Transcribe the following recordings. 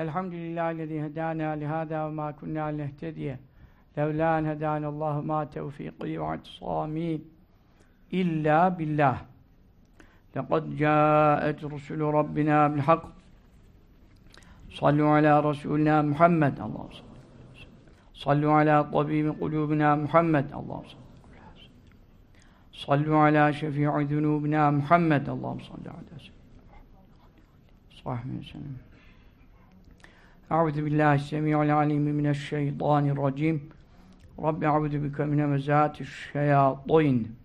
Elhamdülillahi lezî hedâna lihâdâ ve mâ kunnâ lehtediye. Levlâ en hedânallâhu mâ tevfîqî ve atisâmî illâ billah. Lekad câet rusulü Rabbina bilhak. Sallu alâ Resûlina Muhammed. Allah'a Sallu alâ tabîbi kulûbina Muhammed. Allah'a Sallu alâ şefî'i zunûbina Muhammed. Allah'a salli alâ. Sahmî sellem. Euzu billahi semiul alim mineşşeytanirracim. Rabbi euzu bike min hemezatiş şeyatin.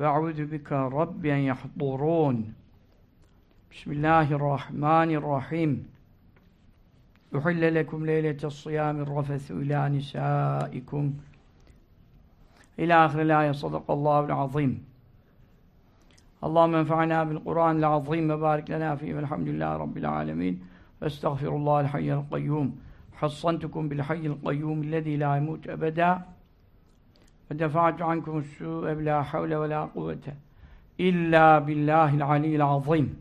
Ve euzu bike rabbi en yahdurun. Bismillahirrahmanirrahim. Uhille lekum leyletes siyami rafesu ila nisaikum. İlâ ahiril âye sadakallâhul azîm. Allahümme enfa'nâ bil Kur'an-ı azîm ve bârik lenâ fî velhamdülillâhi rabbil âlemin. Estağfirullah el hayyel kayyum. Hassantukum bil hayyil kayyum illezî la yemut ebeda. Ve defa'tu ankum su'e bila havle ve la kuvvete illa billahil aliyyil azim.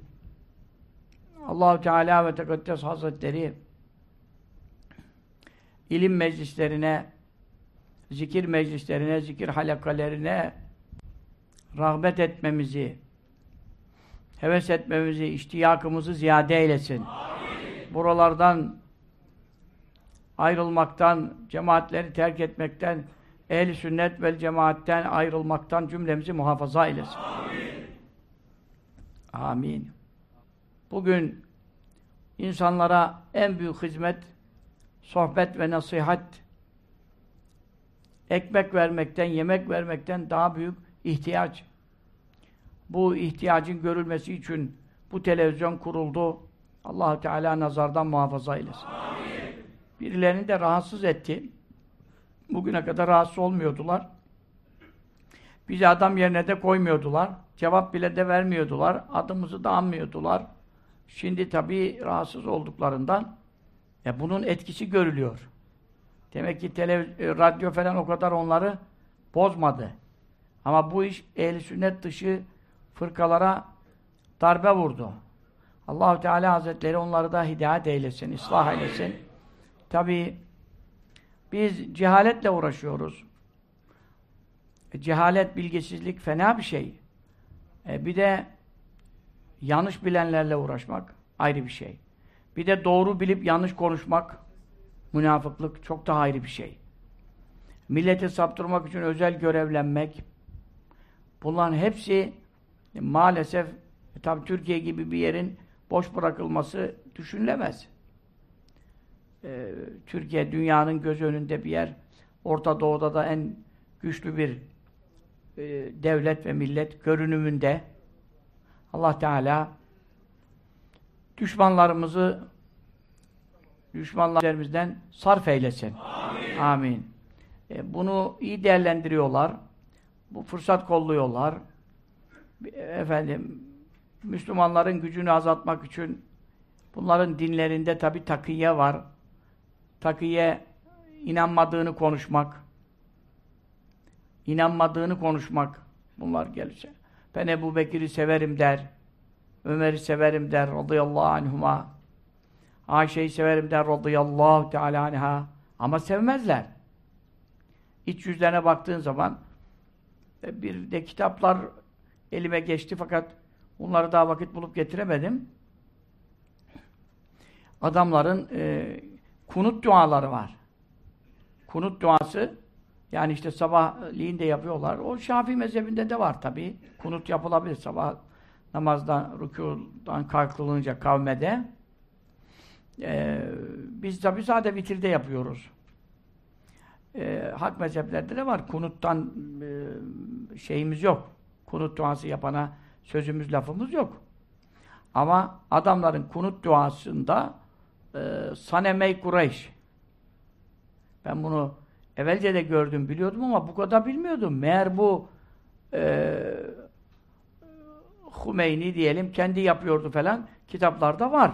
Allahu Teala ve Tekaddes Hazretleri ilim meclislerine, zikir meclislerine, zikir halakalarına rahmet etmemizi, heves etmemizi, iştiyakımızı ziyade eylesin. Amin. Buralardan ayrılmaktan, cemaatleri terk etmekten, ehli sünnet vel cemaatten ayrılmaktan cümlemizi muhafaza eylesin. Amin. Amin. Bugün insanlara en büyük hizmet sohbet ve nasihat ekmek vermekten, yemek vermekten daha büyük ihtiyaç. Bu ihtiyacın görülmesi için bu televizyon kuruldu. Allah Teala nazardan muhafaza eylesin. Amin. Birilerini de rahatsız etti. Bugüne kadar rahatsız olmuyordular. Bizi adam yerine de koymuyordular. Cevap bile de vermiyordular. Adımızı da anmıyordular. Şimdi tabii rahatsız olduklarından e bunun etkisi görülüyor. Demek ki televiz- radyo falan o kadar onları bozmadı. Ama bu iş ehli sünnet dışı fırkalara darbe vurdu. Allahu Teala Hazretleri onları da hidayet eylesin, ıslah eylesin. Tabii biz cehaletle uğraşıyoruz. E, cehalet, bilgisizlik fena bir şey. E, bir de yanlış bilenlerle uğraşmak ayrı bir şey. Bir de doğru bilip yanlış konuşmak, münafıklık çok daha ayrı bir şey. Milleti saptırmak için özel görevlenmek, bunların hepsi maalesef e, tabi Türkiye gibi bir yerin boş bırakılması düşünülemez. Ee, Türkiye dünyanın göz önünde bir yer. Orta Doğu'da da en güçlü bir e, devlet ve millet görünümünde. Allah Teala düşmanlarımızı düşmanlarımızdan sarf eylesin. Amin. Amin. E, bunu iyi değerlendiriyorlar. Bu fırsat kolluyorlar. Efendim Müslümanların gücünü azaltmak için bunların dinlerinde tabi takiye var. Takiye inanmadığını konuşmak. inanmadığını konuşmak. Bunlar gelirse. Ben Ebu Bekir'i severim der. Ömer'i severim der radıyallahu anhuma. Ayşe'yi severim der radıyallahu teala anha. Ama sevmezler. İç yüzlerine baktığın zaman e, bir de kitaplar elime geçti fakat onları daha vakit bulup getiremedim. Adamların e, kunut duaları var. Kunut duası yani işte sabahleyin de yapıyorlar. O Şafii mezhebinde de var tabi. Kunut yapılabilir sabah namazdan, rükudan kalkılınca kavmede. Ee, biz tabi sade vitirde yapıyoruz. Ee, hak mezheplerde de var. Kunuttan e, şeyimiz yok. Kunut duası yapana sözümüz, lafımız yok. Ama adamların kunut duasında e, Sanemey Kureyş ben bunu evvelce de gördüm, biliyordum ama bu kadar bilmiyordum. Meğer bu e, Hümeyni diyelim, kendi yapıyordu falan, kitaplarda var.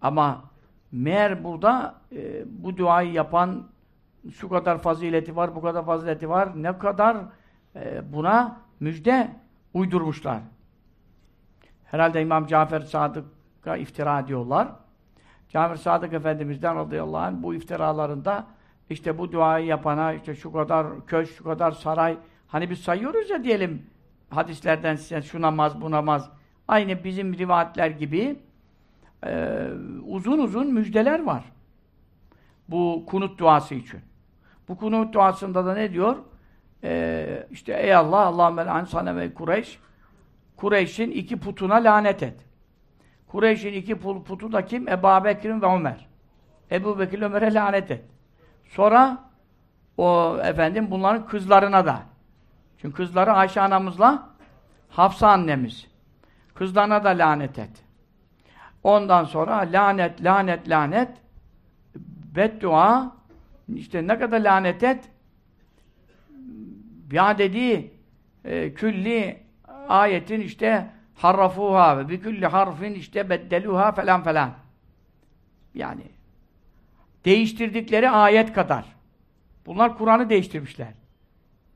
Ama meğer burada e, bu duayı yapan şu kadar fazileti var, bu kadar fazileti var, ne kadar e, buna müjde uydurmuşlar. Herhalde İmam Cafer Sadık'a iftira ediyorlar. Cabir Sadık Efendimiz'den radıyallahu anh bu iftiralarında işte bu duayı yapana işte şu kadar köşk, şu kadar saray hani biz sayıyoruz ya diyelim hadislerden size şu namaz, bu namaz aynı bizim rivayetler gibi e, uzun uzun müjdeler var. Bu kunut duası için. Bu kunut duasında da ne diyor? Ee, işte ey Allah, Allahümme ansane ve Kureyş Kureyş'in iki putuna lanet et. Kureyş'in iki putu da kim? Ebu Bekir'in ve Ömer. Ebu Bekir Ömer'e lanet et. Sonra o efendim bunların kızlarına da. Çünkü kızları Ayşe anamızla Hafsa annemiz. Kızlarına da lanet et. Ondan sonra lanet, lanet, lanet beddua işte ne kadar lanet et ya dediği e, külli ayetin işte harrafuha ve bi külli harfin işte beddeluha falan falan. Yani değiştirdikleri ayet kadar. Bunlar Kur'an'ı değiştirmişler.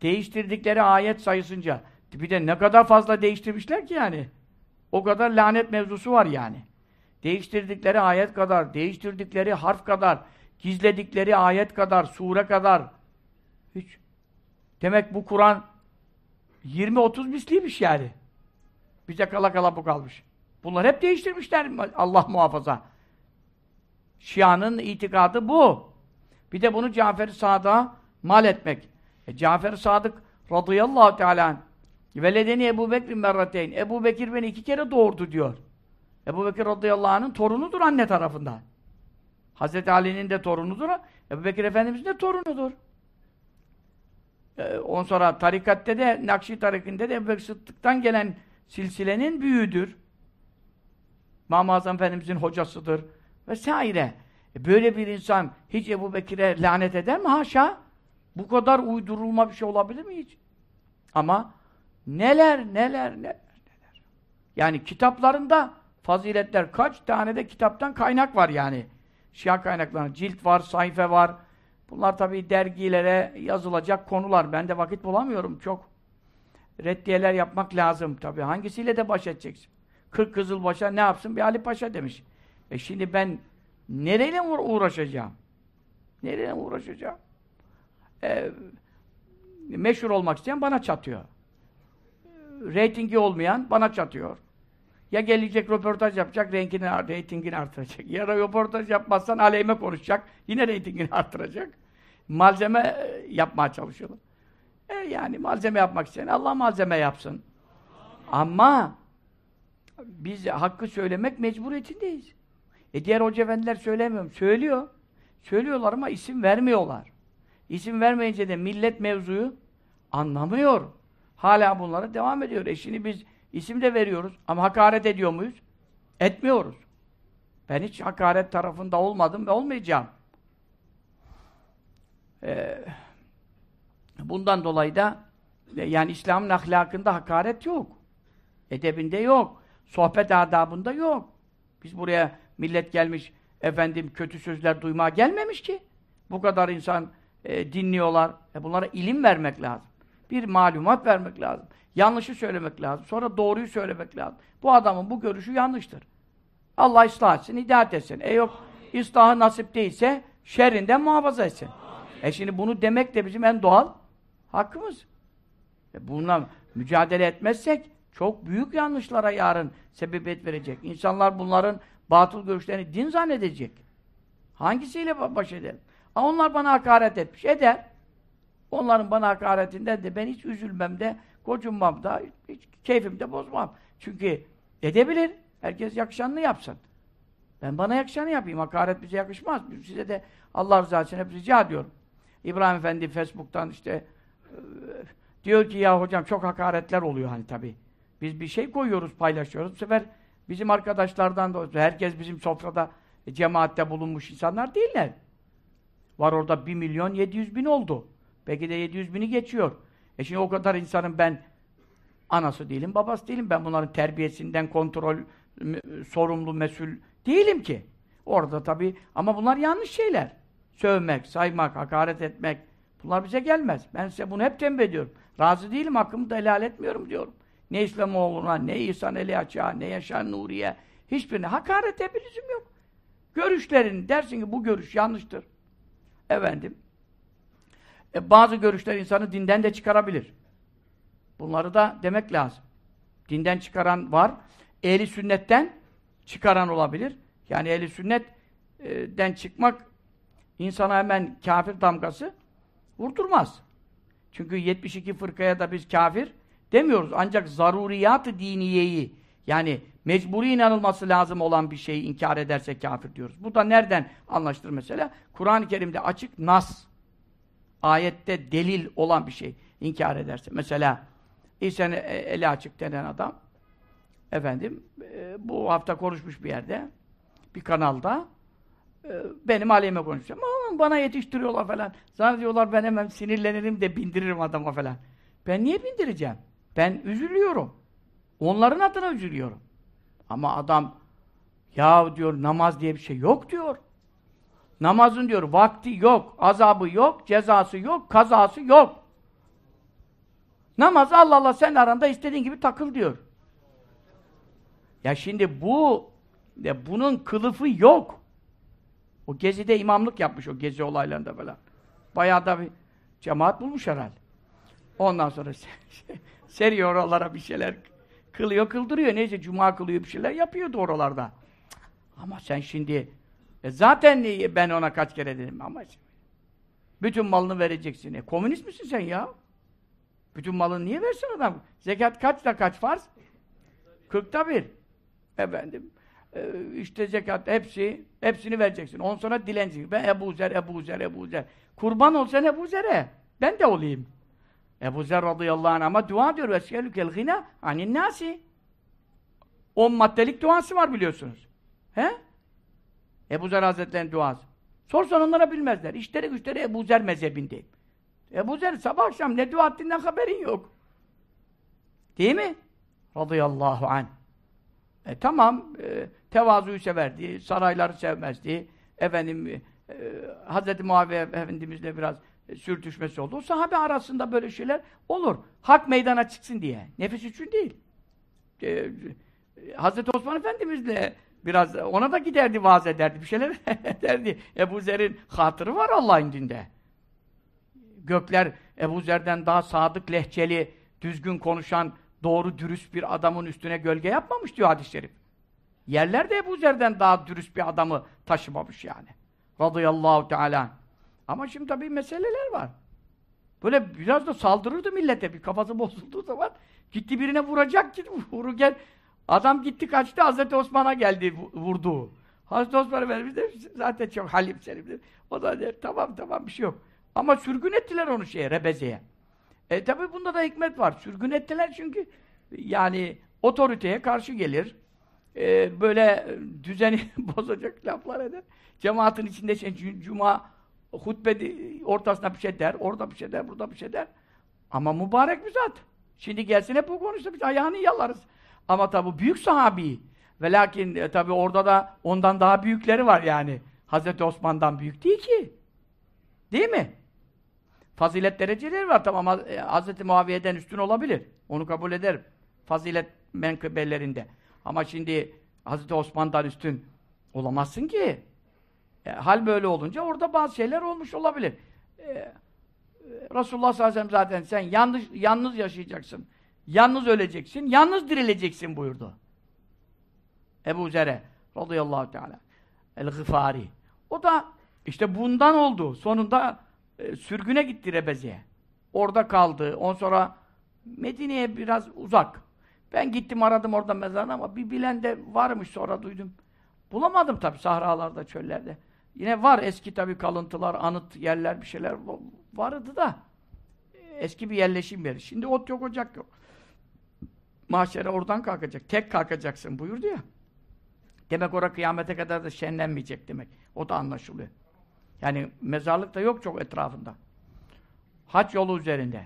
Değiştirdikleri ayet sayısınca. Bir de ne kadar fazla değiştirmişler ki yani. O kadar lanet mevzusu var yani. Değiştirdikleri ayet kadar, değiştirdikleri harf kadar, gizledikleri ayet kadar, sure kadar. Hiç. Demek bu Kur'an 20-30 misliymiş yani. Bize kala kala bu kalmış. Bunlar hep değiştirmişler Allah muhafaza. Şia'nın itikadı bu. Bir de bunu Cafer-i Sadık'a mal etmek. E, Cafer-i Sadık radıyallahu teala veledeni Ebu Bekir merrateyn. Ebu Bekir beni iki kere doğurdu diyor. Ebu Bekir radıyallahu anh'ın torunudur anne tarafından. Hazreti Ali'nin de torunudur. Ebu Bekir Efendimiz'in de torunudur. Ee, on sonra tarikatte de, Nakşi tarikinde de Ebu Sıddık'tan gelen silsilenin büyüğüdür. İmam-ı Azam Efendimiz'in hocasıdır. Vesaire. E böyle bir insan hiç Ebu Bekir'e lanet eder mi? Haşa! Bu kadar uydurulma bir şey olabilir mi hiç? Ama neler, neler, neler, neler. Yani kitaplarında faziletler kaç tane de kitaptan kaynak var yani. Şia kaynaklarında cilt var, sayfa var. Bunlar tabii dergilere yazılacak konular. Ben de vakit bulamıyorum çok. Reddiyeler yapmak lazım tabii. Hangisiyle de baş edeceksin? Kırk Kızılbaş'a ne yapsın? Bir Ali Paşa demiş. E şimdi ben nereyle uğraşacağım? Nereyle uğraşacağım? E, meşhur olmak isteyen bana çatıyor. Reytingi olmayan bana çatıyor. Ya gelecek röportaj yapacak, rengini, reytingini artıracak. Ya röportaj yapmazsan aleyhime konuşacak, yine reytingini artıracak. Malzeme e, yapmaya çalışıyorlar. E yani malzeme yapmak isteyen Allah malzeme yapsın. Ama biz hakkı söylemek mecburiyetindeyiz. E diğer hoca efendiler söylemiyor. Söylüyor. Söylüyorlar ama isim vermiyorlar. İsim vermeyince de millet mevzuyu anlamıyor. Hala bunlara devam ediyor. E şimdi biz İsim de veriyoruz. Ama hakaret ediyor muyuz? Etmiyoruz. Ben hiç hakaret tarafında olmadım ve olmayacağım. Ee, bundan dolayı da e, yani İslam'ın ahlakında hakaret yok. Edebinde yok. Sohbet adabında yok. Biz buraya millet gelmiş, efendim kötü sözler duymaya gelmemiş ki. Bu kadar insan e, dinliyorlar. E bunlara ilim vermek lazım. Bir malumat vermek lazım. Yanlışı söylemek lazım. Sonra doğruyu söylemek lazım. Bu adamın bu görüşü yanlıştır. Allah ıslah etsin, hidayet etsin. E yok, ıslahı nasip değilse şerrinden muhafaza etsin. E şimdi bunu demek de bizim en doğal hakkımız. E bununla mücadele etmezsek çok büyük yanlışlara yarın sebebiyet verecek. İnsanlar bunların batıl görüşlerini din zannedecek. Hangisiyle baş edelim? Ha onlar bana hakaret etmiş. Eder. Onların bana hakaretinden de ben hiç üzülmem de Gocunmam da, hiç keyfim de bozmam. Çünkü edebilir. Herkes yakışanını yapsın. Ben bana yakışanı yapayım. Hakaret bize yakışmaz. Size de Allah rızası için hep rica ediyorum. İbrahim Efendi Facebook'tan işte e, diyor ki ya hocam çok hakaretler oluyor hani tabii. Biz bir şey koyuyoruz, paylaşıyoruz. Bu sefer bizim arkadaşlardan da herkes bizim sofrada e, cemaatte bulunmuş insanlar değiller. Var orada 1 milyon 700 bin oldu. Belki de 700 bini geçiyor. E şimdi o kadar insanın ben anası değilim, babası değilim. Ben bunların terbiyesinden kontrol, sorumlu, mesul değilim ki. Orada tabii ama bunlar yanlış şeyler. Sövmek, saymak, hakaret etmek bunlar bize gelmez. Ben size bunu hep tembih ediyorum. Razı değilim, hakkımı da helal etmiyorum diyorum. Ne İslamoğlu'na, ne İhsan Ali Açığa, ne Yaşar Nuriye hiçbirine hakarete bir lüzum yok. Görüşlerin dersin ki bu görüş yanlıştır. Efendim. E, bazı görüşler insanı dinden de çıkarabilir. Bunları da demek lazım. Dinden çıkaran var. Ehli sünnetten çıkaran olabilir. Yani ehli sünnetten çıkmak insana hemen kafir damgası vurdurmaz. Çünkü 72 fırkaya da biz kafir demiyoruz. Ancak zaruriyat-ı diniyeyi yani mecburi inanılması lazım olan bir şeyi inkar ederse kafir diyoruz. Bu da nereden anlaşılır mesela? Kur'an-ı Kerim'de açık nas, ayette delil olan bir şey inkar ederse. Mesela İsa'nın eli açık denen adam efendim e, bu hafta konuşmuş bir yerde bir kanalda e, benim aleyhime konuşuyor. Ama bana yetiştiriyorlar falan. Zannediyorlar ben hemen sinirlenirim de bindiririm adama falan. Ben niye bindireceğim? Ben üzülüyorum. Onların adına üzülüyorum. Ama adam ya diyor namaz diye bir şey yok diyor. Namazın diyor vakti yok, azabı yok, cezası yok, kazası yok. Namaz Allah Allah sen aranda istediğin gibi takıl diyor. Ya şimdi bu ya bunun kılıfı yok. O gezide imamlık yapmış o gezi olaylarında falan. Bayağı da bir cemaat bulmuş herhalde. Ondan sonra seriyor oralara bir şeyler kılıyor, kıldırıyor. Neyse cuma kılıyor bir şeyler yapıyordu oralarda. Ama sen şimdi e zaten ben ona kaç kere dedim ama bütün malını vereceksin. E, komünist misin sen ya? Bütün malını niye versin adam? Zekat kaçta kaç farz? Kırkta bir. Efendim, e, işte zekat hepsi, hepsini vereceksin. On sonra dilenci. Ben Ebu Zer, Ebu Zer, Ebu Zer. Kurban olsan Ebu Zer'e. Ben de olayım. Ebu Zer radıyallahu anh ama dua diyor. Veskelükel gina anin nasi. On maddelik duası var biliyorsunuz. He? Ebu Zer Hazretleri'nin duası. Sorsan onlara bilmezler. İşleri güçleri Ebu Zer mezhebindeyim. Ebu Zer sabah akşam ne dua ettiğinden haberin yok. Değil mi? Radıyallahu anh. E tamam, e, tevazuyu severdi, sarayları sevmezdi. Efendim, e, Hz. Muaviye Efendimizle biraz sürtüşmesi oldu. O sahabe arasında böyle şeyler olur. Hak meydana çıksın diye. Nefis için değil. E, Hz. Osman Efendimizle biraz ona da giderdi, vaaz ederdi, bir şeyler ederdi. Ebu Zer'in hatırı var Allah'ın dinde. Gökler Ebu Zer'den daha sadık lehçeli, düzgün konuşan, doğru dürüst bir adamın üstüne gölge yapmamış diyor hadis-i şerif. Yerler de Ebu Zer'den daha dürüst bir adamı taşımamış yani. Radıyallahu teala. Ama şimdi tabii meseleler var. Böyle biraz da saldırırdı millete bir kafası bozulduğu zaman. Gitti birine vuracak ki vururken adam gitti kaçtı Hazreti Osman'a geldi vurdu. Hazreti Osman Efendimiz de zaten çok halim selimdir. O da der tamam tamam bir şey yok. Ama sürgün ettiler onu şeye, Rebeze'ye. E tabi bunda da hikmet var. Sürgün ettiler çünkü yani otoriteye karşı gelir. E, böyle düzeni bozacak laflar eder. Cemaatin içinde şey, cuma hutbe ortasına bir şey der, orada bir şey der, burada bir şey der. Ama mübarek bir zat. Şimdi gelsin hep bu konuşsa biz ayağını yalarız. Ama tabi büyük sahabi. Ve lakin e, tabi orada da ondan daha büyükleri var yani. Hazreti Osman'dan büyük değil ki. Değil mi? Fazilet dereceleri var tamam ama e, Hz. Muaviye'den üstün olabilir. Onu kabul ederim. Fazilet menkıbelerinde. Ama şimdi Hz. Osman'dan üstün olamazsın ki. E, hal böyle olunca orada bazı şeyler olmuş olabilir. E, Resulullah sallallahu aleyhi ve sellem zaten sen yalnız, yalnız yaşayacaksın. Yalnız öleceksin, yalnız dirileceksin buyurdu. Ebu Zer'e radıyallahu teala el-Gıfari. O da işte bundan oldu. Sonunda e, sürgüne gitti Rebeze'ye. Orada kaldı. On sonra Medine'ye biraz uzak. Ben gittim aradım orada mezarını ama bir bilen de varmış sonra duydum. Bulamadım tabi sahralarda, çöllerde. Yine var eski tabi kalıntılar, anıt yerler, bir şeyler vardı da. Eski bir yerleşim yeri. Şimdi ot yok, ocak yok. Mahşere oradan kalkacak. Tek kalkacaksın buyurdu ya. Demek orada kıyamete kadar da şenlenmeyecek demek. O da anlaşılıyor. Yani mezarlık da yok çok etrafında. Haç yolu üzerinde.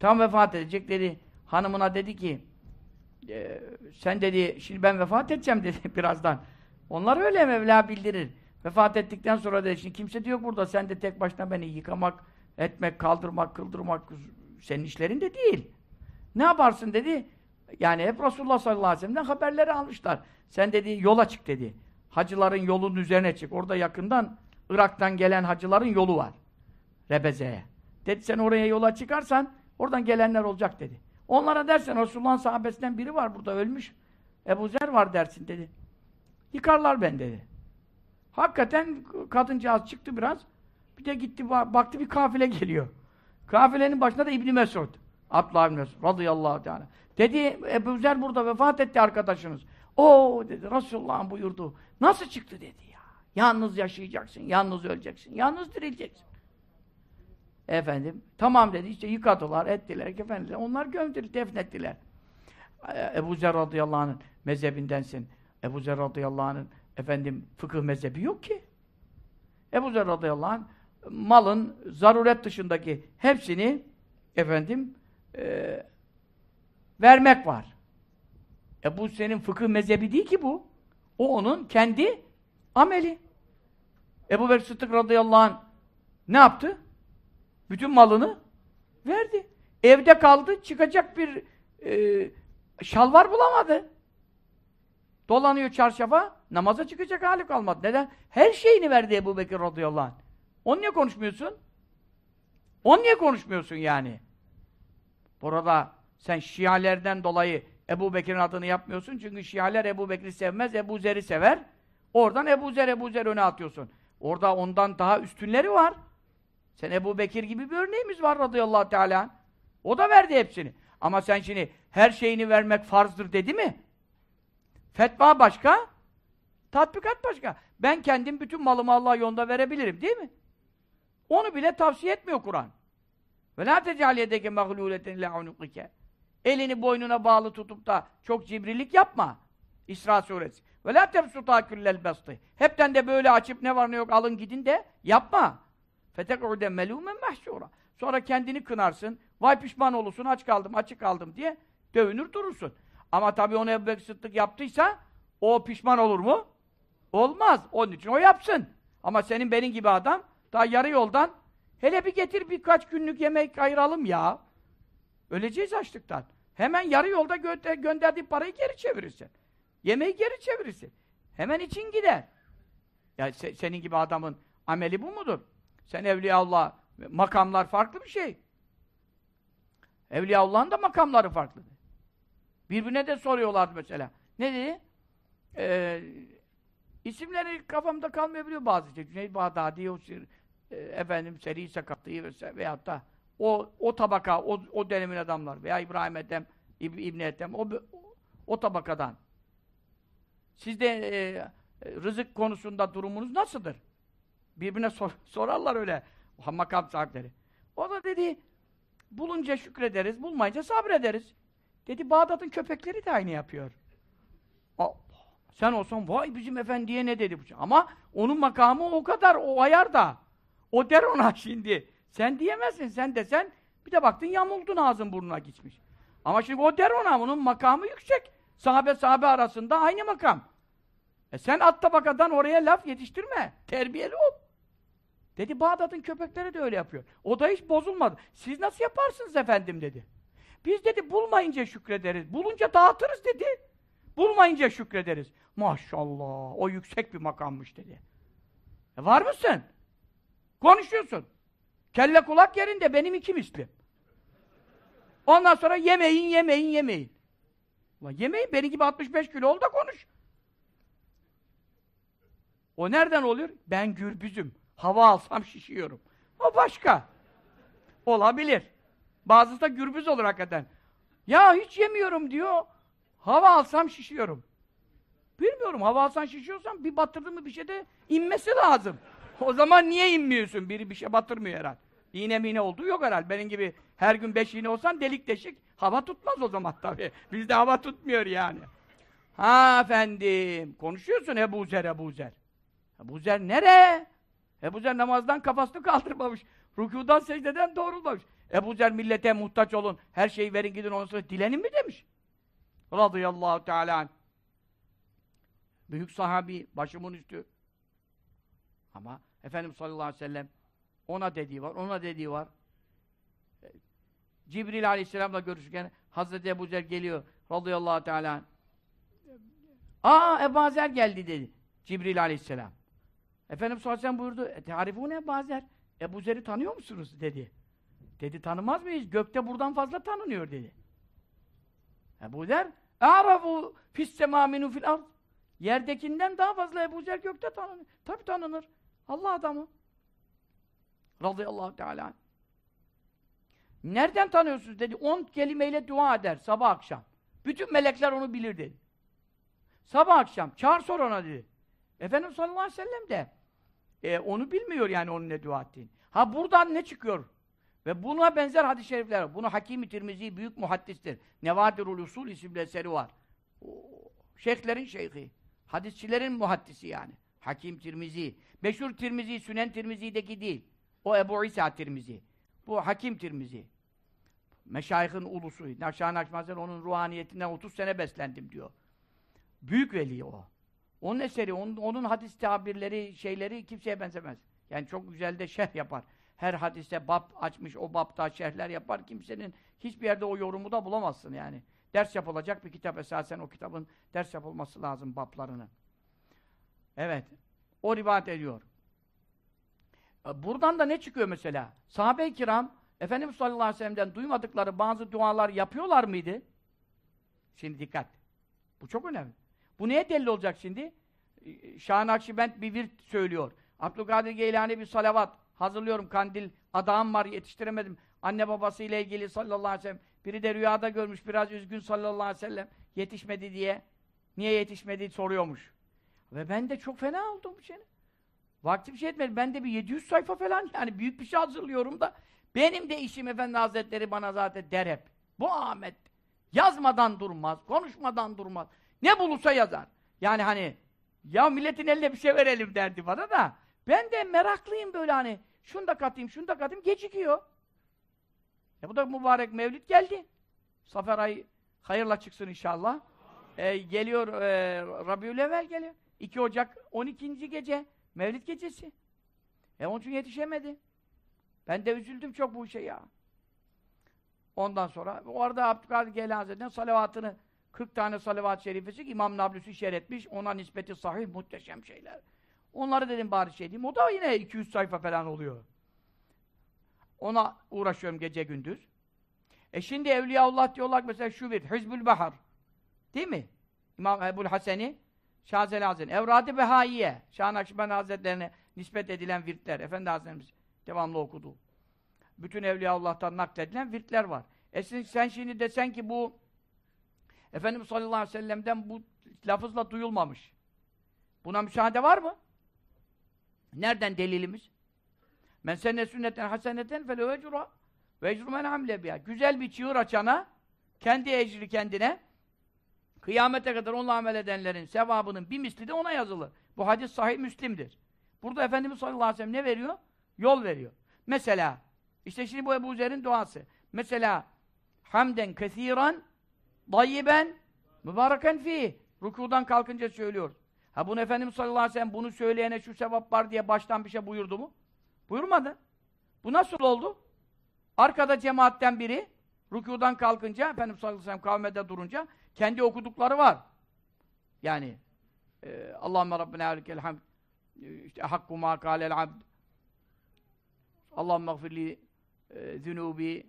Tam vefat edecek dedi. Hanımına dedi ki e, sen dedi şimdi ben vefat edeceğim dedi birazdan. Onlar öyle Mevla bildirir. Vefat ettikten sonra dedi şimdi kimse diyor burada sen de tek başına beni yıkamak, etmek, kaldırmak, kıldırmak senin işlerin de değil. Ne yaparsın dedi. Yani hep Resulullah sallallahu aleyhi ve sellem'den haberleri almışlar. Sen dedi yola çık dedi. hacıların yolunun üzerine çık. Orada yakından Irak'tan gelen hacıların yolu var. Rebeze'ye. Dedi sen oraya yola çıkarsan oradan gelenler olacak dedi. Onlara dersen Resulullah'ın sahabesinden biri var burada ölmüş. Ebu Zer var dersin dedi. Yıkarlar ben dedi. Hakikaten kadıncağız çıktı biraz. Bir de gitti ba- baktı bir kafile geliyor. Kafilenin başında da İbn Mesud. Abdullah İbn Mesud radıyallahu teala. Dedi Ebu Zer burada vefat etti arkadaşınız. O dedi Resulullah'ın buyurdu. Nasıl çıktı dedi ya. Yalnız yaşayacaksın, yalnız öleceksin, yalnız dirileceksin. Efendim, tamam dedi işte yıkadılar, ettiler, efendim, onlar gömdüler, defnettiler. Ee, Ebu Zer radıyallahu anh'ın mezhebindensin. Ebu Zer radıyallahu anh'ın efendim fıkıh mezhebi yok ki. Ebu Zer radıyallahu anh malın zaruret dışındaki hepsini efendim e, vermek var. E bu senin fıkıh mezhebi değil ki bu. O onun kendi ameli. Ebu Bekir Sıddık radıyallahu anh ne yaptı? Bütün malını verdi. Evde kaldı, çıkacak bir e, şalvar bulamadı. Dolanıyor çarşafa, namaza çıkacak hali kalmadı. Neden? Her şeyini verdi Ebu Bekir radıyallahu anh. Onu niye konuşmuyorsun? Onu niye konuşmuyorsun yani? Burada sen Şialerden dolayı Ebu Bekir'in adını yapmıyorsun. Çünkü Şialer Ebu Bekir'i sevmez, Ebu Zer'i sever. Oradan Ebu Zer, Ebu Zer öne atıyorsun. Orada ondan daha üstünleri var. Sen Ebu Bekir gibi bir örneğimiz var radıyallahu teala. O da verdi hepsini. Ama sen şimdi her şeyini vermek farzdır dedi mi? Fetva başka, tatbikat başka. Ben kendim bütün malımı Allah yolunda verebilirim değil mi? Onu bile tavsiye etmiyor Kur'an. Ve la tecaliyedeke mağluleten la unukike. Elini boynuna bağlı tutup da çok cibrilik yapma. İsra suresi. Ve la tebsuta küllel bastı. Hepten de böyle açıp ne var ne yok alın gidin de yapma. Fetek'ude melûmen mahşûra. Sonra kendini kınarsın. Vay pişman olursun, aç kaldım, açık kaldım diye dövünür durursun. Ama tabii onu Ebu Bekir Sıddık yaptıysa o pişman olur mu? Olmaz. Onun için o yapsın. Ama senin benim gibi adam daha yarı yoldan hele bir getir birkaç günlük yemek ayıralım ya. Öleceğiz açlıktan. Hemen yarı yolda gö gönderdiği parayı geri çevirirsin. Yemeği geri çevirirsin. Hemen için gider. Ya se senin gibi adamın ameli bu mudur? Sen Evliyaullah, makamlar farklı bir şey. Evliyaullah'ın da makamları farklı. Birbirine de soruyorlardı mesela. Ne dedi? Ee, isimleri kafamda kalmayabiliyor bazı şey. Cüneyt Bağdadi, o e, efendim Seri Sakatlı'yı veyahut da o, o tabaka, o, o dönemin adamlar veya İbrahim Ethem, İb İbni Ethem, o, o, tabakadan. Sizde e, rızık konusunda durumunuz nasıldır? Birbirine sor, sorarlar öyle makam sahipleri. O da dedi, bulunca şükrederiz, bulmayınca sabrederiz. Dedi, Bağdat'ın köpekleri de aynı yapıyor. Sen olsan, vay bizim efendiye ne dedi bu? Ama onun makamı o kadar, o ayarda. O der ona şimdi. Sen diyemezsin, sen desen, bir de baktın yamuldun ağzın burnuna gitmiş. Ama şimdi o der ona, onun makamı yüksek. Sahabe sahabe arasında aynı makam. E sen at tabakadan oraya laf yetiştirme. Terbiyeli ol. Dedi Bağdat'ın köpekleri de öyle yapıyor. O da hiç bozulmadı. Siz nasıl yaparsınız efendim dedi. Biz dedi bulmayınca şükrederiz. Bulunca dağıtırız dedi. Bulmayınca şükrederiz. Maşallah o yüksek bir makammış dedi. E var mısın? Konuşuyorsun. Kelle kulak yerinde benim iki mislim. Ondan sonra yemeyin, yemeyin, yemeyin. Ulan yemeyin, benim gibi 65 kilo ol da konuş. O nereden oluyor? Ben gürbüzüm. Hava alsam şişiyorum. O başka. Olabilir. Bazısı da gürbüz olur hakikaten. Ya hiç yemiyorum diyor. Hava alsam şişiyorum. Bilmiyorum hava alsan şişiyorsan bir batırdın mı bir şeyde inmesi lazım. O zaman niye inmiyorsun? Biri bir şey batırmıyor herhalde. İğne mine olduğu yok herhalde. Benim gibi her gün beş iğne olsan delik deşik hava tutmaz o zaman tabii. Bizde hava tutmuyor yani. Ha efendim. Konuşuyorsun Ebu Zer, Ebu Zer. Ebu Zer nere? Ebu Zer namazdan kafasını kaldırmamış. Rükudan secdeden doğrulmamış. Ebu Zer millete muhtaç olun. Her şeyi verin gidin ondan sonra dilenin mi demiş. Radıyallahu teala. Büyük sahabi, başımın üstü. Ama Efendimiz sallallahu aleyhi ve sellem ona dediği var, ona dediği var. Cibril aleyhisselamla görüşürken Hazreti Ebu Zer geliyor radıyallahu teala. Aa Ebu Zer geldi dedi. Cibril aleyhisselam. Efendimiz sallallahu aleyhi ve sellem buyurdu. E, Tarifune bazer. Ebu Zer'i tanıyor musunuz? dedi. Dedi tanımaz mıyız? Gökte buradan fazla tanınıyor dedi. Ebu Zer A'rafu fis-semâ minu fil ard. Yerdekinden daha fazla Ebu Zer gökte tanınır. Tabi tanınır. Allah adamı. Radıyallahu teala. Nereden tanıyorsunuz dedi. On kelimeyle dua eder sabah akşam. Bütün melekler onu bilir dedi. Sabah akşam. Çağır sor ona dedi. Efendimiz sallallahu aleyhi ve sellem de e, onu bilmiyor yani onun ne dua ettiğini. Ha buradan ne çıkıyor? Ve buna benzer hadis-i şerifler. Bunu Hakim-i Tirmizi büyük muhaddistir. Nevadirul Usul isimli eseri var. Şeyhlerin şeyhi. Hadisçilerin muhaddisi yani. Hakim Tirmizi. Meşhur Tirmizi, Sünen Tirmizi'deki değil. O Ebu İsa Tirmizi. Bu Hakim Tirmizi. Meşayihin ulusu. Nakşan Nakşmazer onun ruhaniyetinden 30 sene beslendim diyor. Büyük veli o. Onun eseri, onun, onun hadis tabirleri, şeyleri kimseye benzemez. Yani çok güzel de şerh yapar. Her hadiste bab açmış, o babta şerhler yapar. Kimsenin hiçbir yerde o yorumu da bulamazsın yani. Ders yapılacak bir kitap esasen o kitabın ders yapılması lazım bablarını. Evet. O rivayet ediyor. Buradan da ne çıkıyor mesela? Sahabe-i kiram Efendimiz sallallahu aleyhi ve sellem'den duymadıkları bazı dualar yapıyorlar mıydı? Şimdi dikkat. Bu çok önemli. Bu neye delil olacak şimdi? E, Şah-ı Nakşibend bir virt söylüyor. Abdülkadir Geylani bir salavat hazırlıyorum kandil adağım var yetiştiremedim. Anne babası ile ilgili sallallahu aleyhi ve sellem biri de rüyada görmüş biraz üzgün sallallahu aleyhi ve sellem yetişmedi diye. Niye yetişmedi soruyormuş. Ve ben de çok fena oldum şimdi. Vakti bir şey etmedi. Ben de bir 700 sayfa falan yani büyük bir şey hazırlıyorum da benim de işim Efendi Hazretleri bana zaten der hep. Bu Ahmet yazmadan durmaz, konuşmadan durmaz. Ne bulursa yazar. Yani hani ya milletin eline bir şey verelim derdi bana da ben de meraklıyım böyle hani şunu da katayım, şunu da katayım gecikiyor. E bu da mübarek mevlid geldi. Safer ayı hayırla çıksın inşallah. E, geliyor e, Rabiülevvel geliyor. 2 Ocak 12. gece Mevlid gecesi. E onun için yetişemedi. Ben de üzüldüm çok bu işe ya. Ondan sonra o arada Abdülkadir Geylani Hazretleri'nin salavatını 40 tane salavat-ı şerifesi İmam Nablusi şerh etmiş. Ona nispeti sahih muhteşem şeyler. Onları dedim bari şey diyeyim. O da yine 200 sayfa falan oluyor. Ona uğraşıyorum gece gündüz. E şimdi Evliyaullah diyorlar mesela şu bir Hizbül Bahar. Değil mi? İmam Ebul Haseni Şazeli Hazretleri. Evrad-ı Behaiye. Şah Nakşibend Hazretlerine nispet edilen virtler. Efendi Hazretlerimiz devamlı okudu. Bütün Evliyaullah'tan nakledilen virtler var. E sen, sen şimdi desen ki bu Efendimiz sallallahu aleyhi ve sellem'den bu lafızla duyulmamış. Buna müsaade var mı? Nereden delilimiz? Men senne sünneten haseneten fele vecura ve ecru men hamle biha. Güzel bir çığır açana kendi ecri kendine kıyamete kadar onunla amel edenlerin sevabının bir misli de ona yazılır. Bu hadis sahih Müslim'dir. Burada Efendimiz sallallahu aleyhi ve sellem ne veriyor? Yol veriyor. Mesela işte şimdi bu Ebu Zer'in duası. Mesela hamden kesiran dayyiben mübareken fi. Rukudan kalkınca söylüyor. Ha bunu Efendimiz sallallahu aleyhi ve sellem bunu söyleyene şu sevap var diye baştan bir şey buyurdu mu? Buyurmadı. Bu nasıl oldu? Arkada cemaatten biri rükudan kalkınca Efendimiz sallallahu aleyhi ve sellem kavmede durunca kendi okudukları var. Yani e, Allahümme Rabbine alikel hamd işte hakku ma kâlel abd Allahümme gfirli e, zünubi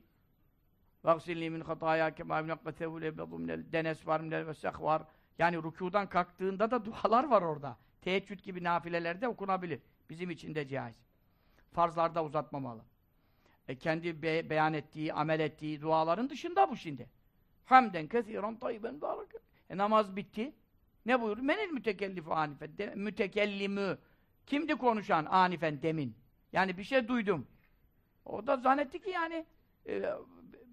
vagsilni min hataya kema minakka sevul ebbedu minel denes var minel vesek var yani rükudan kalktığında da dualar var orada. Teheccüd gibi nafilelerde okunabilir. Bizim için de caiz. Farzlarda uzatmamalı. E kendi be beyan ettiği, amel ettiği duaların dışında bu şimdi. Hamden kesiren tayyiben barak. E namaz bitti. Ne buyurdu? Menil mütekellifu anifen. De, mütekellimü. Kimdi konuşan anifen demin? Yani bir şey duydum. O da zannetti ki yani e,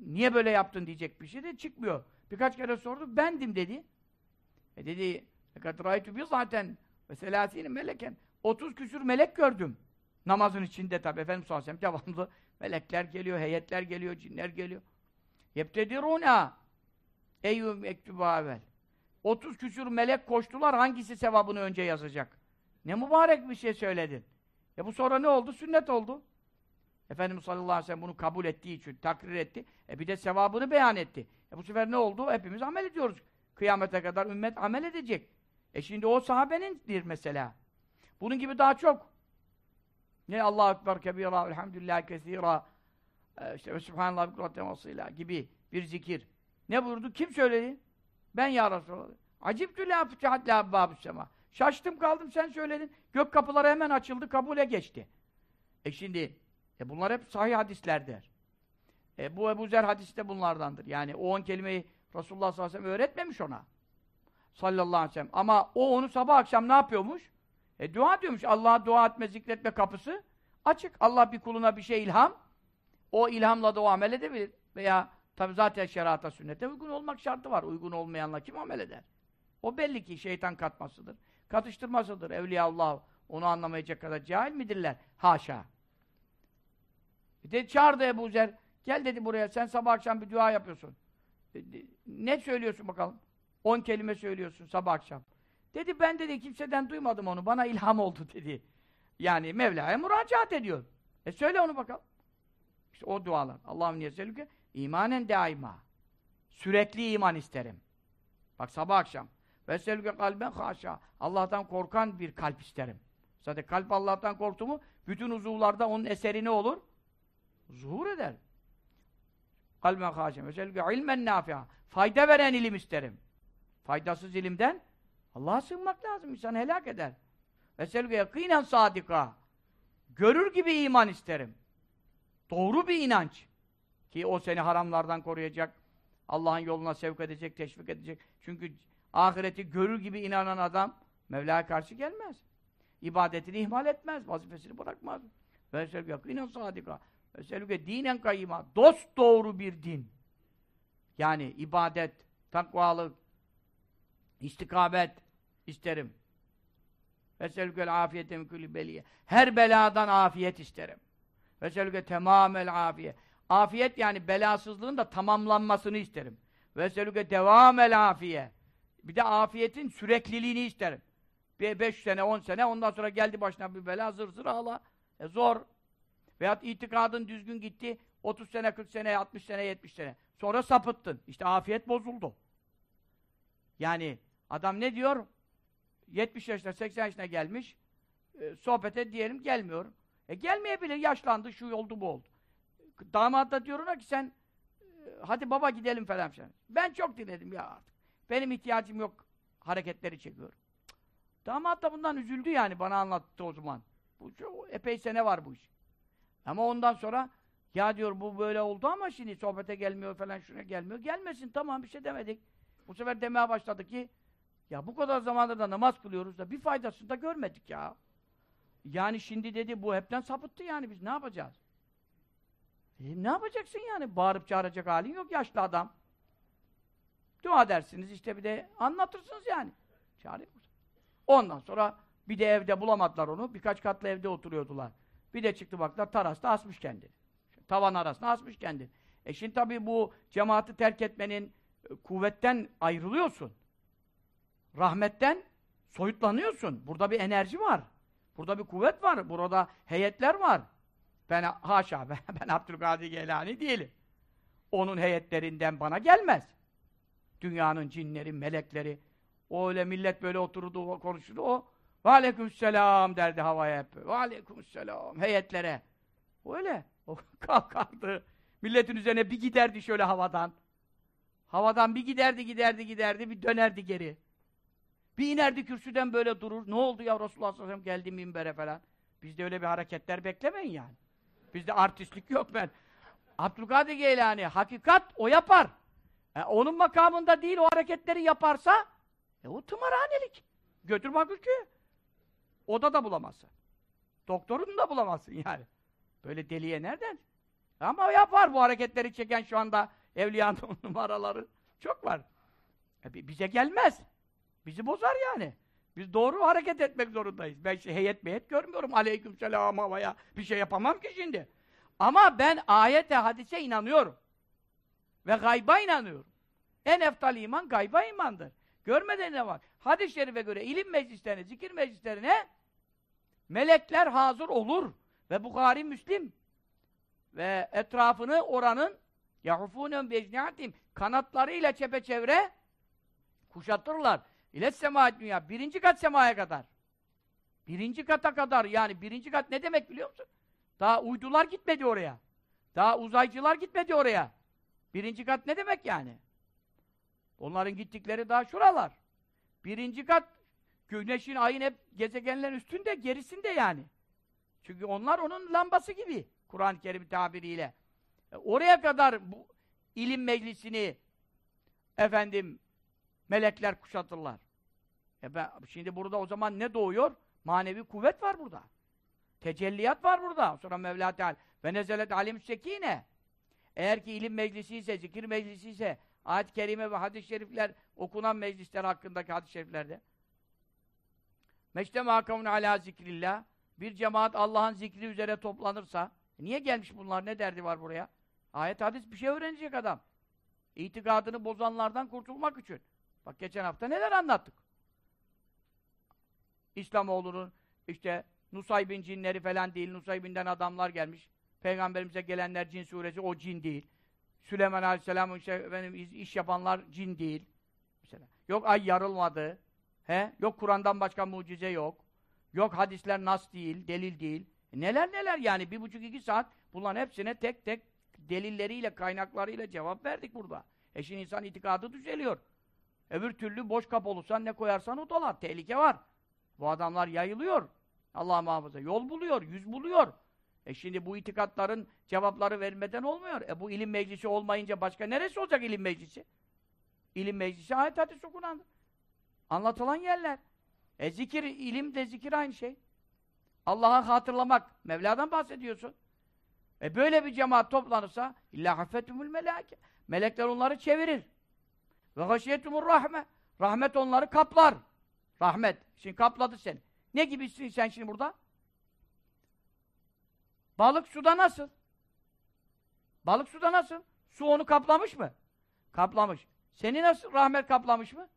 niye böyle yaptın diyecek bir şey de çıkmıyor. Birkaç kere sordu. Bendim dedi. E dedi fakat raytu zaten ve selasini meleken 30 küsür melek gördüm. Namazın içinde tabi Efendimiz sallallahu aleyhi ve sellem devamlı melekler geliyor, heyetler geliyor, cinler geliyor. Yeptediruna eyyum ektubu evvel. 30 küsür melek koştular hangisi sevabını önce yazacak? Ne mübarek bir şey söyledin. E bu sonra ne oldu? Sünnet oldu. Efendimiz sallallahu aleyhi ve sellem bunu kabul ettiği için takrir etti. E bir de sevabını beyan etti. E bu sefer ne oldu? Hepimiz amel ediyoruz. Kıyamete kadar ümmet amel edecek. E şimdi o sahabenindir mesela. Bunun gibi daha çok. Ne Allahu Ekber kebira, elhamdülillah kesira, e, işte ve subhanallah gibi bir zikir. Ne buyurdu? Kim söyledi? Ben ya Resulallah. Aciptü la futihat la babus. Şaştım kaldım sen söyledin. Gök kapıları hemen açıldı, kabule geçti. E şimdi e bunlar hep sahih hadislerdir. E bu Ebu Zer hadisi de bunlardandır. Yani o on kelimeyi Resulullah sallallahu aleyhi ve sellem öğretmemiş ona. Sallallahu aleyhi ve sellem. Ama o onu sabah akşam ne yapıyormuş? E dua diyormuş. Allah'a dua etme, zikretme kapısı açık. Allah bir kuluna bir şey ilham. O ilhamla da o amel edebilir. Veya tabi zaten şerata sünnete uygun olmak şartı var. Uygun olmayanla kim amel eder? O belli ki şeytan katmasıdır. Katıştırmasıdır. Evliya Allah onu anlamayacak kadar cahil midirler? Haşa. De çağırdı Ebu Zer. Gel dedi buraya. Sen sabah akşam bir dua yapıyorsun. E, ne söylüyorsun bakalım? On kelime söylüyorsun sabah akşam. Dedi ben dedi kimseden duymadım onu. Bana ilham oldu dedi. Yani Mevla'ya müracaat ediyor. E söyle onu bakalım. İşte o dualar. Allah'ım niyeselüke imanen daima. Sürekli iman isterim. Bak sabah akşam. Ve selüke kalben haşa. Allah'tan korkan bir kalp isterim. Zaten kalp Allah'tan korktu mu bütün uzuvlarda onun eseri ne olur? Zuhur eder. Kalben haşa. Ve selüke ilmen nafi'a. Fayda veren ilim isterim. Faydasız ilimden Allah'a sığınmak lazım. İnsanı helak eder. Ve selüke yakinen sadika. Görür gibi iman isterim. Doğru bir inanç. Ki o seni haramlardan koruyacak. Allah'ın yoluna sevk edecek, teşvik edecek. Çünkü ahireti görür gibi inanan adam Mevla'ya karşı gelmez. İbadetini ihmal etmez, vazifesini bırakmaz. Ve selüke yakinen sadika. Ve selüke dinen kayyima. Dost doğru bir din. Yani ibadet, takvalık, istikamet isterim. Veselükel afiyete mükülü beliye. Her beladan afiyet isterim. Veselüke temamel afiye. Afiyet yani belasızlığın da tamamlanmasını isterim. Veselüke devamel afiye. Bir de afiyetin sürekliliğini isterim. Bir beş sene, on sene, ondan sonra geldi başına bir bela, zır zır ağla. E zor. Veyahut itikadın düzgün gitti, 30 sene, 40 sene, 60 sene, 70 sene. Sonra sapıttın. İşte afiyet bozuldu. Yani adam ne diyor? 70 yaşına, 80 yaşına gelmiş, e, sohbete diyelim gelmiyor. E gelmeyebilir, yaşlandı, şu oldu, bu oldu. Damat da diyor ona ki sen, e, hadi baba gidelim falan filan. Ben çok dinledim ya artık. Benim ihtiyacım yok, hareketleri çekiyorum. Damat da bundan üzüldü yani, bana anlattı o zaman. Bu çok, epey sene var bu iş. Ama ondan sonra, ya diyor bu böyle oldu ama şimdi sohbete gelmiyor falan, şuna gelmiyor. Gelmesin, tamam bir şey demedik. Bu sefer demeye başladı ki, ya bu kadar zamandır da namaz kılıyoruz da bir faydasını da görmedik ya. Yani şimdi dedi bu hepten sapıttı yani biz ne yapacağız? E, ne yapacaksın yani? Bağırıp çağıracak halin yok yaşlı adam. Dua dersiniz işte bir de anlatırsınız yani. Çağırayım Ondan sonra bir de evde bulamadılar onu. Birkaç katlı evde oturuyordular. Bir de çıktı baktılar tarasta asmış kendini. Tavan arasına asmış kendini. E şimdi tabii bu cemaati terk etmenin e, kuvvetten ayrılıyorsun. Rahmetten soyutlanıyorsun. Burada bir enerji var. Burada bir kuvvet var. Burada heyetler var. Ben haşa ben, ben Abdülkadir Geylani değilim. Onun heyetlerinden bana gelmez. Dünyanın cinleri, melekleri. O öyle millet böyle otururdu, konuşurdu. O ve aleykümselam derdi havaya hep. Ve aleykümselam heyetlere. Öyle. O kalkardı. Milletin üzerine bir giderdi şöyle havadan. Havadan bir giderdi, giderdi, giderdi, bir dönerdi geri. Bir inerdi kürsüden böyle durur. Ne oldu ya Resulullah sallallahu aleyhi ve sellem geldi minbere falan. Bizde öyle bir hareketler beklemeyin yani. Bizde artistlik yok ben. Abdülkadir Geylani, hakikat o yapar. E, onun makamında değil o hareketleri yaparsa e, o tımarhanelik. Götür Bakırköy'e. Oda da bulamazsın. Doktorunu da bulamazsın yani. Böyle deliye nereden? Ama yapar bu hareketleri çeken şu anda evliyanın numaraları çok var. E, bize gelmez. Bizi bozar yani. Biz doğru hareket etmek zorundayız. Ben şey, heyet meyet görmüyorum. Aleyküm selam havaya. Bir şey yapamam ki şimdi. Ama ben ayete, hadise inanıyorum. Ve gayba inanıyorum. En eftal iman gayba imandır. Görmeden ne var? Hadis-i şerife göre ilim meclislerine, zikir meclislerine melekler hazır olur. Ve Bukhari Müslim ve etrafını oranın yahufûnun becniatim kanatlarıyla çepeçevre kuşatırlar. İlet sema dünya. Birinci kat semaya kadar. Birinci kata kadar yani birinci kat ne demek biliyor musun? Daha uydular gitmedi oraya. Daha uzaycılar gitmedi oraya. Birinci kat ne demek yani? Onların gittikleri daha şuralar. Birinci kat güneşin, ayın hep gezegenlerin üstünde, gerisinde yani. Çünkü onlar onun lambası gibi. Kur'an-ı Kerim tabiriyle. E, oraya kadar bu ilim meclisini efendim melekler kuşatırlar. E ben, şimdi burada o zaman ne doğuyor? Manevi kuvvet var burada. Tecelliyat var burada. Sonra Mevla Teala ve nezelet alim sekine. Eğer ki ilim meclisi ise, zikir meclisi ise, ayet-i kerime ve hadis-i şerifler okunan meclisler hakkındaki hadis-i şeriflerde Meçtema kavun ala zikrillah bir cemaat Allah'ın zikri üzere toplanırsa niye gelmiş bunlar? Ne derdi var buraya? Ayet hadis bir şey öğrenecek adam. İtikadını bozanlardan kurtulmak için. Bak geçen hafta neler anlattık. İslamoğlu'nun işte Nusaybin cinleri falan değil. Nusaybin'den adamlar gelmiş. Peygamberimize gelenler cin suresi o cin değil. Süleyman Aleyhisselam'ın işte, efendim, iş yapanlar cin değil. Mesela. Yok ay yarılmadı. He? Yok Kur'an'dan başka mucize yok. Yok hadisler nas değil, delil değil. E neler neler yani bir buçuk iki saat bunların hepsine tek tek delilleriyle, kaynaklarıyla cevap verdik burada. E şimdi insan itikadı düzeliyor. Öbür türlü boş kap olursan ne koyarsan o dolar. Tehlike var. Bu adamlar yayılıyor. Allah muhafaza. Yol buluyor, yüz buluyor. E şimdi bu itikatların cevapları vermeden olmuyor. E bu ilim meclisi olmayınca başka neresi olacak ilim meclisi? İlim meclisi ayet hadis okunandır. Anlatılan yerler. E zikir, ilim de zikir aynı şey. Allah'a hatırlamak. Mevla'dan bahsediyorsun. E böyle bir cemaat toplanırsa illa hafetumul meleke. Melekler onları çevirir. Ve haşiyetumur rahme. Rahmet onları kaplar. Rahmet. Şimdi kapladı seni. Ne gibisin sen şimdi burada? Balık suda nasıl? Balık suda nasıl? Su onu kaplamış mı? Kaplamış. Seni nasıl rahmet kaplamış mı?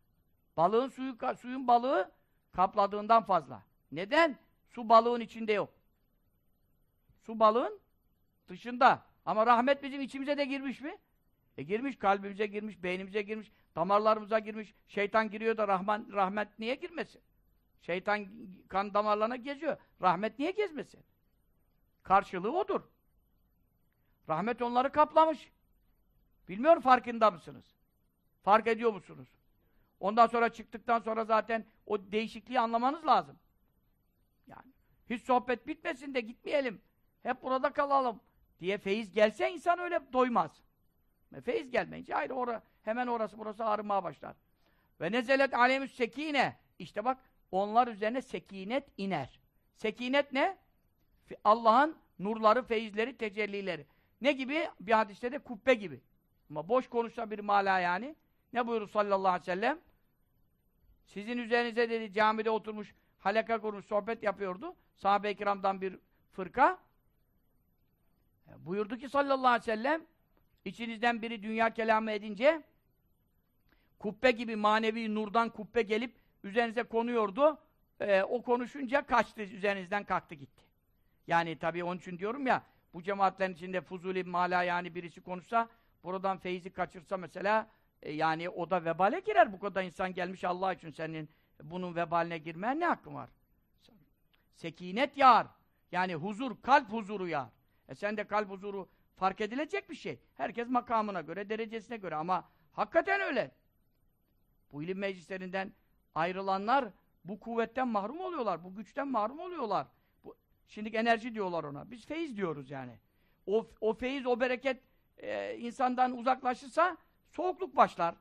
Balığın suyu, suyun balığı kapladığından fazla. Neden? Su balığın içinde yok. Su balığın dışında. Ama rahmet bizim içimize de girmiş mi? E girmiş, kalbimize girmiş, beynimize girmiş, damarlarımıza girmiş. Şeytan giriyor da Rahman, rahmet niye girmesin? Şeytan kan damarlarına geziyor. Rahmet niye gezmesin? Karşılığı odur. Rahmet onları kaplamış. Bilmiyorum farkında mısınız? Fark ediyor musunuz? Ondan sonra çıktıktan sonra zaten o değişikliği anlamanız lazım. Yani hiç sohbet bitmesin de gitmeyelim. Hep burada kalalım diye feyiz gelse insan öyle doymaz. Feyiz gelmeyince ayrı ora, hemen orası burası ağrımaya başlar. Ve nezelet alemüs sekine. İşte bak onlar üzerine sekinet iner. Sekinet ne? Allah'ın nurları, feyizleri, tecellileri. Ne gibi? Bir hadiste de kubbe gibi. Ama boş konuşsa bir mala yani. Ne buyurur sallallahu aleyhi ve sellem? Sizin üzerinize dedi camide oturmuş, halaka kurmuş, sohbet yapıyordu. Sahabe-i kiramdan bir fırka. E, buyurdu ki sallallahu aleyhi ve sellem içinizden biri dünya kelamı edince kubbe gibi manevi nurdan kubbe gelip üzerinize konuyordu. E, o konuşunca kaçtı, üzerinizden kalktı gitti. Yani tabii onun için diyorum ya bu cemaatlerin içinde fuzuli mala yani birisi konuşsa buradan feyzi kaçırsa mesela e, yani o da vebale girer. Bu kadar insan gelmiş Allah için senin bunun vebaline girmeye ne hakkın var? Sekinet yağar. Yani huzur, kalp huzuru yağar. E sen de kalp huzuru fark edilecek bir şey. Herkes makamına göre, derecesine göre ama hakikaten öyle. Bu ilim meclislerinden ayrılanlar bu kuvvetten mahrum oluyorlar, bu güçten mahrum oluyorlar. Bu, şimdi enerji diyorlar ona. Biz feyiz diyoruz yani. O, o feyiz, o bereket e, insandan uzaklaşırsa soğukluk başlar,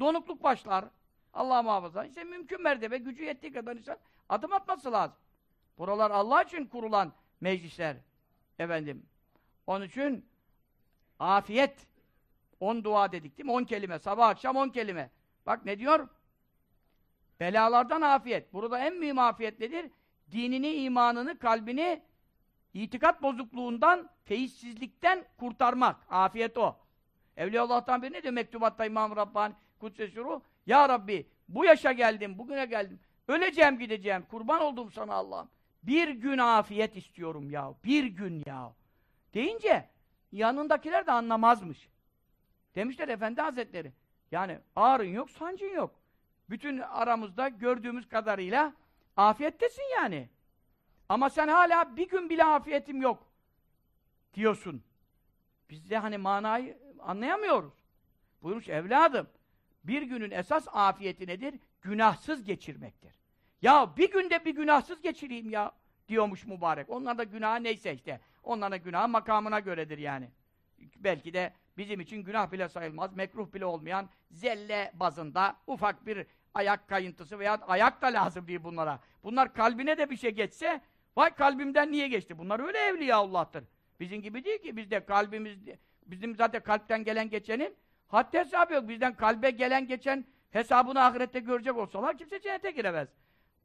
donukluk başlar. Allah muhafaza. İşte mümkün mertebe gücü yettiği kadar insan adım atması lazım. Buralar Allah için kurulan meclisler. Efendim. Onun için afiyet. On dua dedik değil mi? On kelime. Sabah akşam on kelime. Bak ne diyor? Belalardan afiyet. Burada en mühim afiyet nedir? Dinini, imanını, kalbini itikat bozukluğundan, feyizsizlikten kurtarmak. Afiyet o. Evliyaullah'tan biri ne diyor mektubatta İmam Rabbani Kudsesi Ruh? Ya Rabbi bu yaşa geldim, bugüne geldim. Öleceğim gideceğim. Kurban oldum sana Allah'ım. Bir gün afiyet istiyorum ya. Bir gün ya. Deyince yanındakiler de anlamazmış. Demişler Efendi Hazretleri. Yani ağrın yok, sancın yok. bütün aramızda gördüğümüz kadarıyla afiyettesin yani. Ama sen hala bir gün bile afiyetim yok diyorsun. Biz de hani manayı anlayamıyoruz. Buyurmuş evladım, bir günün esas afiyeti nedir? Günahsız geçirmektir. Ya bir günde bir günahsız geçireyim ya diyormuş mübarek. Onlar da günah neyse işte. Onların günah makamına göredir yani. Belki de bizim için günah bile sayılmaz, mekruh bile olmayan zelle bazında ufak bir ayak kayıntısı veya ayak da lazım değil bunlara. Bunlar kalbine de bir şey geçse, vay kalbimden niye geçti? Bunlar öyle evliya Allah'tır. Bizim gibi değil ki bizde kalbimiz, bizim zaten kalpten gelen geçenin haddi hesabı yok. Bizden kalbe gelen geçen hesabını ahirette görecek olsalar kimse cennete giremez.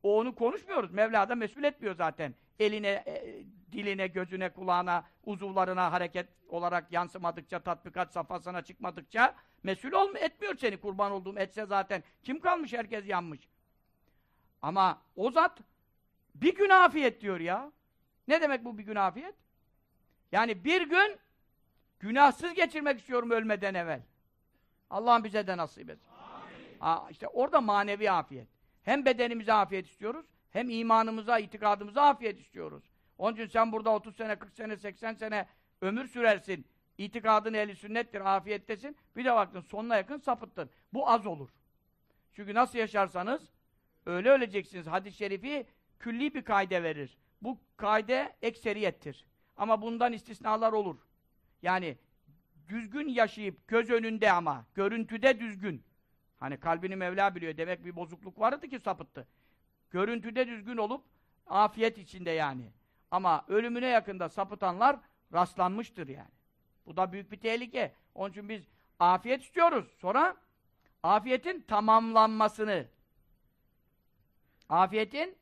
O onu konuşmuyoruz. Mevla da mesul etmiyor zaten. Eline, e, diline, gözüne, kulağına, uzuvlarına hareket olarak yansımadıkça, tatbikat safhasına çıkmadıkça mesul olma, etmiyor seni. Kurban olduğum etse zaten. Kim kalmış? Herkes yanmış. Ama o zat bir gün afiyet diyor ya. Ne demek bu bir gün afiyet? Yani bir gün günahsız geçirmek istiyorum ölmeden evvel. Allah'ım bize de nasip etsin. Ha, işte orada manevi afiyet. Hem bedenimize afiyet istiyoruz, hem imanımıza, itikadımıza afiyet istiyoruz. Onun için sen burada 30 sene, 40 sene, 80 sene ömür sürersin. İtikadın ehli sünnettir, afiyettesin. Bir de baktın sonuna yakın sapıttın. Bu az olur. Çünkü nasıl yaşarsanız öyle öleceksiniz. Hadis-i şerifi külli bir kaide verir. Bu kaide ekseriyettir. Ama bundan istisnalar olur. Yani düzgün yaşayıp göz önünde ama görüntüde düzgün. Hani kalbini Mevla biliyor. Demek bir bozukluk vardı ki sapıttı. Görüntüde düzgün olup afiyet içinde yani. Ama ölümüne yakında sapıtanlar rastlanmıştır yani. Bu da büyük bir tehlike. Onun için biz afiyet istiyoruz. Sonra afiyetin tamamlanmasını. Afiyetin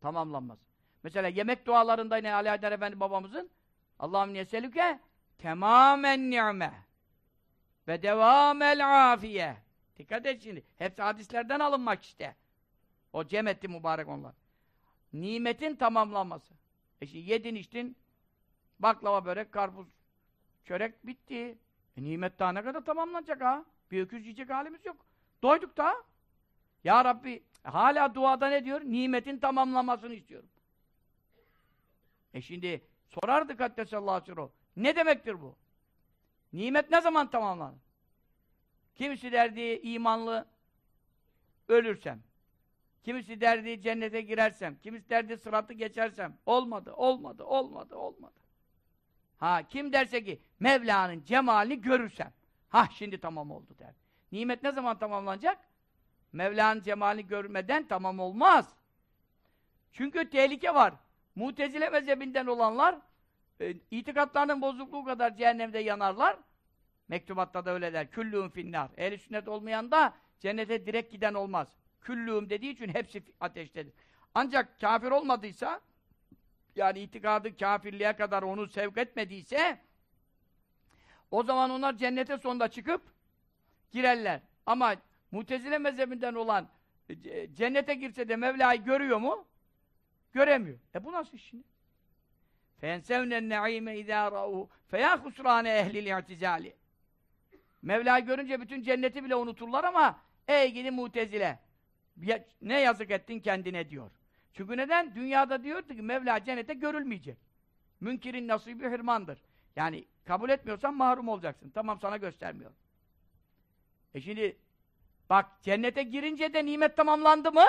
tamamlanması. Mesela yemek dualarında yine Ali Haydar Efendi babamızın Allah'ım yeselüke temamen ni'me ve devamel afiye. Dikkat et şimdi. Hepsi hadislerden alınmak işte. O cem etti mübarek onlar. Nimetin tamamlanması. E şimdi yedin içtin, baklava, börek, karpuz, çörek bitti. E nimet daha ne kadar tamamlanacak ha? Bir öküz yiyecek halimiz yok. Doyduk da. Ya Rabbi, hala duada ne diyor? Nimetin tamamlanmasını istiyorum. E şimdi sorardık Haddesallahu aleyhi Ne demektir bu? Nimet ne zaman tamamlanır? Kimisi derdi imanlı ölürsem. Kimisi derdi cennete girersem. Kimisi derdi sıratı geçersem. Olmadı, olmadı, olmadı, olmadı. Ha kim derse ki Mevla'nın cemalini görürsem. Ha şimdi tamam oldu der. Nimet ne zaman tamamlanacak? Mevla'nın cemalini görmeden tamam olmaz. Çünkü tehlike var. Mutezile mezhebinden olanlar e, itikatlarının bozukluğu kadar cehennemde yanarlar. Mektubatta da öyle der. Küllüğün finnar. Ehl-i sünnet olmayan da cennete direkt giden olmaz. Küllüğüm dediği için hepsi ateştedir. Ancak kafir olmadıysa yani itikadı kafirliğe kadar onu sevk etmediyse o zaman onlar cennete sonunda çıkıp girerler. Ama Mutezile mezhebinden olan e, cennete girse de Mevla'yı görüyor mu? Göremiyor. E bu nasıl şimdi? فَيَنْسَوْنَ النَّعِيمَ اِذَا رَأُهُ فَيَا خُسْرَانَ اَهْلِ الْاِعْتِزَالِ Mevla'yı görünce bütün cenneti bile unuturlar ama ey gidi mutezile ne yazık ettin kendine diyor. Çünkü neden? Dünyada diyordu ki Mevla cennete görülmeyecek. Münkirin nasibi hırmandır. Yani kabul etmiyorsan mahrum olacaksın. Tamam sana göstermiyor. E şimdi bak cennete girince de nimet tamamlandı mı?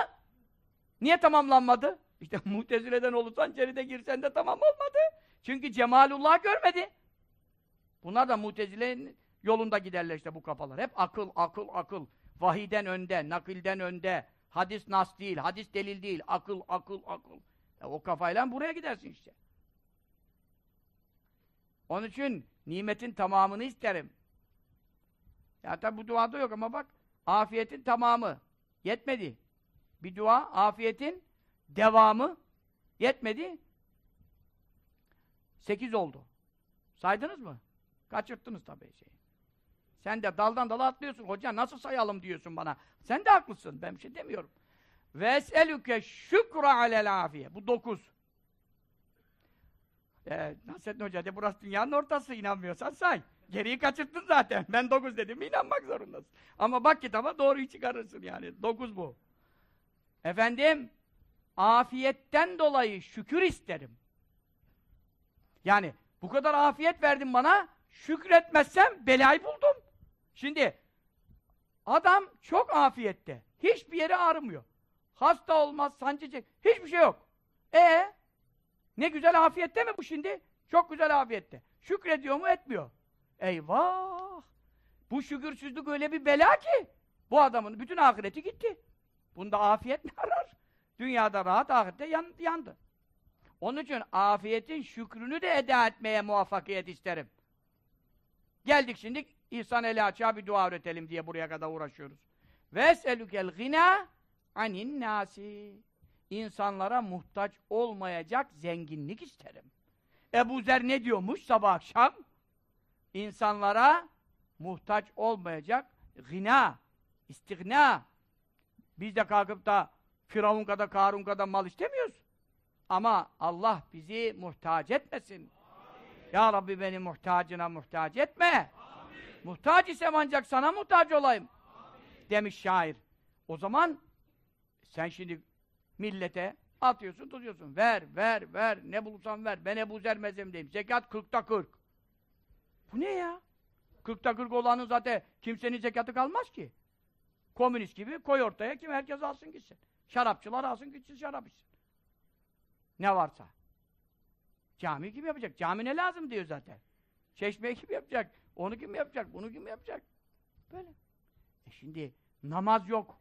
Niye tamamlanmadı? İşte mutezileden olursan cennete girsen de tamam olmadı. Çünkü cemalullah görmedi. Bunlar da mutezilenin yolunda giderler işte bu kafalar. Hep akıl, akıl, akıl. Vahiden önde, nakilden önde. Hadis nas değil, hadis delil değil. Akıl, akıl, akıl. Ya o kafayla buraya gidersin işte. Onun için nimetin tamamını isterim. Ya tabi bu duada yok ama bak afiyetin tamamı. Yetmedi. Bir dua afiyetin devamı yetmedi. Sekiz oldu. Saydınız mı? Kaçırttınız tabii şeyi. Sen de daldan dala atlıyorsun. Hoca nasıl sayalım diyorsun bana. Sen de haklısın. Ben bir şey demiyorum. Ve es'elüke şükra alel. Bu dokuz. Ee, Nasrettin Hoca de burası dünyanın ortası inanmıyorsan say. Geriyi kaçırttın zaten. Ben dokuz dedim inanmak zorundasın. Ama bak kitaba doğruyu çıkarırsın yani. Dokuz bu. Efendim, afiyetten dolayı şükür isterim. Yani bu kadar afiyet verdin bana, şükretmezsem belayı buldum. Şimdi adam çok afiyette. Hiçbir yeri ağrımıyor. Hasta olmaz, sancı. Hiçbir şey yok. E ne güzel afiyette mi bu şimdi? Çok güzel afiyette. Şükrediyor mu, etmiyor. Eyvah! Bu şükürsüzlük öyle bir bela ki bu adamın bütün ahireti gitti. Bunda afiyet ne arar? Dünyada rahat, ahirette yan, yandı. Onun için afiyetin şükrünü de eda etmeye muvaffakiyet isterim. Geldik şimdi İhsan eli açığa bir dua öğretelim diye buraya kadar uğraşıyoruz. Veselükel gina anin nasi. İnsanlara muhtaç olmayacak zenginlik isterim. Ebu Zer ne diyormuş sabah akşam? İnsanlara muhtaç olmayacak gina, istigna. Biz de kalkıp da Firavun kadar, Karun kadar mal istemiyoruz. Ama Allah bizi muhtaç etmesin. Amin. Ya Rabbi beni muhtacına muhtaç etme. Amin. Muhtaç isem ancak sana muhtaç olayım. Amin. Demiş şair. O zaman sen şimdi millete atıyorsun, tutuyorsun. Ver, ver, ver. Ne bulursan ver. Ben Ebu Zer mezhemdeyim. Zekat kırkta kırk. Bu ne ya? Kırkta kırk olanın zaten kimsenin zekatı kalmaz ki. Komünist gibi koy ortaya kim herkes alsın gitsin. Şarapçılar alsın gitsin şarap içsin. Ne varsa. Cami kim yapacak? Cami ne lazım diyor zaten. Çeşme kim yapacak? Onu kim yapacak? Bunu kim yapacak? Böyle. E şimdi namaz yok.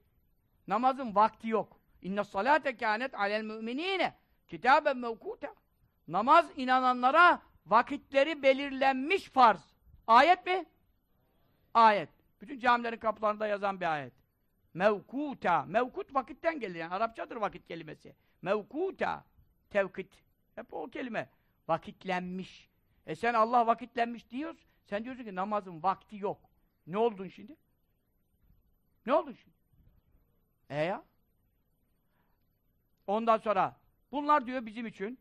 Namazın vakti yok. İnne salate kânet alel müminine kitaben mevkuta. Namaz inananlara vakitleri belirlenmiş farz. Ayet mi? Ayet. Bütün camilerin kapılarında yazan bir ayet. Mevkuta. Mevkut vakitten gelir. Yani Arapçadır vakit kelimesi. Mevkuta. Tevkit. Hep o kelime. Vakitlenmiş. E sen Allah vakitlenmiş diyoruz. Sen diyorsun ki namazın vakti yok. Ne oldun şimdi? Ne oldun şimdi? E ya? Ondan sonra bunlar diyor bizim için.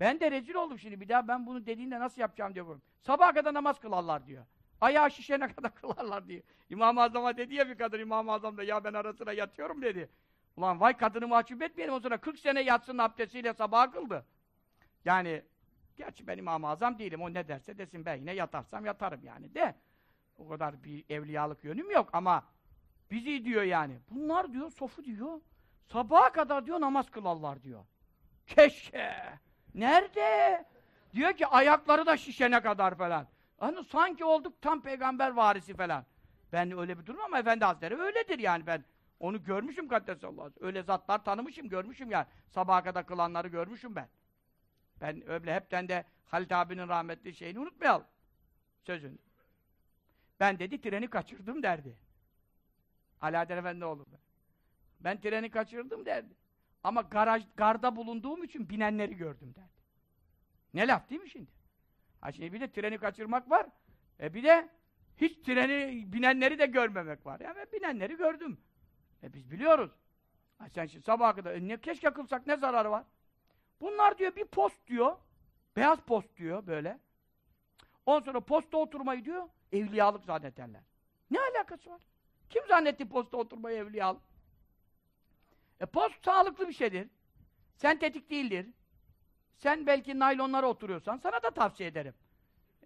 Ben de rezil oldum şimdi. Bir daha ben bunu dediğinde nasıl yapacağım diyor. Sabaha kadar namaz kılarlar diyor. Ayağı şişene kadar kılarlar diyor. İmam-ı Azam'a dedi ya bir kadın İmam-ı Azam da ya ben ara sıra yatıyorum dedi. Ulan vay kadını mahcup etmeyelim o sonra 40 sene yatsın abdestiyle sabaha kıldı. Yani gerçi ben İmam-ı Azam değilim. O ne derse desin ben yine yatarsam yatarım yani de. O kadar bir evliyalık yönüm yok ama bizi diyor yani. Bunlar diyor sofu diyor. Sabaha kadar diyor namaz kılarlar diyor. Keşke. Nerede? Diyor ki ayakları da şişene kadar falan. Hani sanki olduk tam peygamber varisi falan. Ben öyle bir durum ama Efendi Hazretleri öyledir yani ben. Onu görmüşüm Kaddesallahu Öyle zatlar tanımışım, görmüşüm yani. Sabaha kadar kılanları görmüşüm ben. Ben öyle hepten de Halit abinin rahmetli şeyini unutmayalım. Sözünü. Ben dedi treni kaçırdım derdi. Alaeddin Efendi olur. Ben treni kaçırdım derdi. Ama garaj, garda bulunduğum için binenleri gördüm derdi. Ne laf değil mi şimdi? Ha şimdi bir de treni kaçırmak var. E bir de hiç treni binenleri de görmemek var. Yani binenleri gördüm. E biz biliyoruz. Ha sen şimdi sabaha kadar e ne, keşke kılsak ne zararı var? Bunlar diyor bir post diyor. Beyaz post diyor böyle. Ondan sonra posta oturmayı diyor evliyalık zannederler. Ne alakası var? Kim zannetti posta oturmayı evliyalık? E post sağlıklı bir şeydir. Sentetik değildir. Sen belki naylonlara oturuyorsan sana da tavsiye ederim.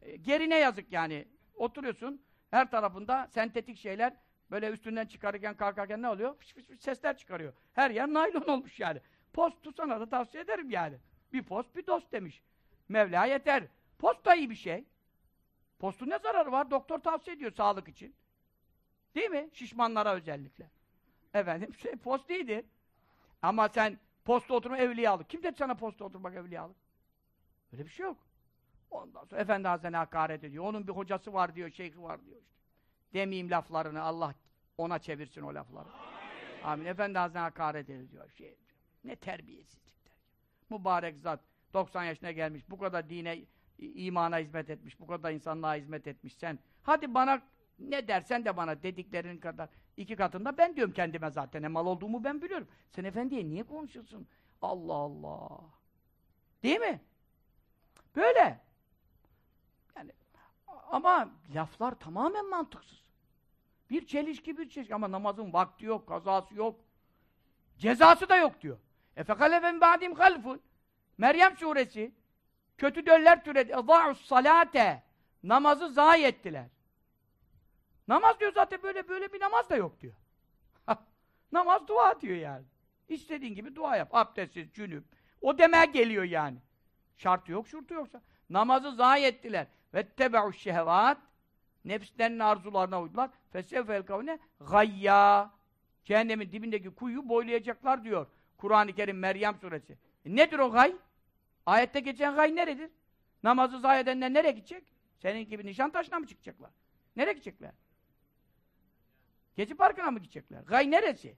E, gerine yazık yani. Oturuyorsun her tarafında sentetik şeyler böyle üstünden çıkarırken kalkarken ne oluyor? Fış fış fış sesler çıkarıyor. Her yer naylon olmuş yani. Postu sana da tavsiye ederim yani. Bir post bir dost demiş. Mevla yeter. Post da iyi bir şey. Postun ne zararı var? Doktor tavsiye ediyor sağlık için. Değil mi? Şişmanlara özellikle. Efendim şey, post iyidir. Ama sen posta oturma evliyalık. Kim dedi sana posta oturmak evliyalık? Öyle bir şey yok. Ondan sonra Efendi Hazretleri hakaret ediyor. Onun bir hocası var diyor, şeyhi var diyor işte. Demeyeyim laflarını, Allah ona çevirsin o lafları. Amin. Amin. Efendi Hazretleri hakaret ediyor. Şey, ne terbiyesizlikler. Mübarek zat, 90 yaşına gelmiş, bu kadar dine, imana hizmet etmiş, bu kadar insanlığa hizmet etmiş sen. Hadi bana ne dersen de bana dediklerin kadar iki katında ben diyorum kendime zaten. Ne mal olduğumu ben biliyorum. Sen efendiye niye konuşuyorsun? Allah Allah. Değil mi? Böyle. Yani ama laflar tamamen mantıksız. Bir çelişki bir çelişki ama namazın vakti yok, kazası yok. Cezası da yok diyor. Efekalefe min ba'dim halfun. Meryem suresi kötü döller türedi. Ezza'us salate. Namazı zayi ettiler. Namaz diyor zaten böyle böyle bir namaz da yok diyor. namaz dua diyor yani. İstediğin gibi dua yap. Abdestsiz, cünüp. O demeye geliyor yani. Şartı yok, şurtu yoksa. Namazı zayi ettiler. Ve tebe'u şehvat. Nefslerinin arzularına uydular. Fesevfel kavne gayya. Cehennemin dibindeki kuyu boylayacaklar diyor. Kur'an-ı Kerim Meryem suresi. E nedir o gay? Ayette geçen gay neredir? Namazı zayi edenler nereye gidecek? Senin gibi Nişantaşı'na mı çıkacaklar? Nereye gidecekler? Gezi parkına mı gidecekler? Gay neresi?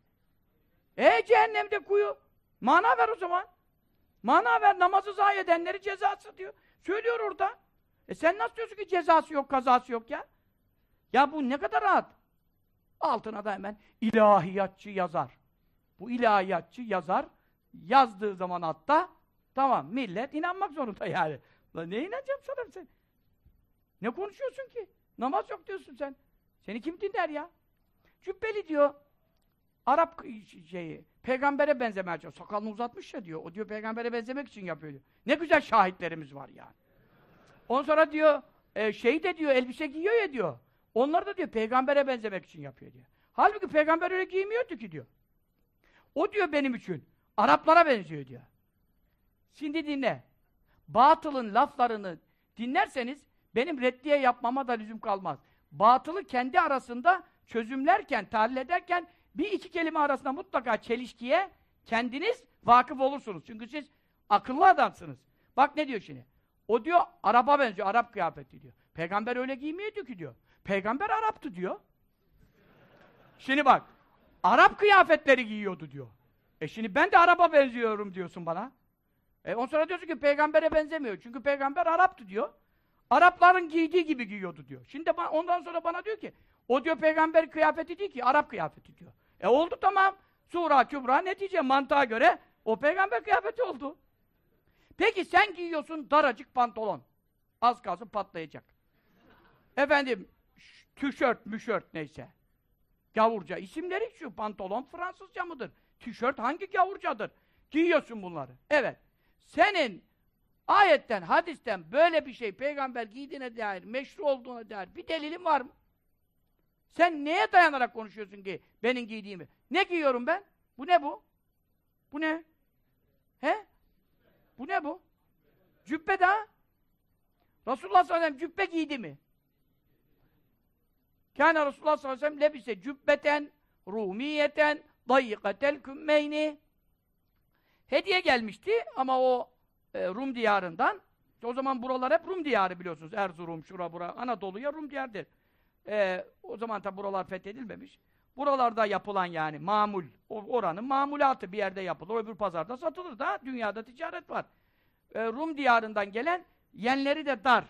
E cehennemde kuyu. Mana ver o zaman. Mana ver. Namazı zayi edenleri cezası diyor. Söylüyor orada. E sen nasıl diyorsun ki cezası yok, kazası yok ya? Ya bu ne kadar rahat. Altına da hemen ilahiyatçı yazar. Bu ilahiyatçı yazar. Yazdığı zaman hatta tamam millet inanmak zorunda yani. Lan ne inanacağım sana sen? Ne konuşuyorsun ki? Namaz yok diyorsun sen. Seni kim dinler ya? Cübbeli diyor. Arap şeyi, peygambere benzemeye çalışıyor. Sakalını uzatmış ya diyor. O diyor peygambere benzemek için yapıyor diyor. Ne güzel şahitlerimiz var yani. Ondan sonra diyor, e, şey de diyor, elbise giyiyor ya diyor. Onlar da diyor, peygambere benzemek için yapıyor diyor. Halbuki peygamber öyle giymiyordu ki diyor. O diyor benim için, Araplara benziyor diyor. Şimdi dinle. Batılın laflarını dinlerseniz, benim reddiye yapmama da lüzum kalmaz. Batılı kendi arasında çözümlerken, tahlil ederken, bir iki kelime arasında mutlaka çelişkiye kendiniz vakıf olursunuz. Çünkü siz akıllı adamsınız. Bak ne diyor şimdi? O diyor Arap'a benziyor, Arap kıyafeti diyor. Peygamber öyle giymiyordu ki diyor. Peygamber Arap'tı diyor. Şimdi bak, Arap kıyafetleri giyiyordu diyor. E şimdi ben de Arap'a benziyorum diyorsun bana. E on sonra diyorsun ki peygambere benzemiyor. Çünkü peygamber Arap'tı diyor. Arapların giydiği gibi giyiyordu diyor. Şimdi ondan sonra bana diyor ki o diyor peygamber kıyafeti değil ki Arap kıyafeti diyor. E oldu tamam. Sura Kübra netice mantığa göre o peygamber kıyafeti oldu. Peki sen giyiyorsun daracık pantolon. Az kalsın patlayacak. Efendim, tişört, müşört neyse. Gavurca. isimleri şu pantolon Fransızca mıdır? Tişört hangi gavurcadır? Giyiyorsun bunları. Evet. Senin ayetten, hadisten böyle bir şey peygamber giydiğine dair, meşru olduğuna dair bir delilin var mı? Sen neye dayanarak konuşuyorsun ki benim giydiğimi? Ne giyiyorum ben? Bu ne bu? Bu ne? He? Bu ne bu? Cübbe daha. Resulullah sallallahu aleyhi ve sellem cübbe giydi mi? Kâne Resulullah sallallahu aleyhi ve sellem lebise cübbeten rumiyeten dayyikatel kümmeyni Hediye gelmişti ama o e, Rum diyarından o zaman buralar hep Rum diyarı biliyorsunuz. Erzurum, şura bura, Anadolu'ya Rum diyardır. E, o zaman tabi buralar fethedilmemiş. Buralarda yapılan yani mamul, oranın mamulatı bir yerde yapılır, öbür pazarda satılır da dünyada ticaret var. E, Rum diyarından gelen yenleri de dar.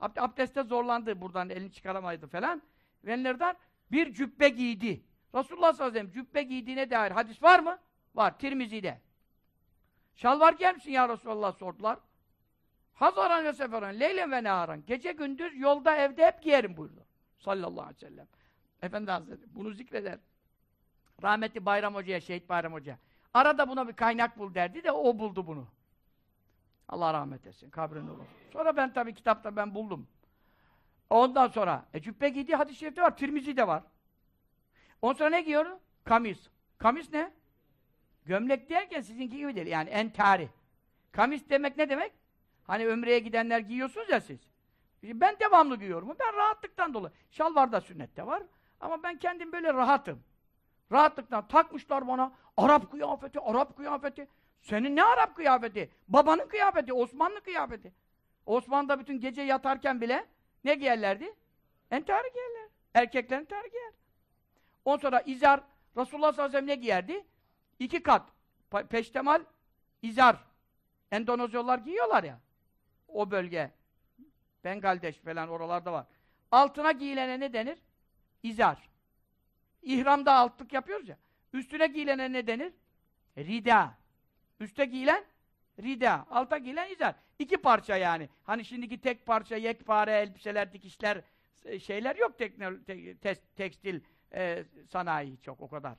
Ab abdeste zorlandı buradan elini çıkaramaydı falan. Dar. Bir cübbe giydi. Resulullah sallallahu aleyhi ve sellem cübbe giydiğine dair hadis var mı? Var. Tirmizi'de. Şalvar giyer misin ya Resulallah sordular. Hazaran ve seferan, leylen ve naharan. Gece gündüz yolda evde hep giyerim buyurdu. Sallallahu aleyhi ve sellem. Efendi Hazretleri bunu zikreder. Rahmetli Bayram Hoca'ya, Şehit Bayram Hoca. Arada buna bir kaynak bul derdi de o buldu bunu. Allah rahmet etsin, kabrini olur. Sonra ben tabii kitapta ben buldum. Ondan sonra, e cübbe giydiği hadis-i şerifte var, Tirmizi'de var. Ondan sonra ne giyiyor? Kamis. Kamis ne? Gömlek derken sizinki gibi değil, yani entari. Kamis demek ne demek? Hani ömreye gidenler giyiyorsunuz ya siz. Ben devamlı giyiyorum. Ben rahatlıktan dolayı. Şalvar da sünnette var. Ama ben kendim böyle rahatım. Rahatlıktan takmışlar bana Arap kıyafeti, Arap kıyafeti. Senin ne Arap kıyafeti? Babanın kıyafeti, Osmanlı kıyafeti. Osmanlı'da bütün gece yatarken bile ne giyerlerdi? Entari giyerler. Erkekler entari giyer. Ondan sonra izar, Resulullah sallallahu aleyhi ve sellem ne giyerdi? İki kat. Peştemal, izar. Endonezyalılar giyiyorlar ya. O bölge. Bengaldeş falan oralarda var. Altına giyilene ne denir? İzar. İhramda altlık yapıyoruz ya. Üstüne giyilene ne denir? Rida. Üste giyilen rida. Alta giyilen izar. İki parça yani. Hani şimdiki tek parça, yekpare elbiseler, dikişler e, şeyler yok tekstil e, sanayi çok o kadar.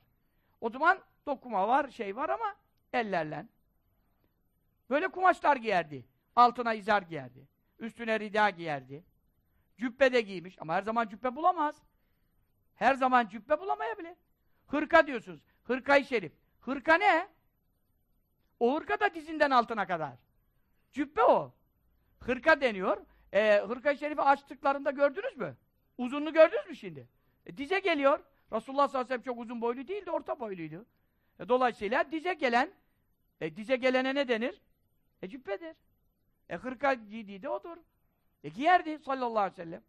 O zaman dokuma var, şey var ama ellerle. Böyle kumaşlar giyerdi. Altına izar giyerdi. Üstüne rida giyerdi. Cübbe de giymiş ama her zaman cübbe bulamaz. Her zaman cübbe bulamayabilir. Hırka diyorsunuz. Hırkayı şerif. Hırka ne? O hırka da dizinden altına kadar. Cübbe o. Hırka deniyor. Ee, hırka-i şerifi açtıklarında gördünüz mü? Uzunluğu gördünüz mü şimdi? E, dize geliyor. Resulullah sallallahu aleyhi ve sellem çok uzun boylu değildi, orta boyluydu. E, dolayısıyla dize gelen, e, dize gelene ne denir? E cübbedir. E hırka giydiği de odur. E giyerdi sallallahu aleyhi ve sellem.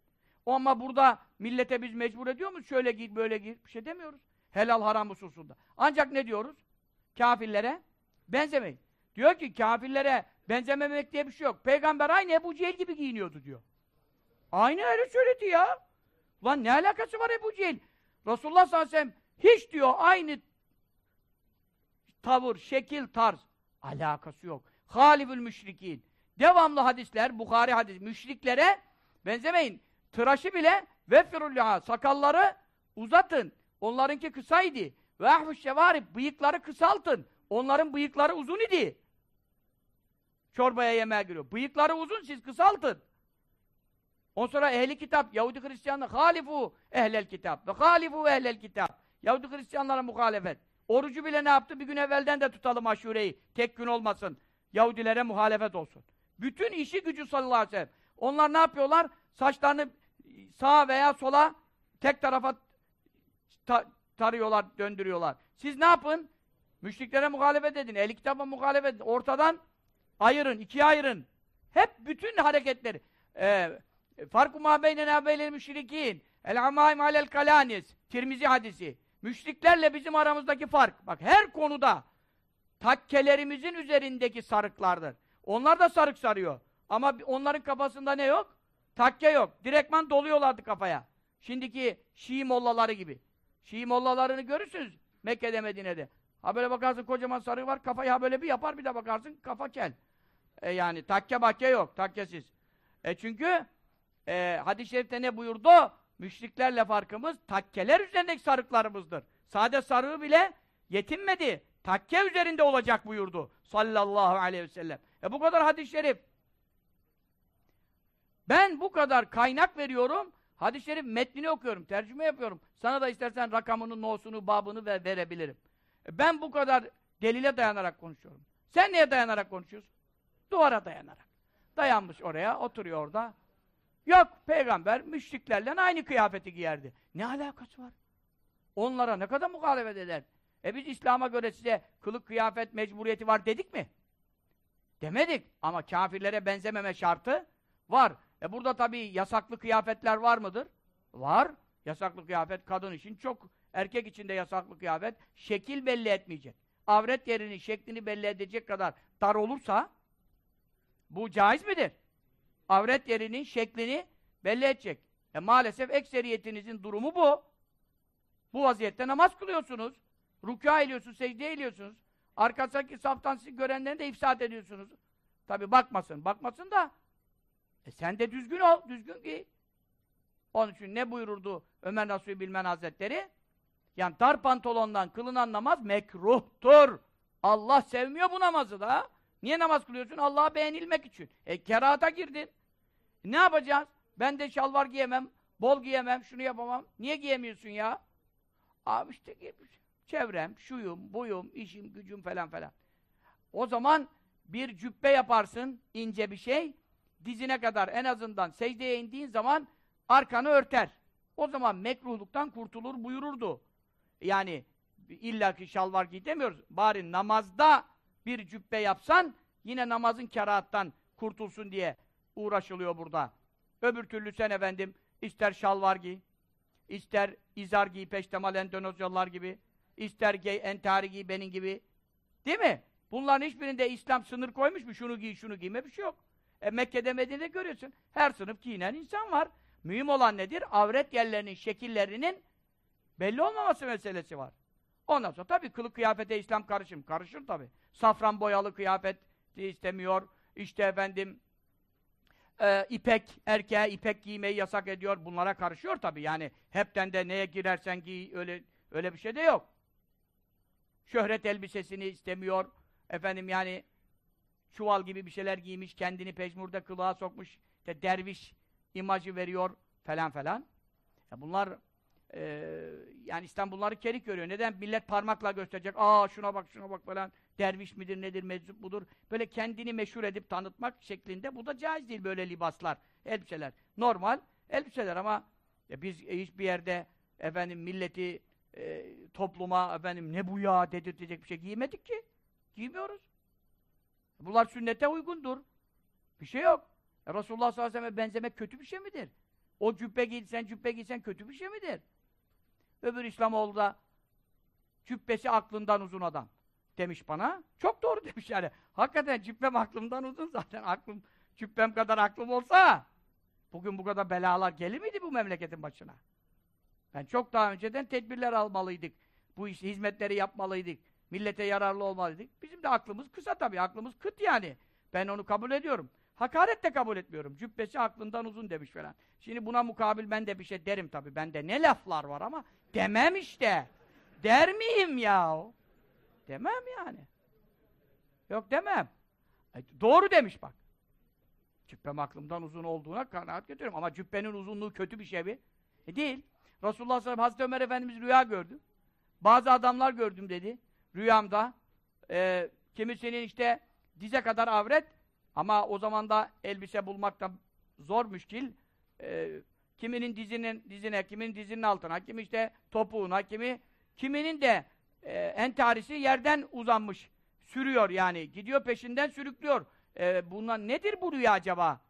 O ama burada millete biz mecbur ediyor muyuz? Şöyle giy, böyle giy. Bir şey demiyoruz. Helal haram hususunda. Ancak ne diyoruz? Kafirlere benzemeyin. Diyor ki kafirlere benzememek diye bir şey yok. Peygamber aynı Ebu Cehil gibi giyiniyordu diyor. Aynı öyle söyledi ya. Lan ne alakası var Ebu Cehil? Resulullah sallallahu aleyhi ve sellem hiç diyor aynı tavır, şekil, tarz alakası yok. Halifül müşrikin. Devamlı hadisler, Bukhari hadis, müşriklere benzemeyin. Tıraşı bile vefirullah, sakalları uzatın. Onlarınki kısaydı. Ve ahfuş bıyıkları kısaltın. Onların bıyıkları uzun idi. Çorbaya yemeğe giriyor. Bıyıkları uzun, siz kısaltın. Ondan sonra ehli kitap, Yahudi Hristiyanlar, halifu ehlel kitap ve halifu ehlel kitap. Yahudi Hristiyanlara muhalefet. Orucu bile ne yaptı? Bir gün evvelden de tutalım aşureyi. Tek gün olmasın. Yahudilere muhalefet olsun. Bütün işi gücü sallallahu aleyhi ve sellem. Onlar ne yapıyorlar? Saçlarını sağa veya sola tek tarafa ta tarıyorlar, döndürüyorlar. Siz ne yapın? Müşriklere muhalefet edin, ehli kitaba muhalefet edin. Ortadan ayırın, ikiye ayırın. Hep bütün hareketleri. Ee, Farku ma beynena beynel müşrikin. El amaim alel kalanis. Tirmizi hadisi. Müşriklerle bizim aramızdaki fark. Bak her konuda takkelerimizin üzerindeki sarıklardır. Onlar da sarık sarıyor. Ama onların kafasında ne yok? Takke yok. Direktman doluyorlardı kafaya. Şimdiki Şii mollaları gibi. Şii mollalarını görürsünüz Mekke'de, Medine'de. Ha böyle bakarsın kocaman sarık var, kafayı ha böyle bir yapar bir de bakarsın kafa kel. E yani takke bakke yok, takkesiz. E çünkü e, hadis-i şerifte ne buyurdu? Müşriklerle farkımız takkeler üzerindeki sarıklarımızdır. Sade sarığı bile yetinmedi. Takke üzerinde olacak buyurdu. Sallallahu aleyhi ve sellem. E bu kadar hadis-i şerif. Ben bu kadar kaynak veriyorum. Hadis-i şerif metnini okuyorum, tercüme yapıyorum. Sana da istersen rakamını, nosunu, babını ver, verebilirim. Ben bu kadar delile dayanarak konuşuyorum. Sen neye dayanarak konuşuyorsun? Duvara dayanarak. Dayanmış oraya, oturuyor orada. Yok, peygamber müşriklerle aynı kıyafeti giyerdi. Ne alakası var? Onlara ne kadar muhalefet eder? E biz İslam'a göre size kılık kıyafet mecburiyeti var dedik mi? Demedik. Ama kafirlere benzememe şartı var. E burada tabii yasaklı kıyafetler var mıdır? Var. Yasaklı kıyafet kadın için çok, erkek için de yasaklı kıyafet şekil belli etmeyecek. Avret yerinin şeklini belli edecek kadar dar olursa bu caiz midir? Avret yerinin şeklini belli edecek. E maalesef ekseriyetinizin durumu bu. Bu vaziyette namaz kılıyorsunuz. Rükûa ediyorsunuz, secde ediyorsunuz. Arkasındaki saftan sizi görenlerini de ifsad ediyorsunuz. Tabi bakmasın, bakmasın da e sen de düzgün ol, düzgün giy. Onun için ne buyururdu Ömer Nasuhi Bilmen Hazretleri? Yani dar pantolondan kılınan namaz mekruhtur. Allah sevmiyor bu namazı da. Niye namaz kılıyorsun? Allah'a beğenilmek için. E kerahata girdin. Ne yapacağız? Ben de şalvar giyemem, bol giyemem, şunu yapamam. Niye giyemiyorsun ya? Abi işte çevrem, şuyum, buyum, işim, gücüm falan falan. O zaman bir cübbe yaparsın, ince bir şey, dizine kadar en azından secdeye indiğin zaman arkanı örter. O zaman mekruhluktan kurtulur buyururdu. Yani illaki şalvar giy demiyoruz. Bari namazda bir cübbe yapsan yine namazın kerahattan kurtulsun diye uğraşılıyor burada. Öbür türlü sen efendim ister şalvar giy, ister izar giy, peştemal endonezyalılar gibi, ister giy, entari giy benim gibi. Değil mi? Bunların hiçbirinde İslam sınır koymuş mu? Şunu giy, şunu giyme bir şey yok. E Mekke'de Medine'de görüyorsun. Her sınıf giyinen insan var. Mühim olan nedir? Avret yerlerinin, şekillerinin belli olmaması meselesi var. Ondan sonra tabii kılık kıyafete İslam karışım. Karışır tabii. Safran boyalı kıyafet istemiyor. İşte efendim e, ipek, erkeğe ipek giymeyi yasak ediyor. Bunlara karışıyor tabii. Yani hepten de neye girersen giy öyle öyle bir şey de yok. Şöhret elbisesini istemiyor. Efendim yani çuval gibi bir şeyler giymiş, kendini pejmurde kılığa sokmuş, işte derviş imajı veriyor falan falan. Ya bunlar e, yani İslam bunları kerik görüyor. Neden? Millet parmakla gösterecek. Aa şuna bak şuna bak falan. Derviş midir nedir meczup mudur? Böyle kendini meşhur edip tanıtmak şeklinde. Bu da caiz değil böyle libaslar, elbiseler. Normal elbiseler ama ya biz hiçbir yerde efendim milleti e, topluma efendim ne bu ya dedirtecek bir şey giymedik ki. Giymiyoruz. Bunlar sünnete uygundur. Bir şey yok. E, Resulullah sallallahu aleyhi ve sellem'e benzemek kötü bir şey midir? O cübbe giysen, cübbe giysen kötü bir şey midir? Öbür İslamoğlu da cübbesi aklından uzun adam demiş bana. Çok doğru demiş yani. Hakikaten cübbem aklımdan uzun zaten. Aklım, cübbem kadar aklım olsa bugün bu kadar belalar gelir miydi bu memleketin başına? Ben çok daha önceden tedbirler almalıydık. Bu iş, hizmetleri yapmalıydık. Millete yararlı olmalıydık. Bizim de aklımız kısa tabii. Aklımız kıt yani. Ben onu kabul ediyorum. Hakaret de kabul etmiyorum. Cübbesi aklından uzun demiş falan. Şimdi buna mukabil ben de bir şey derim tabii. Bende ne laflar var ama demem işte. Der miyim ya? Demem yani. Yok demem. E, doğru demiş bak. Cübbem aklımdan uzun olduğuna kanaat getiriyorum. Ama cübbenin uzunluğu kötü bir şey mi? E değil. Resulullah sallallahu aleyhi ve sellem Hazreti Ömer Efendimiz rüya gördü. Bazı adamlar gördüm dedi. Rüyamda. E, kimisinin işte dize kadar avret ama o zaman da elbise bulmak da zor müşkil. E, kiminin dizinin dizine, kimin dizinin altına, kimi işte topuğuna, kimi kiminin de e, entarisi yerden uzanmış. Sürüyor yani. Gidiyor peşinden sürüklüyor. E, bunlar nedir bu rüya acaba?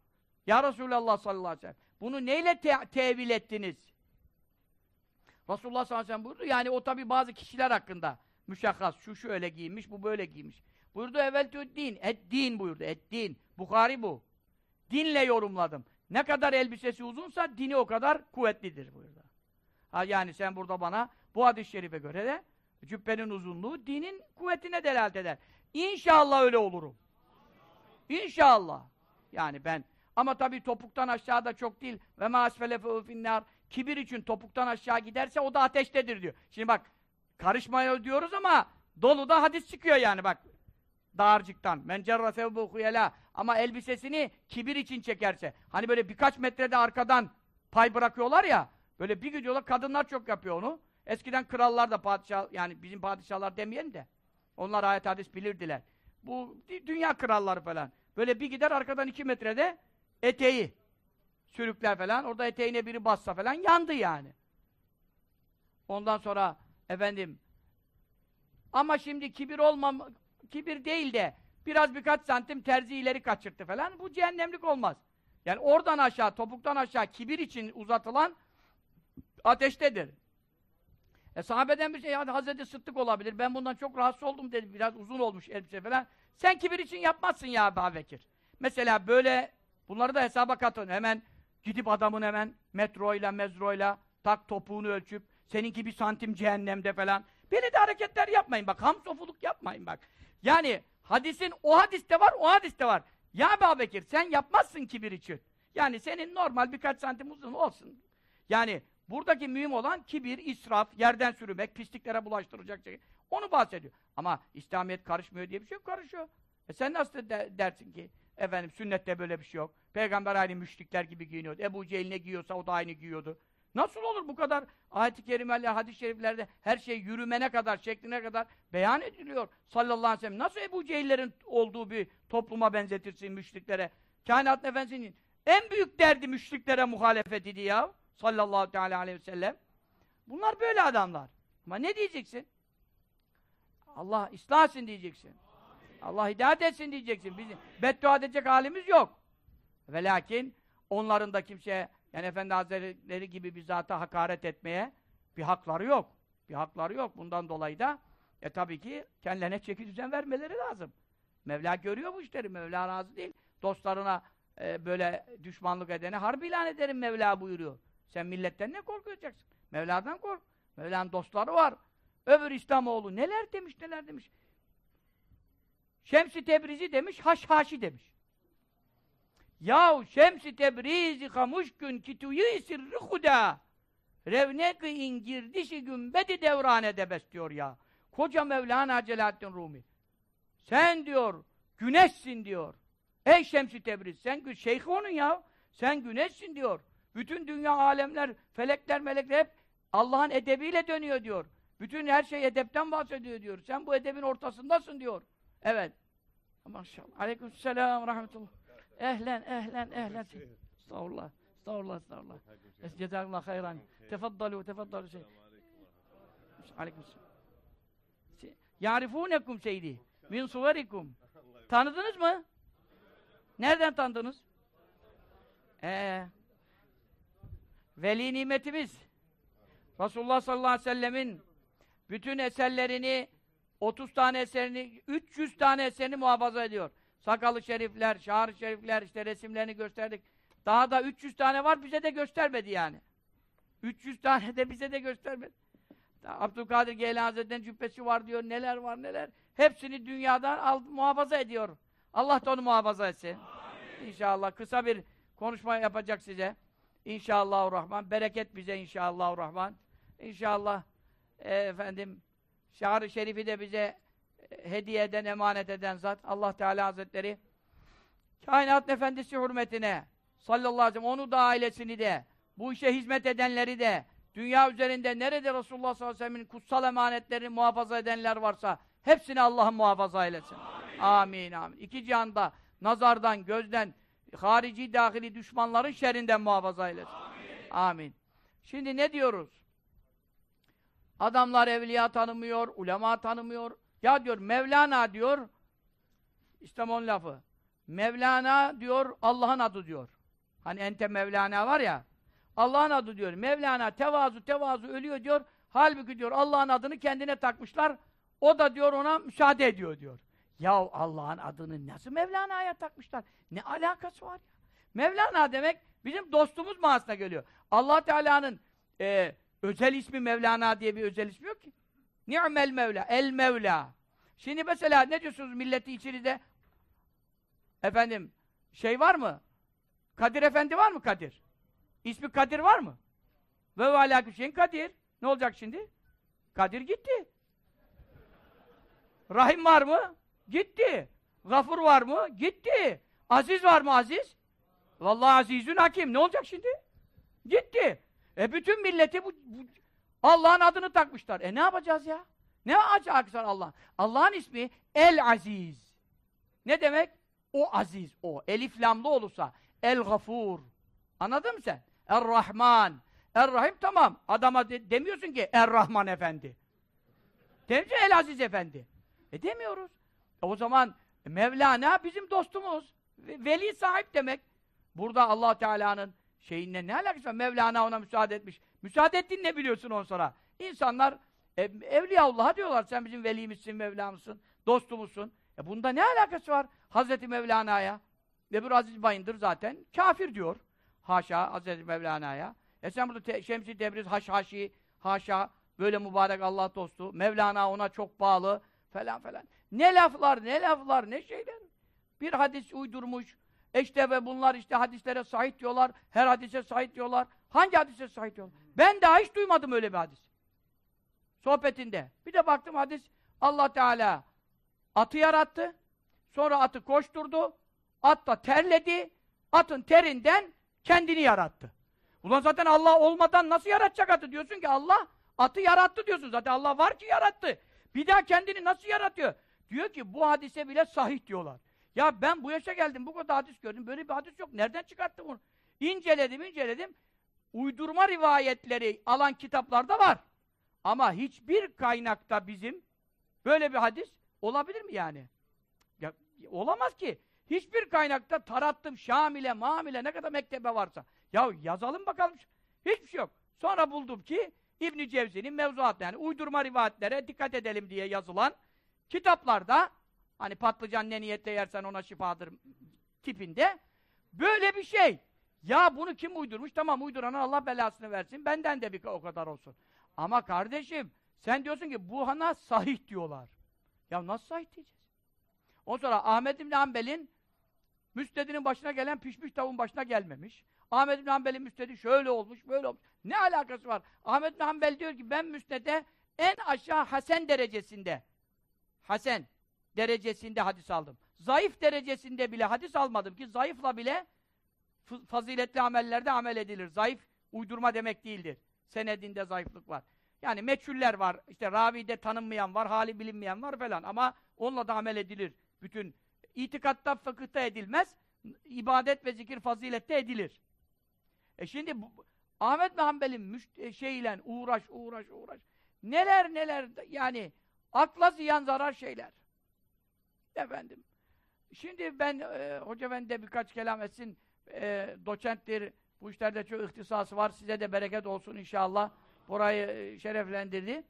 Ya Resulallah sallallahu aleyhi ve sellem. Bunu neyle te tevil ettiniz? Resulullah sallallahu aleyhi ve sellem buyurdu. Yani o tabi bazı kişiler hakkında müşahhas. Şu şu öyle giymiş, bu böyle giymiş. Buyurdu evveltü din. Et din buyurdu. Et din. Bukhari bu. Dinle yorumladım. Ne kadar elbisesi uzunsa dini o kadar kuvvetlidir buyurdu. Ha yani sen burada bana bu hadis-i şerife göre de cübbenin uzunluğu dinin kuvvetine delalet eder. İnşallah öyle olurum. İnşallah. Yani ben ama tabii topuktan aşağıda çok değil. Ve ma asfele finnar. Kibir için topuktan aşağı giderse o da ateştedir diyor. Şimdi bak karışmaya diyoruz ama dolu da hadis çıkıyor yani bak. Dağarcıktan. Men cerra sevbu huyela. Ama elbisesini kibir için çekerse. Hani böyle birkaç metrede arkadan pay bırakıyorlar ya. Böyle bir gidiyorlar. Kadınlar çok yapıyor onu. Eskiden krallar da padişah yani bizim padişahlar demeyelim de. Onlar ayet hadis bilirdiler. Bu dünya kralları falan. Böyle bir gider arkadan iki metrede eteği sürükler falan. Orada eteğine biri bassa falan yandı yani. Ondan sonra efendim ama şimdi kibir olmam kibir değil de biraz birkaç santim terzi ileri kaçırttı falan. Bu cehennemlik olmaz. Yani oradan aşağı, topuktan aşağı kibir için uzatılan ateştedir. E sahabeden bir şey, hadi Hazreti Sıddık olabilir. Ben bundan çok rahatsız oldum dedi. Biraz uzun olmuş elbise falan. Sen kibir için yapmazsın ya Ebu. Mesela böyle, bunları da hesaba katın. Hemen gidip adamın hemen metroyla, mezroyla tak topuğunu ölçüp seninki bir santim cehennemde falan. Böyle de hareketler yapmayın bak. Ham sofuluk yapmayın bak. Yani hadisin o hadiste var, o hadiste var. Ya Ebu Bekir sen yapmazsın kibir için. Yani senin normal birkaç santim uzun olsun. Yani buradaki mühim olan kibir, israf, yerden sürümek, pisliklere bulaştıracak şey. Onu bahsediyor. Ama İslamiyet karışmıyor diye bir şey yok, karışıyor. E sen nasıl de dersin ki, efendim sünnette böyle bir şey yok. Peygamber aynı müşrikler gibi giyiniyordu. Ebu Cehil ne giyiyorsa o da aynı giyiyordu. Nasıl olur bu kadar ayet-i kerimeler, hadis-i şeriflerde her şey yürümene kadar, şekline kadar beyan ediliyor sallallahu aleyhi ve sellem. Nasıl Ebu Cehillerin olduğu bir topluma benzetirsin müşriklere? Kainat Efendisi'nin en büyük derdi müşriklere muhalefet idi ya sallallahu teala aleyhi ve sellem. Bunlar böyle adamlar. Ama ne diyeceksin? Allah ıslah etsin diyeceksin. Allah hidayet etsin diyeceksin. Bizim beddua edecek halimiz yok. Ve lakin onların da kimseye yani Efendi Hazretleri gibi bir zata hakaret etmeye bir hakları yok. Bir hakları yok. Bundan dolayı da e tabii ki kendilerine çeki düzen vermeleri lazım. Mevla görüyor bu işleri. Mevla razı değil. Dostlarına e, böyle düşmanlık edene harbi ilan ederim Mevla buyuruyor. Sen milletten ne korkacaksın? Mevla'dan kork. Mevla'nın dostları var. Öbür İslamoğlu neler demiş neler demiş. Şems-i Tebrizi demiş, haşhaşi demiş. Yahu Şems-i Tebrizi kamuşkün kituyu sirri huda. Revnek-i ingirdişi gümbedi devrane debes diyor ya. Koca Mevlana Celalettin Rumi. Sen diyor, güneşsin diyor. Ey Şems-i Tebriz, sen şeyh onun ya. Sen güneşsin diyor. Bütün dünya alemler, felekler, melekler hep Allah'ın edebiyle dönüyor diyor. Bütün her şey edepten bahsediyor diyor. Sen bu edebin ortasındasın diyor. Evet. Maşallah. Aleykümselam rahmetullah. Ehlen, ehlen, ehlen. Estağfurullah. Estağfurullah, estağfurullah. Cezakallah hayran. Tefaddalu, tefaddalu. Şey. Aleykümselam. Yarifunekum seydi. Min suverikum. Tanıdınız mı? Nereden tanıdınız? Ee, veli nimetimiz Resulullah sallallahu aleyhi ve sellemin bütün eserlerini 30 tane eserini 300 tane eserini muhafaza ediyor. Sakalı şerifler, şahır şerifler işte resimlerini gösterdik. Daha da 300 tane var bize de göstermedi yani. 300 tane de bize de göstermedi. Abdülkadir Geylani Hazretleri'nin cübbesi var diyor, neler var neler. Hepsini dünyadan al, muhafaza ediyor. Allah da onu muhafaza etsin. Amin. İnşallah kısa bir konuşma yapacak size. İnşallahurrahman. Bereket bize inşallahurrahman. İnşallah e, efendim şahı şerifi de bize hediye eden, emanet eden zat Allah Teala Hazretleri kainat efendisi hürmetine sallallahu aleyhi ve sellem onu da ailesini de bu işe hizmet edenleri de dünya üzerinde nerede Resulullah sallallahu aleyhi ve sellem'in kutsal emanetlerini muhafaza edenler varsa hepsini Allah'ın muhafaza eylesin. Amin. amin amin. İki cihanda nazardan, gözden, harici dahili düşmanların şerrinden muhafaza eylesin. Amin. amin. Şimdi ne diyoruz? Adamlar evliya tanımıyor, ulema tanımıyor. Ya diyor Mevlana diyor İslam'ın lafı. Mevlana diyor Allah'ın adı diyor. Hani ente Mevlana var ya Allah'ın adı diyor. Mevlana tevazu tevazu ölüyor diyor. Halbuki diyor Allah'ın adını kendine takmışlar. O da diyor ona müsaade ediyor diyor. Ya Allah'ın adını nasıl Mevlana'ya takmışlar? Ne alakası var ya? Mevlana demek bizim dostumuz manasına geliyor. Allah Teala'nın e, özel ismi Mevlana diye bir özel ismi yok ki. Ni'mel Mevla, El Mevla. Şimdi mesela ne diyorsunuz milleti içeride? Efendim, şey var mı? Kadir Efendi var mı Kadir? İsmi Kadir var mı? Ve alâkü şeyin Kadir. Ne olacak şimdi? Kadir gitti. Rahim var mı? Gitti. Gafur var mı? Gitti. Aziz var mı Aziz? Vallahi azizün hakim. Ne olacak şimdi? Gitti. E bütün milleti bu, bu Allah'ın adını takmışlar. E ne yapacağız ya? Ne acayip Allah. Allah'ın ismi El Aziz. Ne demek? O aziz, o. Elif lamlı olursa El Gafur. Anladın mı sen? Er-Rahman. Er-Rahim tamam. Adama de demiyorsun ki Er-Rahman Efendi. Demiyorsun El Aziz Efendi. E demiyoruz. E o zaman Mevlana bizim dostumuz. Veli sahip demek. Burada allah Teala'nın şeyinle ne alakası var? Mevlana ona müsaade etmiş. Müsaade ettin ne biliyorsun on sonra? İnsanlar e, Evliyaullah'a diyorlar sen bizim velimizsin, Mevlamızsın, dostumuzsun. E bunda ne alakası var Hazreti Mevlana'ya? Ebur Aziz Bayındır zaten kafir diyor. Haşa Hazreti Mevlana'ya. E sen burada te, Şemsi Tebriz haşhaşi, haşa böyle mübarek Allah dostu. Mevlana ona çok bağlı falan falan. Ne laflar, ne laflar, ne şeyler. Bir hadis uydurmuş. E işte ve bunlar işte hadislere sahih diyorlar. Her hadise sahih diyorlar. Hangi hadise sahih diyorlar? Ben daha hiç duymadım öyle bir hadis. Sohbetinde. Bir de baktım hadis Allah Teala atı yarattı. Sonra atı koşturdu. At da terledi. Atın terinden kendini yarattı. Ulan zaten Allah olmadan nasıl yaratacak atı? Diyorsun ki Allah atı yarattı diyorsun. Zaten Allah var ki yarattı. Bir daha kendini nasıl yaratıyor? Diyor ki bu hadise bile sahih diyorlar. Ya ben bu yaşa geldim, bu kadar hadis gördüm. Böyle bir hadis yok. Nereden çıkarttım bunu? İnceledim, inceledim. Uydurma rivayetleri alan kitaplarda var. Ama hiçbir kaynakta bizim böyle bir hadis olabilir mi yani? Ya, olamaz ki. Hiçbir kaynakta tarattım, Şamile, Mamile ne kadar mektebe varsa. Ya yazalım bakalım. Hiçbir şey yok. Sonra buldum ki İbn Cevzi'nin mevzuat yani uydurma rivayetlere dikkat edelim diye yazılan kitaplarda hani patlıcan ne niyetle yersen ona şifadır tipinde böyle bir şey. Ya bunu kim uydurmuş? Tamam uydurana Allah belasını versin. Benden de bir o kadar olsun. Ama kardeşim sen diyorsun ki bu hana sahih diyorlar. Ya nasıl sahih diyeceğiz? Ondan sonra Ahmet İbni Hanbel'in müstedinin başına gelen pişmiş tavuğun başına gelmemiş. Ahmet İbni Hanbel'in müstedi şöyle olmuş, böyle olmuş. Ne alakası var? Ahmet İbni Hanbel diyor ki ben müstede en aşağı hasen derecesinde hasen derecesinde hadis aldım. Zayıf derecesinde bile hadis almadım ki zayıfla bile faziletli amellerde amel edilir. Zayıf uydurma demek değildir. Senedinde zayıflık var. Yani meçhuller var, işte ravide tanınmayan var, hali bilinmeyen var falan ama onunla da amel edilir. Bütün itikatta, fıkıhta edilmez, ibadet ve zikir fazilette edilir. E şimdi bu, Ahmet bin Hanbel'in e, şeyle uğraş, uğraş, uğraş. Neler neler yani akla ziyan zarar şeyler. Efendim. Şimdi ben, e, hoca bende birkaç kelam etsin, e, doçenttir, bu işlerde çok ihtisası var, size de bereket olsun inşallah. Burayı e, şereflendirdi.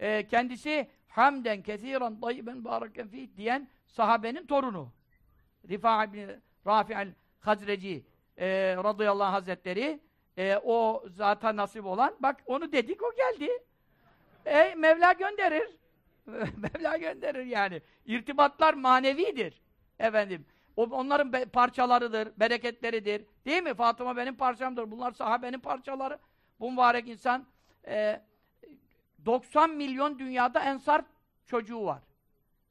E, kendisi hamden kesiren dayyiben baraken fih diyen sahabenin torunu. Rifa' bin Rafi'al Hazreci e, radıyallahu hazretleri e, o zaten nasip olan bak onu dedik o geldi. E, Mevla gönderir. Mevla gönderir yani. İrtibatlar manevidir. Efendim. Onların parçalarıdır, bereketleridir. Değil mi? Fatıma benim parçamdır. Bunlar sahabenin parçaları. Bu mübarek insan e, 90 milyon dünyada ensar çocuğu var.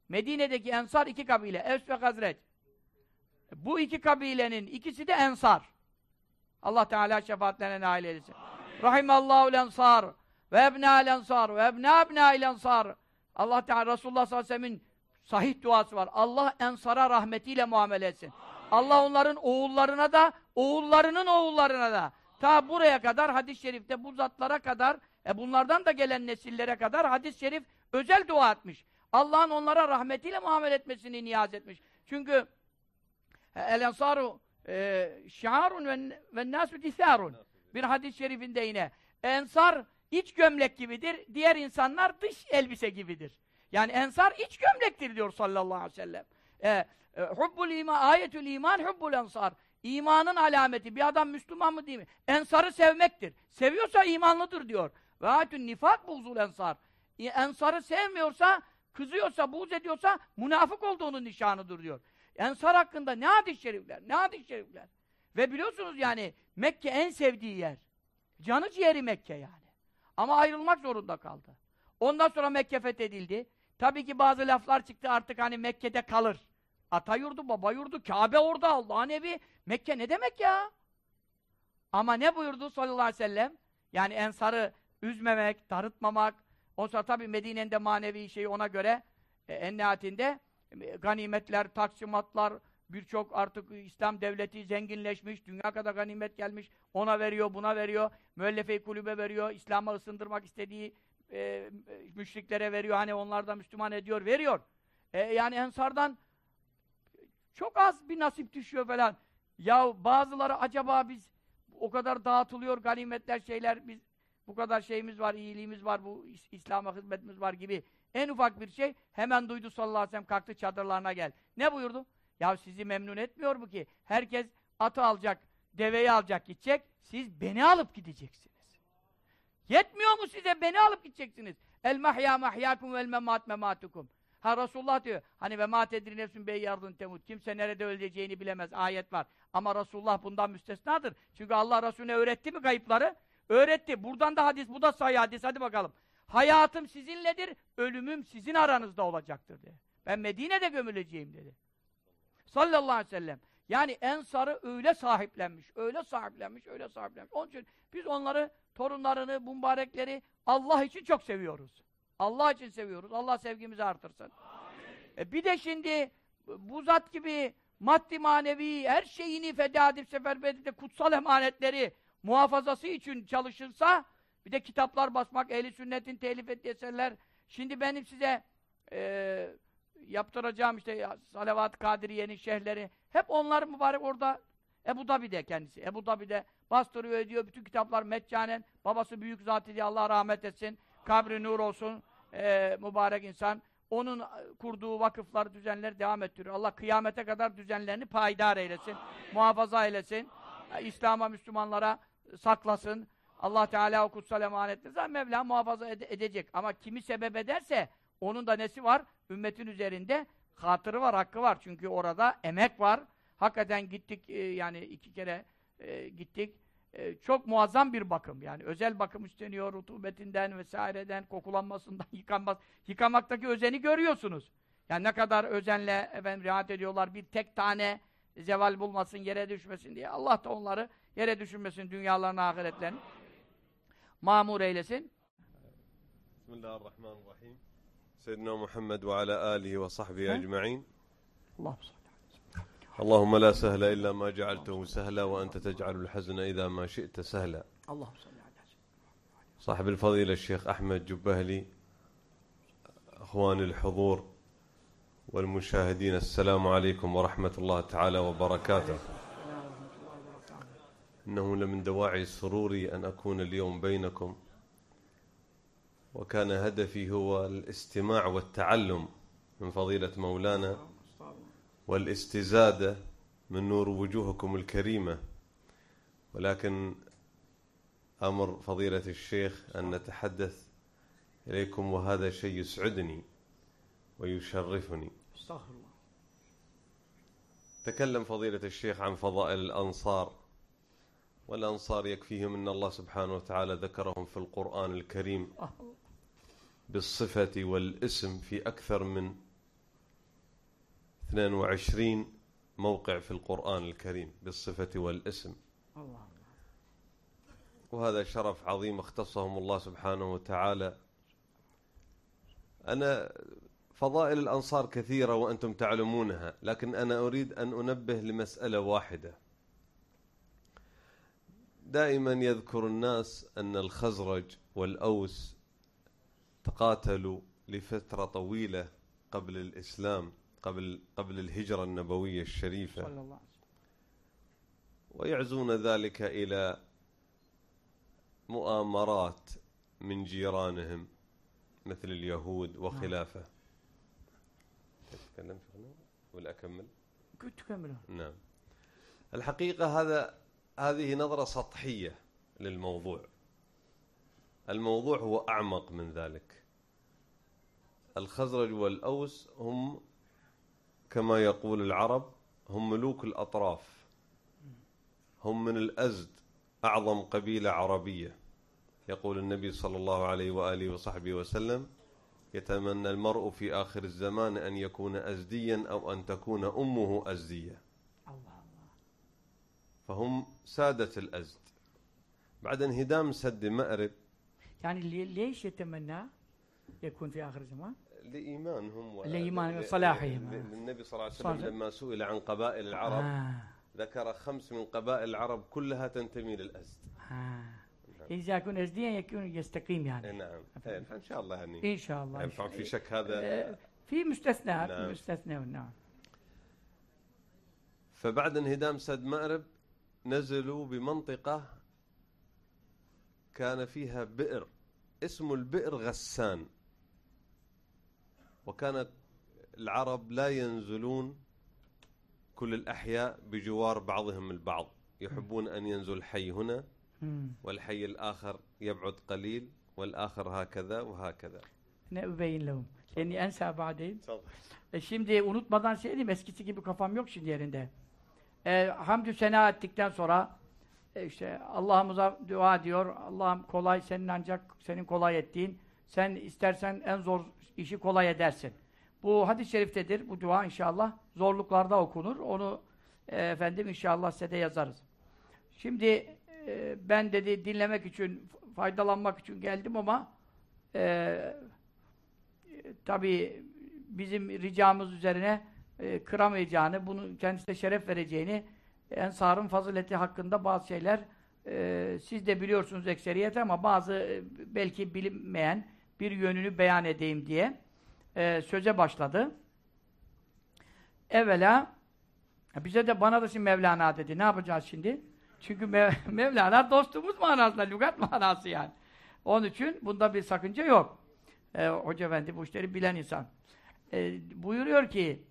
Medine'deki ensar iki kabile. Evs ve Gazreç. Bu iki kabilenin ikisi de ensar. Allah Teala şefaatlerine nail eylesin. Rahimallahu ensar ve ebnâ'l ensar ve ebnâ ebnâ'l ensar. Allah Teala Resulullah sallallahu aleyhi ve sellem'in sahih duası var. Allah ensara rahmetiyle muamele etsin. Allah onların oğullarına da, oğullarının oğullarına da ta buraya kadar hadis-i şerifte bu zatlara kadar e bunlardan da gelen nesillere kadar hadis-i şerif özel dua etmiş. Allah'ın onlara rahmetiyle muamele etmesini niyaz etmiş. Çünkü e, el ensaru e, şiarun ve, nasu disarun bir hadis-i şerifinde yine ensar iç gömlek gibidir, diğer insanlar dış elbise gibidir. Yani ensar iç gömlektir diyor sallallahu aleyhi ve sellem. E, e, hubbul iman, ayetül iman hubbul ensar. İmanın alameti. Bir adam Müslüman mı değil mi? Ensarı sevmektir. Seviyorsa imanlıdır diyor. Ve ayetün nifak buzul ensar. E, ensarı sevmiyorsa, kızıyorsa, buğz ediyorsa münafık olduğunun nişanıdır diyor. Ensar hakkında ne hadis-i şerifler, ne hadis-i şerifler. Ve biliyorsunuz yani Mekke en sevdiği yer. Canı ciğeri Mekke yani. Ama ayrılmak zorunda kaldı. Ondan sonra Mekke fethedildi. Tabii ki bazı laflar çıktı artık hani Mekke'de kalır. Ata yurdu, baba yurdu, Kabe orada, Allah'ın evi. Mekke ne demek ya? Ama ne buyurdu sallallahu aleyhi ve sellem? Yani ensarı üzmemek, darıtmamak. O sonra tabii Medine'nin de manevi şeyi ona göre e, en nihayetinde e, ganimetler, taksimatlar, birçok artık İslam devleti zenginleşmiş, dünya kadar ganimet gelmiş, ona veriyor, buna veriyor, müellefe kulübe veriyor, İslam'a ısındırmak istediği e, müşriklere veriyor, hani onlar da Müslüman ediyor, veriyor. E, yani Ensar'dan çok az bir nasip düşüyor falan. Ya bazıları acaba biz o kadar dağıtılıyor ganimetler şeyler biz bu kadar şeyimiz var, iyiliğimiz var, bu İslam'a hizmetimiz var gibi en ufak bir şey hemen duydu sallallahu aleyhi ve sellem kalktı çadırlarına gel. Ne buyurdu? Ya sizi memnun etmiyor mu ki? Herkes atı alacak, deveyi alacak gidecek. Siz beni alıp gideceksiniz. Yetmiyor mu size? Beni alıp gideceksiniz. El mahya mahyakum vel memat mematukum. Ha Resulullah diyor. Hani ve ma tedri nefsün bey yardın temut. Kimse nerede öleceğini bilemez. Ayet var. Ama Resulullah bundan müstesnadır. Çünkü Allah Resulüne öğretti mi kayıpları? Öğretti. Buradan da hadis, bu da sahih hadis. Hadi bakalım. Hayatım sizinledir, ölümüm sizin aranızda olacaktır diye. Ben Medine'de gömüleceğim dedi. Sallallahu aleyhi ve sellem. Yani Ensar'ı öyle sahiplenmiş, öyle sahiplenmiş, öyle sahiplenmiş. Onun için biz onları, torunlarını, mübarekleri Allah için çok seviyoruz. Allah için seviyoruz. Allah sevgimizi artırsın. E bir de şimdi bu zat gibi maddi manevi her şeyini feda edip seferber edip kutsal emanetleri muhafazası için çalışırsa bir de kitaplar basmak, ehli sünnetin telif ettiği eserler. Şimdi benim size e, yaptıracağım işte Salavat Kadiriye'nin şehirleri hep onlar mübarek orada Ebu Dabi'de kendisi. Ebu Dabi'de bastırıyor ediyor. Bütün kitaplar meccanen. Babası büyük zat diye Allah rahmet etsin. Kabri nur olsun. E, mübarek insan. Onun kurduğu vakıflar, düzenler devam ettiriyor. Allah kıyamete kadar düzenlerini payidar eylesin. Amin. Muhafaza eylesin. İslam'a, Müslümanlara saklasın. Allah Teala o kutsal emanetleri zaten Mevla muhafaza ede edecek. Ama kimi sebep ederse onun da nesi var? Ümmetin üzerinde hatırı var, hakkı var. Çünkü orada emek var. Hakikaten gittik e, yani iki kere e, gittik. E, çok muazzam bir bakım. Yani özel bakım isteniyor. Rutubetinden vesaireden, kokulanmasından, yıkanmaz. Yıkamaktaki özeni görüyorsunuz. Yani ne kadar özenle efendim riayet ediyorlar. Bir tek tane zeval bulmasın, yere düşmesin diye. Allah da onları yere düşürmesin dünyalarını, ahiretlerini. Mamur eylesin. Bismillahirrahmanirrahim. Ve ala alihi ve sahbihi Ha? ecma'in. Allah'ım salli. اللهم لا سهل إلا ما جعلته سهلا وأنت تجعل الحزن إذا ما شئت سهلا salli ala صاحب الفضيلة الشيخ أحمد جبهلي أخواني الحضور والمشاهدين السلام عليكم ورحمة الله تعالى وبركاته إنه لمن دواعي سروري أن أكون اليوم بينكم وكان هدفي هو الاستماع والتعلم من فضيلة مولانا والاستزادة من نور وجوهكم الكريمة ولكن أمر فضيلة الشيخ أن نتحدث إليكم وهذا شيء يسعدني ويشرفني Estağfurullah. تكلم فضيلة الشيخ عن فضائل الأنصار والأنصار يكفيهم أن الله سبحانه وتعالى ذكرهم في القرآن الكريم بالصفة والاسم في أكثر من 22 موقع في القرآن الكريم بالصفة والاسم Allah. وهذا شرف عظيم اختصهم الله سبحانه وتعالى أنا فضائل الأنصار كثيرة وأنتم تعلمونها لكن أنا أريد أن أنبه لمسألة واحدة دائما يذكر الناس أن الخزرج والأوس تقاتلوا لفترة طويلة قبل الإسلام قبل قبل الهجرة النبوية الشريفة. Sallallahu aleyhi ve sellem. ويعزون ذلك إلى مؤامرات من جيرانهم مثل اليهود وخلافة. تتكلم شيخنا ولا أكمل؟ Tükemiyor. نعم. الحقيقة هذا هذه نظرة سطحية للموضوع. الموضوع هو أعمق من ذلك. الخزرج والأوس هم كما يقول العرب هم ملوك الأطراف هم من الأزد أعظم قبيلة عربية. يقول النبي صلى الله عليه وآله وصحبه وسلم يتمنى المرء في آخر الزمان أن يكون أزديا أو أن تكون أمه أزدية. فهم سادة الأزد. بعد انهدام سد مأرب Li- ليش يتمنى يكون في آخر الزمان؟ لإيمانهم و... لإيمان- ل- صلاحهم. للنبي صلى الله عليه. وسلم لما سئل عن قبائل العرب آه. ذكر خمس من قبائل العرب كلها تنتمي للأزد آه. إذا يكون أزديا يكون يستقيم إيه يعني نعم إيه، فإن شاء الله يعني إن شاء الله يعني في شك هذا آه، في مستثنى نعم. مستثنى نعم فبعد انهدام سد مأرب نزلوا بمنطقة كان فيها بئر اسم البئر غسان وكانت العرب لا ينزلون كل الأحياء بجوار بعضهم البعض يحبون أن ينزل الحي هنا. والحي الآخر يبعد قليل والآخر هكذا وهكذا Ne übeyin lehum. Yani ensa ba'deyim. تفضل E şimdi unutmadan şey diyeyim, eskisi gibi kafam yok şimdi yerinde. E, hamdü sena ettikten sonra e, işte Allah'ımıza dua ediyor. Allah'ım kolay senin ancak senin kolay ettiğin. Sen istersen en zor işi kolay edersin. Bu hadis-i şeriftedir. Bu dua inşallah zorluklarda okunur. Onu e, efendim inşallah size de yazarız. Şimdi e, ben dedi dinlemek için, faydalanmak için geldim ama e, tabii bizim ricamız üzerine e, kıramayacağını, bunu kendisine şeref vereceğini, Ensar'ın fazileti hakkında bazı şeyler e, siz de biliyorsunuz ekseriyet ama bazı e, belki bilinmeyen bir yönünü beyan edeyim diye e, söze başladı. Evvela bize de bana da şimdi Mevlana dedi. Ne yapacağız şimdi? Çünkü Mev Mevlana dostumuz manasında, lügat manası yani. Onun için bunda bir sakınca yok. E, Hoca Efendi bu işleri bilen insan. E, buyuruyor ki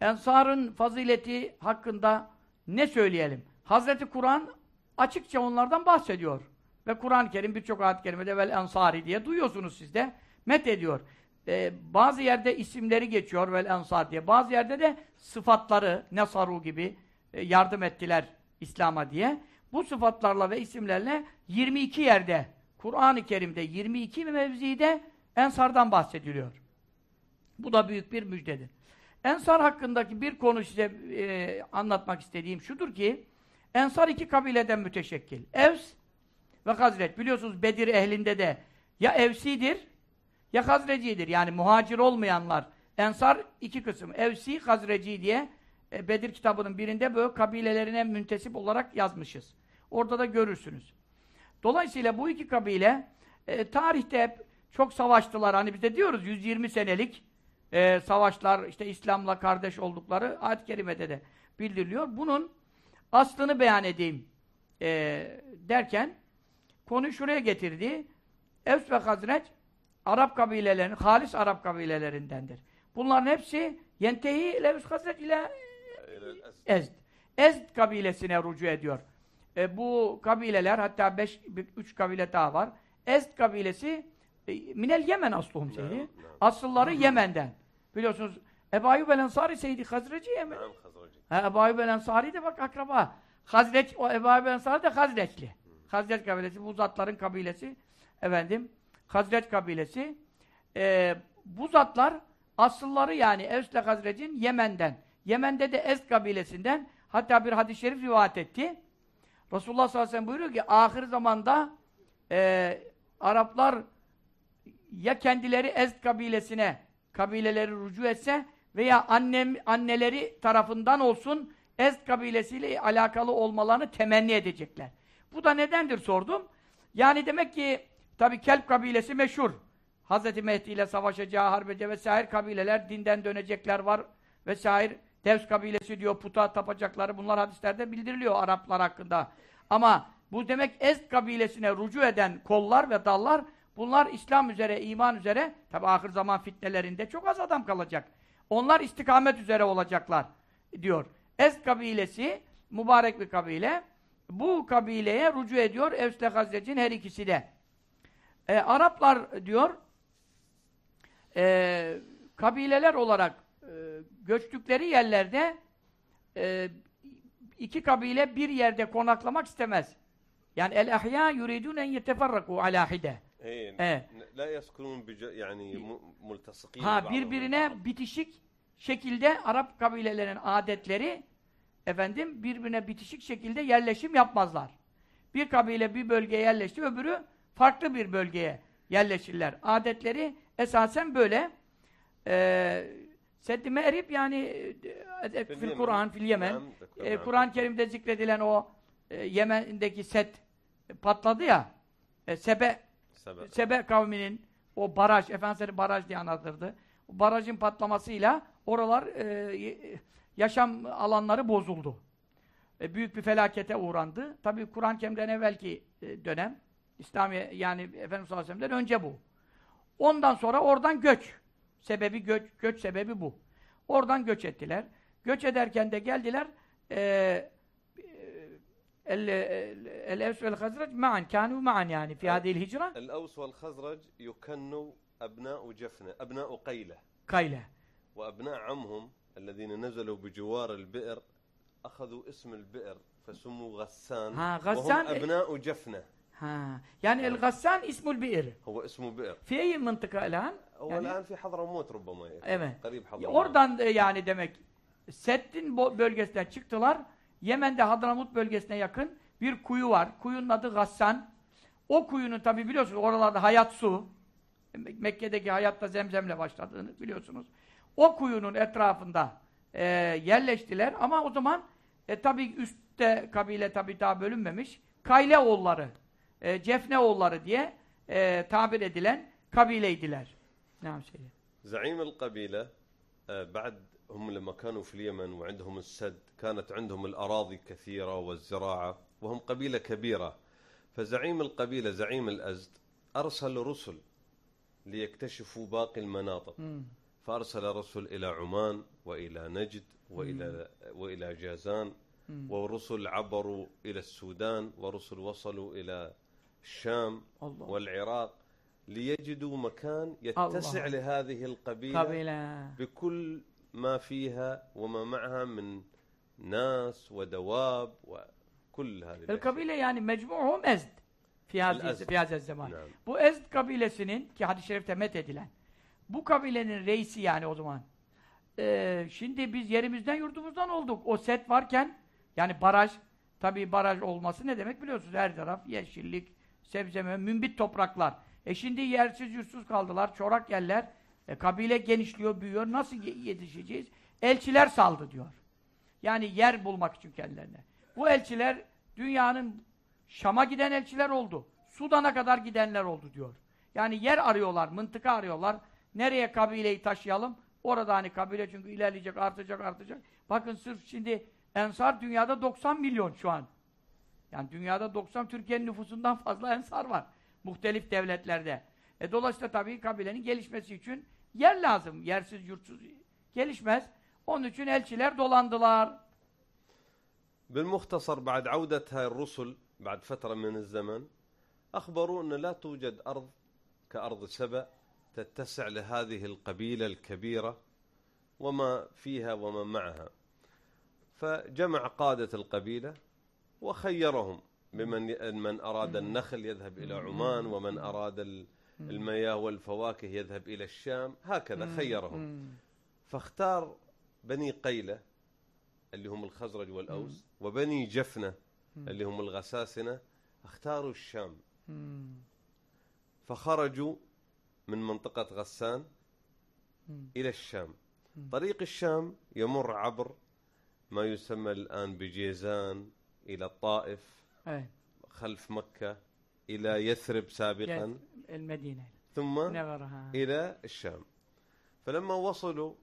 Ensar'ın fazileti hakkında ne söyleyelim? Hazreti Kur'an açıkça onlardan bahsediyor. Ve Kur'an-ı Kerim birçok ayet-i kerimede vel ensari diye duyuyorsunuz siz de. Met ediyor. e, bazı yerde isimleri geçiyor vel ensar diye. Bazı yerde de sıfatları nesaru gibi e, yardım ettiler İslam'a diye. Bu sıfatlarla ve isimlerle 22 yerde Kur'an-ı Kerim'de 22 mevzide ensardan bahsediliyor. Bu da büyük bir müjdedir. Ensar hakkındaki bir konu size e, anlatmak istediğim şudur ki Ensar iki kabileden müteşekkil. Evs ve Hazret. Biliyorsunuz Bedir ehlinde de ya Evsidir ya Hazrecidir. Yani muhacir olmayanlar. Ensar iki kısım. Evsi, Hazreci diye e, Bedir kitabının birinde böyle kabilelerine müntesip olarak yazmışız. Orada da görürsünüz. Dolayısıyla bu iki kabile e, tarihte hep çok savaştılar. Hani biz de diyoruz 120 senelik e, savaşlar, işte İslam'la kardeş oldukları ayet-i kerimede de bildiriliyor. Bunun aslını beyan edeyim e, derken konuyu şuraya getirdi. Evs ve Hazreç Arap kabilelerinin, halis Arap kabilelerindendir. Bunların hepsi yentehi Evs Hazreç ile Ezd. Ezd kabilesine rucu ediyor. E, bu kabileler hatta beş, üç kabile daha var. Ezd kabilesi Minel Yemen asluhum seydi. Asılları Yemen'den. Biliyorsunuz Ebu Ayyub el Ensari Seydi Hazreci Yemen. Ha, Ebu Ayyub el Ensari de bak akraba. Hazreç, o Ebu Ayyub el Ensari de Hazreçli. Hazreç kabilesi, bu zatların kabilesi. Efendim, Hazreç kabilesi. Ee, bu zatlar asılları yani Evs ile Hazrec'in Yemen'den. Yemen'de de Ezd kabilesinden. Hatta bir hadis-i şerif rivayet etti. Resulullah sallallahu aleyhi ve sellem buyuruyor ki ahir zamanda e, Araplar ya kendileri Ezd kabilesine kabileleri rucu etse veya annem, anneleri tarafından olsun Ezd kabilesiyle alakalı olmalarını temenni edecekler. Bu da nedendir sordum. Yani demek ki tabi Kelp kabilesi meşhur. Hz. Mehdi ile savaşacağı harbede vesaire kabileler dinden dönecekler var vesaire. Devs kabilesi diyor puta tapacakları bunlar hadislerde bildiriliyor Araplar hakkında. Ama bu demek Ezd kabilesine rucu eden kollar ve dallar bunlar İslam üzere, iman üzere tabi ahir zaman fitnelerinde çok az adam kalacak. Onlar istikamet üzere olacaklar diyor. Ezd kabilesi mübarek bir kabile. Bu kabileye rucu ediyor Evs ile Hazrec'in her ikisi de. E, Araplar diyor e, kabileler olarak e, göçtükleri yerlerde e, iki kabile bir yerde konaklamak istemez. Yani el ahya yuridun en yeteferraku ala hide. Evet. La yaskunun yani multasikin. Ha birbirine bitişik şekilde Arap kabilelerinin adetleri efendim birbirine bitişik şekilde yerleşim yapmazlar. Bir kabile bir bölgeye yerleşti, öbürü farklı bir bölgeye yerleşirler. Adetleri esasen böyle. Ee, Seddi Me'rib yani e, fil Kur'an, fil Yemen. E, Kur'an-ı Kerim'de zikredilen o e, Yemen'deki set patladı ya. E, Sebe, Sebe. Sebe kavminin o baraj, Efendimiz baraj diye anlatırdı. O barajın patlamasıyla oralar e, yaşam alanları bozuldu. E, büyük bir felakete uğrandı. Tabi Kur'an-ı Kerim'den evvelki e, dönem, İslami yani Efendimiz sallallahu önce bu. Ondan sonra oradan göç. Sebebi göç, göç sebebi bu. Oradan göç ettiler. Göç ederken de geldiler e, el-Evs vel-Hazrac ma'an, kânû ma'an yani fi hâdihil hicra. El-Evs vel-Hazrac yukennu abnâ'u cefne, abnâ'u kayle. Kayle. وأبناء عمهم الذين نزلوا بجوار البئر أخذوا اسم البئر فسموا غسان ها غسان وهم أبناء جفنة ها يعني الغسان اسمه البئر هو اسمه بئر في أي منطقة الآن؟ هو يعني الآن في حضرموت ربما evet. قريب حضرموت Oradan yani demek Settin bölgesinden çıktılar. Yemen'de Hadramut bölgesine yakın bir kuyu var. Kuyunun adı Gassan. O kuyunun tabi biliyorsunuz oralarda hayat su. Mekke'deki hayatta zemzemle başladığını biliyorsunuz. O kuyunun etrafında e, yerleştiler ama o zaman e, tabi üstte kabile tabi daha bölünmemiş. Kayle oğulları, e, Cefne oğulları diye e, tabir edilen kabileydiler. Ne söyleyeyim? زعيم القبيلة بعد هم لما كانوا في اليمن وعندهم السد كانت عندهم الأراضي كثيرة والزراعة وهم قبيلة كبيرة فزعيم القبيلة زعيم الأزد أرسل رسل ليكتشفوا باقي المناطق م. فأرسل رسل إلى عمان وإلى نجد وإلى وإلى جازان ورسل عبروا إلى السودان ورسل وصلوا إلى الشام الله. والعراق ليجدوا مكان يتسع الله. لهذه القبيلة Kabile. بكل ما فيها وما معها من ناس ودواب وكل هذه الأشياء. الكabile yani mecmuhum ezd. Fi El-Ezd. hazihi fi hazihi zaman. نعم. Bu Ezd kabilesinin ki hadis-i şerifte met edilen bu kabilenin reisi yani o zaman. Ee, şimdi biz yerimizden yurdumuzdan olduk. O set varken yani baraj tabii baraj olması ne demek biliyorsunuz her taraf yeşillik, sebze, meyve, mümbit topraklar. E şimdi yersiz yursuz kaldılar. Çorak yerler. E, kabile genişliyor, büyüyor. Nasıl ye- yetişeceğiz? Elçiler saldı diyor. Yani yer bulmak için kendilerine. Bu elçiler dünyanın Şam'a giden elçiler oldu. Sudan'a kadar gidenler oldu diyor. Yani yer arıyorlar, mıntıka arıyorlar. Nereye kabileyi taşıyalım? Orada hani kabile çünkü ilerleyecek, artacak, artacak. Bakın sırf şimdi Ensar dünyada 90 milyon şu an. Yani dünyada 90 Türkiye'nin nüfusundan fazla ensar var. Muhtelif devletlerde. E dolayısıyla tabii kabilenin gelişmesi için yer lazım. Yersiz, yurtsuz gelişmez. Onun için elçiler dolandılar. بالمختصر بعد عودة هاي الرسل بعد فترة من الزمن أخبروا أن لا توجد أرض كأرض سبأ تتسع لهذه القبيلة الكبيرة وما فيها وما معها فجمع قادة القبيلة وخيرهم بمن من أراد النخل يذهب إلى عمان ومن أراد المياه والفواكه يذهب إلى الشام هكذا خيرهم. فاختار بني قيلة اللي هم الخزرج والأوس وبني جفنة اللي هم الغساسنة اختاروا الشام. فخرجوا من منطقة غسان إلى الشام. طريق الشام يمر عبر ما يسمى الآن بجيزان إلى الطائف. خلف مكة. إلى يثرب سابقا El Medine. ثم Ne var ha? إلى الشام فلما وصلوا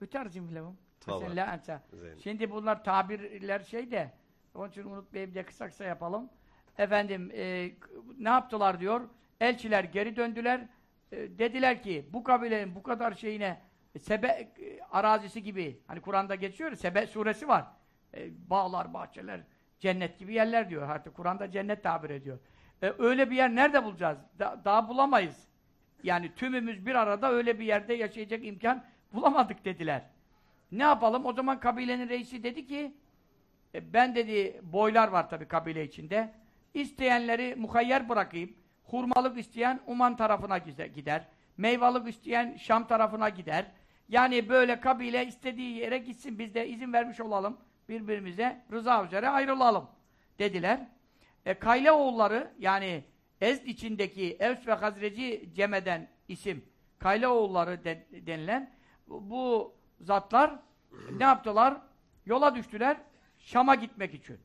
Ütercim lehum. Tamam. Sen la ente. زين Şimdi bunlar tabirler şey de onun için unutmayayım diye kısa kısa yapalım. Efendim e, k- ne yaptılar diyor. Elçiler geri döndüler. E, dediler ki bu kabilenin bu kadar şeyine e, Sebe e, arazisi gibi hani Kur'an'da geçiyor ya, Sebe suresi var. E, bağlar, bahçeler, cennet gibi yerler diyor. Artık Kur'an'da cennet tabir ediyor. E, öyle bir yer nerede bulacağız? Da- daha bulamayız. Yani tümümüz bir arada öyle bir yerde yaşayacak imkan bulamadık dediler. Ne yapalım? O zaman kabilenin reisi dedi ki e, ben dedi boylar var tabii kabile içinde. İsteyenleri muhayyer bırakayım. Hurmalık isteyen Uman tarafına gider. Meyvalık isteyen Şam tarafına gider. Yani böyle kabile istediği yere gitsin. Biz de izin vermiş olalım. Birbirimize rıza üzere ayrılalım dediler. E, Kayle oğulları yani Ezd içindeki Evs ve Hazreci Ceme'den isim Kayle oğulları de- denilen bu, zatlar ne yaptılar? Yola düştüler Şam'a gitmek için.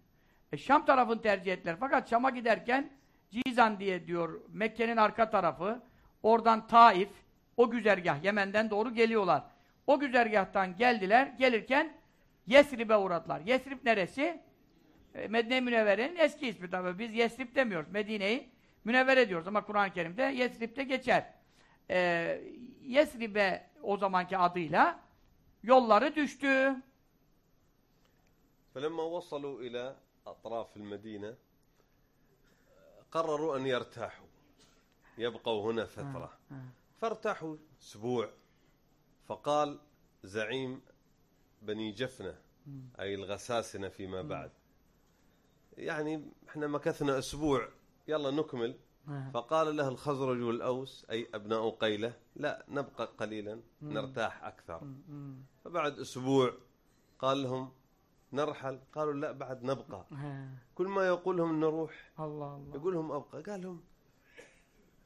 E, Şam tarafını tercih ettiler. Fakat Şam'a giderken Cizan diye diyor Mekke'nin arka tarafı. Oradan Taif, o güzergah Yemen'den doğru geliyorlar. O güzergahtan geldiler. Gelirken Yesrib'e uğradılar. Yesrib neresi? E, Medine Münevvere'nin eski ismi tabii. Biz Yesrib demiyoruz. Medine'yi Münevvere diyoruz ama Kur'an-ı Kerim'de Yesrib'de geçer. E, Yesrib'e o zamanki adıyla yolları düştü. فلما وصلوا إلى أطراف المدينة قرروا أن يرتاحوا يبقوا هنا فترة فارتاحوا أسبوع فقال زعيم بني جفنة أي الغساسنة فيما بعد. يعني إحنا مكثنا أسبوع يلا نكمل. فقال له الخزرج والأوس أي أبناء قيلة لا نبقى قليلا نرتاح أكثر. فبعد أسبوع قال لهم نرحل قالوا لا بعد نبقى. كل ما يقول لهم نروح Allah Allah. يقول لهم أبقى. قال لهم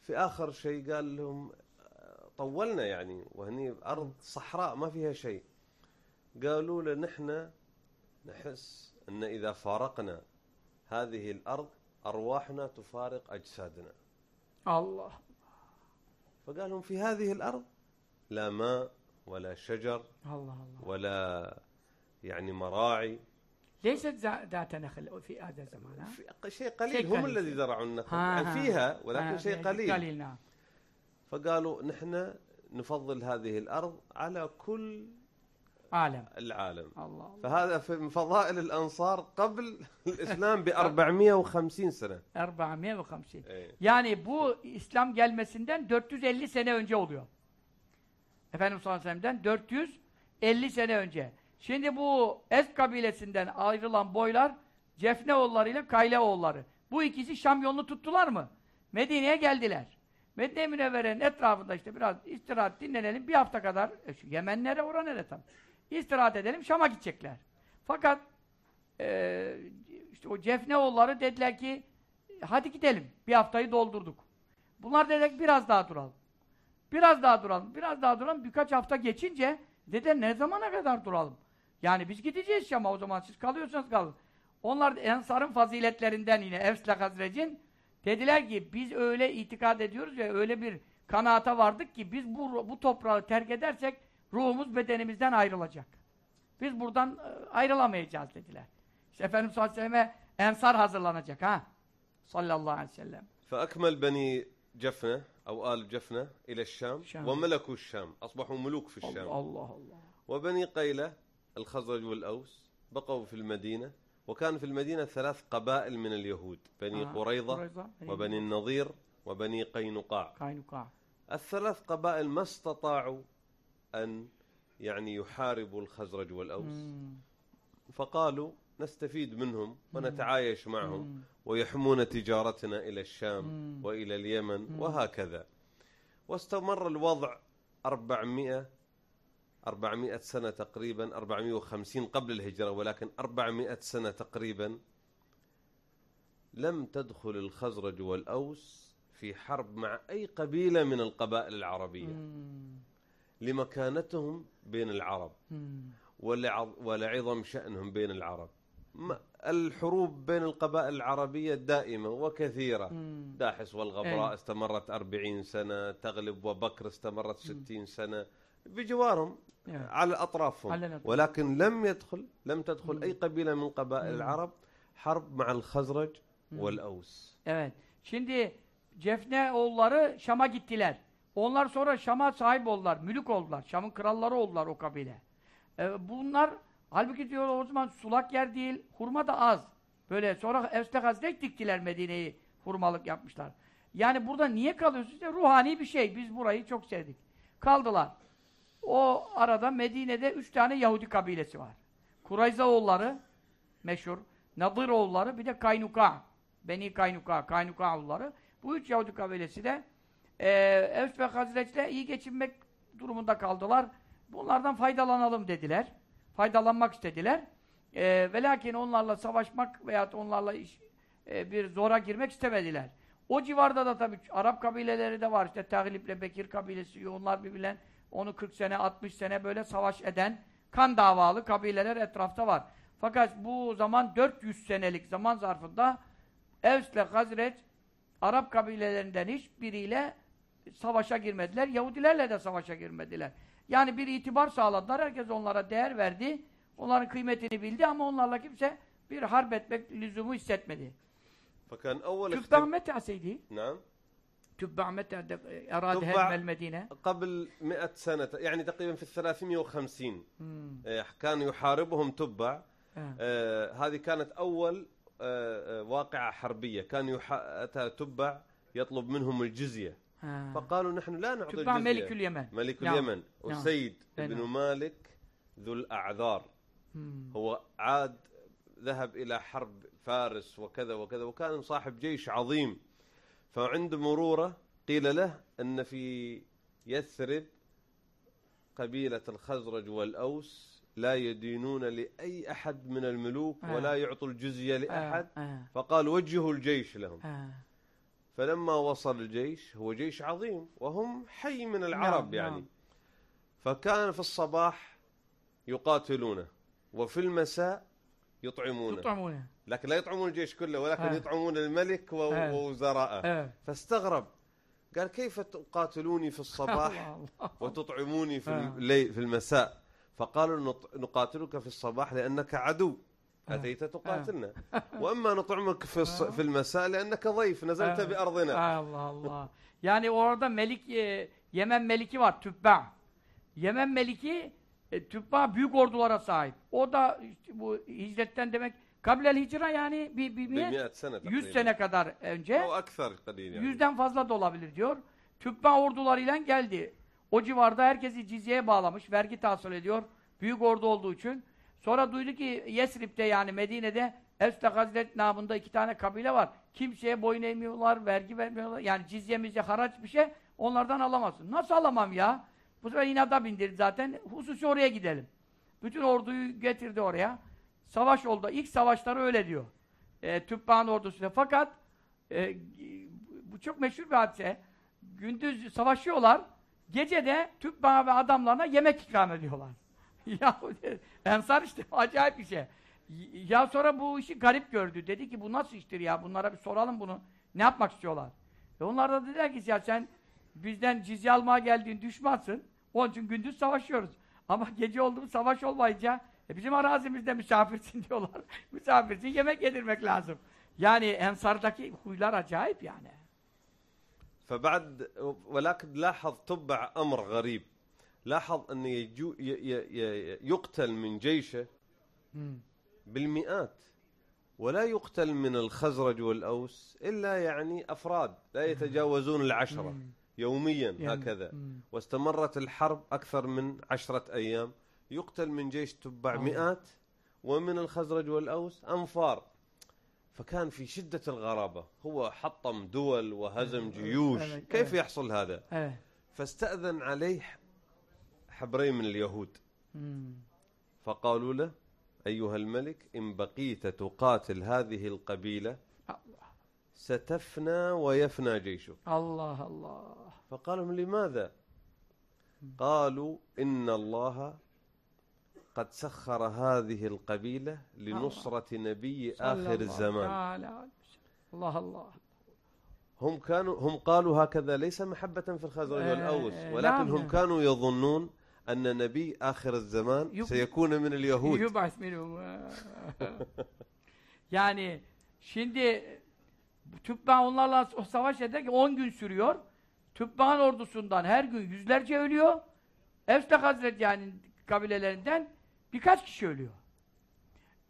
في آخر شيء قال لهم طولنا يعني وهني أرض صحراء ما فيها شيء. قالوا له نحن نحس أن إذا فارقنا هذه الأرض أرواحنا تفارق أجسادنا Allah. فقال لهم في هذه الأرض لا ماء ولا شجر Allah Allah. ولا يعني مراعي ليست ذا- ذات نخل في هذا الزمان شيء قليل شيء هم قليل. الذي زرعوا النخل ها، ها. فيها ولكن شيء قليل قليل نعم فقالوا نحن نفضل هذه الأرض على كل Alem. العالم Allah Allah. فهذا في من فضائل الأنصار قبل الإسلام ب 450 سنة 450. إيه. Yani bu İslam gelmesinden 450 sene önce oluyor. Efendimiz sallallahu aleyhi ve sellem'den 450 sene önce. Şimdi bu Ez kabilesinden ayrılan boylar Cefneoğulları ile Kayleoğulları. Bu ikisi Şam yolunu tuttular mı? Medine'ye geldiler. Medine Münevvere'nin etrafında işte biraz istirahat dinlenelim. Bir hafta kadar e, şu Yemenlere ora nere tam. İstirahat edelim Şam'a gidecekler. Fakat e, işte o Cefneoğulları dediler ki hadi gidelim. Bir haftayı doldurduk. Bunlar dediler biraz daha duralım. Biraz daha duralım, biraz daha duralım. Birkaç hafta geçince dediler ne zamana kadar duralım? Yani biz gideceğiz Şam'a o zaman siz kalıyorsanız kalın. Onlar Ensar'ın faziletlerinden yine Evs'le Hazrec'in dediler ki biz öyle itikad ediyoruz ve öyle bir kanaata vardık ki biz bu, bu toprağı terk edersek ruhumuz bedenimizden ayrılacak. Biz buradan e, ayrılamayacağız dediler. İşte Efendimiz sallallahu aleyhi ve selleme Ensar hazırlanacak ha. Sallallahu aleyhi ve sellem. فأكمل بني جفنة أو آل جفنة إلى الشام الشام. وملكوا الشام أصبحوا ملوك في الشام Allah Allah. وبني قيلة الخزرج والأوس بقوا في المدينة وكان في المدينة ثلاث قبائل من اليهود بني آه، قريظة قريظة، بني وبني النضير وبني قينقاع Kaynuka. الثلاث قبائل ما استطاعوا أن يعني يحاربوا الخزرج والأوس. فقالوا نستفيد منهم ونتعايش معهم ويحمون تجارتنا إلى الشام وإلى اليمن وهكذا. واستمر الوضع 400 400 سنة تقريبا 450 قبل الهجرة ولكن 400 سنة تقريبا لم تدخل الخزرج والأوس في حرب مع أي قبيلة من القبائل العربية. لمكانتهم بين العرب. ولعظ- ولعظم شأنهم بين العرب. الحروب بين القبائل العربية دائمة وكثيرة. داحس والغبراء أي. استمرت أربعين سنة تغلب وبكر استمرت ستين سنة. بجوارهم. على أطرافهم. على. ولكن لم يدخل لم تدخل أي قبيلة من قبائل العرب حرب مع الخزرج والأوس. Evet. Şimdi Cefne oğulları Şam'a gittiler. Onlar sonra Şam'a sahip oldular, mülük oldular. Şam'ın kralları oldular o kabile. Ee, bunlar halbuki diyor o zaman sulak yer değil, hurma da az. Böyle sonra Evsle Hazrek diktiler Medine'yi, hurmalık yapmışlar. Yani burada niye kalıyorsunuz? İşte ruhani bir şey. Biz burayı çok sevdik. Kaldılar. O arada Medine'de üç tane Yahudi kabilesi var. Kurayza oğulları meşhur. Nadir oğulları bir de Kaynuka. Beni Kaynuka, Kaynuka oğulları. Bu üç Yahudi kabilesi de e, Evs ve Hazreç'le iyi geçinmek durumunda kaldılar. Bunlardan faydalanalım dediler. Faydalanmak istediler. E, ve lakin onlarla savaşmak veya onlarla iş, e, bir zora girmek istemediler. O civarda da tabii Arap kabileleri de var. İşte Taglip'le Bekir kabilesi, onlar birbirlen onu 40 sene, 60 sene böyle savaş eden kan davalı kabileler etrafta var. Fakat bu zaman 400 senelik zaman zarfında Evs'le Hazreç Arap kabilelerinden hiçbiriyle savaşa girmediler. Yahudilerle de savaşa girmediler. Yani bir itibar sağladılar. Herkes onlara değer verdi. Onların kıymetini bildi ama onlarla kimse bir harp etmek lüzumu hissetmedi. فكان أول Tübba اختب... meta seydi. نعم Tübba meta erade تبع hedmel Medine. قبل 100 سنة يعني تقريبا في ال 350 آه، كان يحاربهم تبع آه. آه، هذه كانت أول آه، آه، واقعة حربية كان يح... أتى تبع يطلب منهم الجزية Ha. فقالوا نحن لا نعطي الجزية ملك اليمن. ملك نعم. اليمن نعم. وسيد أي بن نعم. مالك ذو الأعذار هو عاد ذهب إلى حرب فارس وكذا وكذا وكان صاحب جيش عظيم فعند مرورة قيل له أن في يثرب قبيلة الخزرج والأوس لا يدينون لأي أحد من الملوك آه. ولا يعطوا الجزية لأحد آه. فقال وجهوا الجيش لهم Ha. فلما وصل الجيش هو جيش عظيم وهم حي من العرب نعم، يعني نعم. فكان في الصباح يقاتلونه وفي المساء يطعمونه Tutamune. لكن لا يطعمون الجيش كله ولكن آه. يطعمون الملك آه. ووزراءه Evet. فاستغرب قال كيف تقاتلوني في الصباح. وتطعموني في آه. الليل في المساء فقالوا نقاتلك في الصباح لأنك عدو أتيت تقاتلنا وأما نطعمك في الص- في المساء لأنك ضيف نزلت آه. بأرضنا Allah Allah. Yani orada Melik e, Yemen Meliki var Tübba. Yemen Meliki E, Tübba büyük ordulara sahip. O da işte bu hicretten demek kabilel hicra yani bir, bir, bir بمئة سنة 100 تقريبا sene kadar önce أو أكثر قليل يعني yüzden fazla da olabilir diyor. Tübba ordularıyla geldi. O civarda herkesi cizyeye bağlamış. Vergi tahsil ediyor. Büyük ordu olduğu için. Sonra duydu ki Yesrib'de yani Medine'de Evs'le Hazret namında iki tane kabile var. Kimseye boyun eğmiyorlar, vergi vermiyorlar. Yani cizye mizye haraç bir şey onlardan alamazsın. Nasıl alamam ya? Bu sefer inada bindirdi zaten. Hususi oraya gidelim. Bütün orduyu getirdi oraya. Savaş oldu. İlk savaşları öyle diyor. E, Tübba'nın ordusuyla. Fakat e, bu çok meşhur bir hadise. Gündüz savaşıyorlar. Gece de Tübba ve adamlarına yemek ikram ediyorlar. ya Ensar işte acayip bir şey. Ya sonra bu işi garip gördü. Dedi ki bu nasıl iştir ya? Bunlara bir soralım bunu. Ne yapmak istiyorlar? E onlar da dediler ki ya sen bizden cizye almaya geldiğin düşmansın. Onun için gündüz savaşıyoruz. Ama gece oldu mu savaş olmayınca e bizim arazimizde misafirsin diyorlar. misafirsin yemek yedirmek lazım. Yani Ensar'daki huylar acayip yani. فبعد ولكن لاحظ تبع أمر غريب لاحظ أنه يجو ي- ي- ي- يقتل من جيشه بالمئات ولا يقتل من الخزرج والأوس إلا يعني أفراد لا يتجاوزون العشرة يوميا هكذا. مم. واستمرت الحرب أكثر من عشرة أيام. يقتل من جيش تبع مئات ومن الخزرج والأوس أنفار. فكان في شدة الغرابة. هو حطم دول وهزم جيوش. أنا- كيف يحصل هذا. فاستأذن عليه حبرين من اليهود. فقالوا له أيها الملك إن بقيت تقاتل هذه القبيلة ستفنى ويفنى جيشك Allah. Allah. فقال لهم لماذا قالوا إن الله قد سخر هذه القبيلة لنصرة نبي آخر الزمان. Allah Allah. هم كانوا هم قالوا هكذا ليس محبة في الخزرج والأوس آه، ولكن نعم، هم نعم. كانوا يظنون أن نبي آخر الزمان يب- سيكون من اليهود Yubas minhum. yani şimdi Tübba onlarla o savaş ederken 10 gün sürüyor. Tübba'nın ordusundan her gün yüzlerce ölüyor. Evsle Hazret yani kabilelerinden birkaç kişi ölüyor.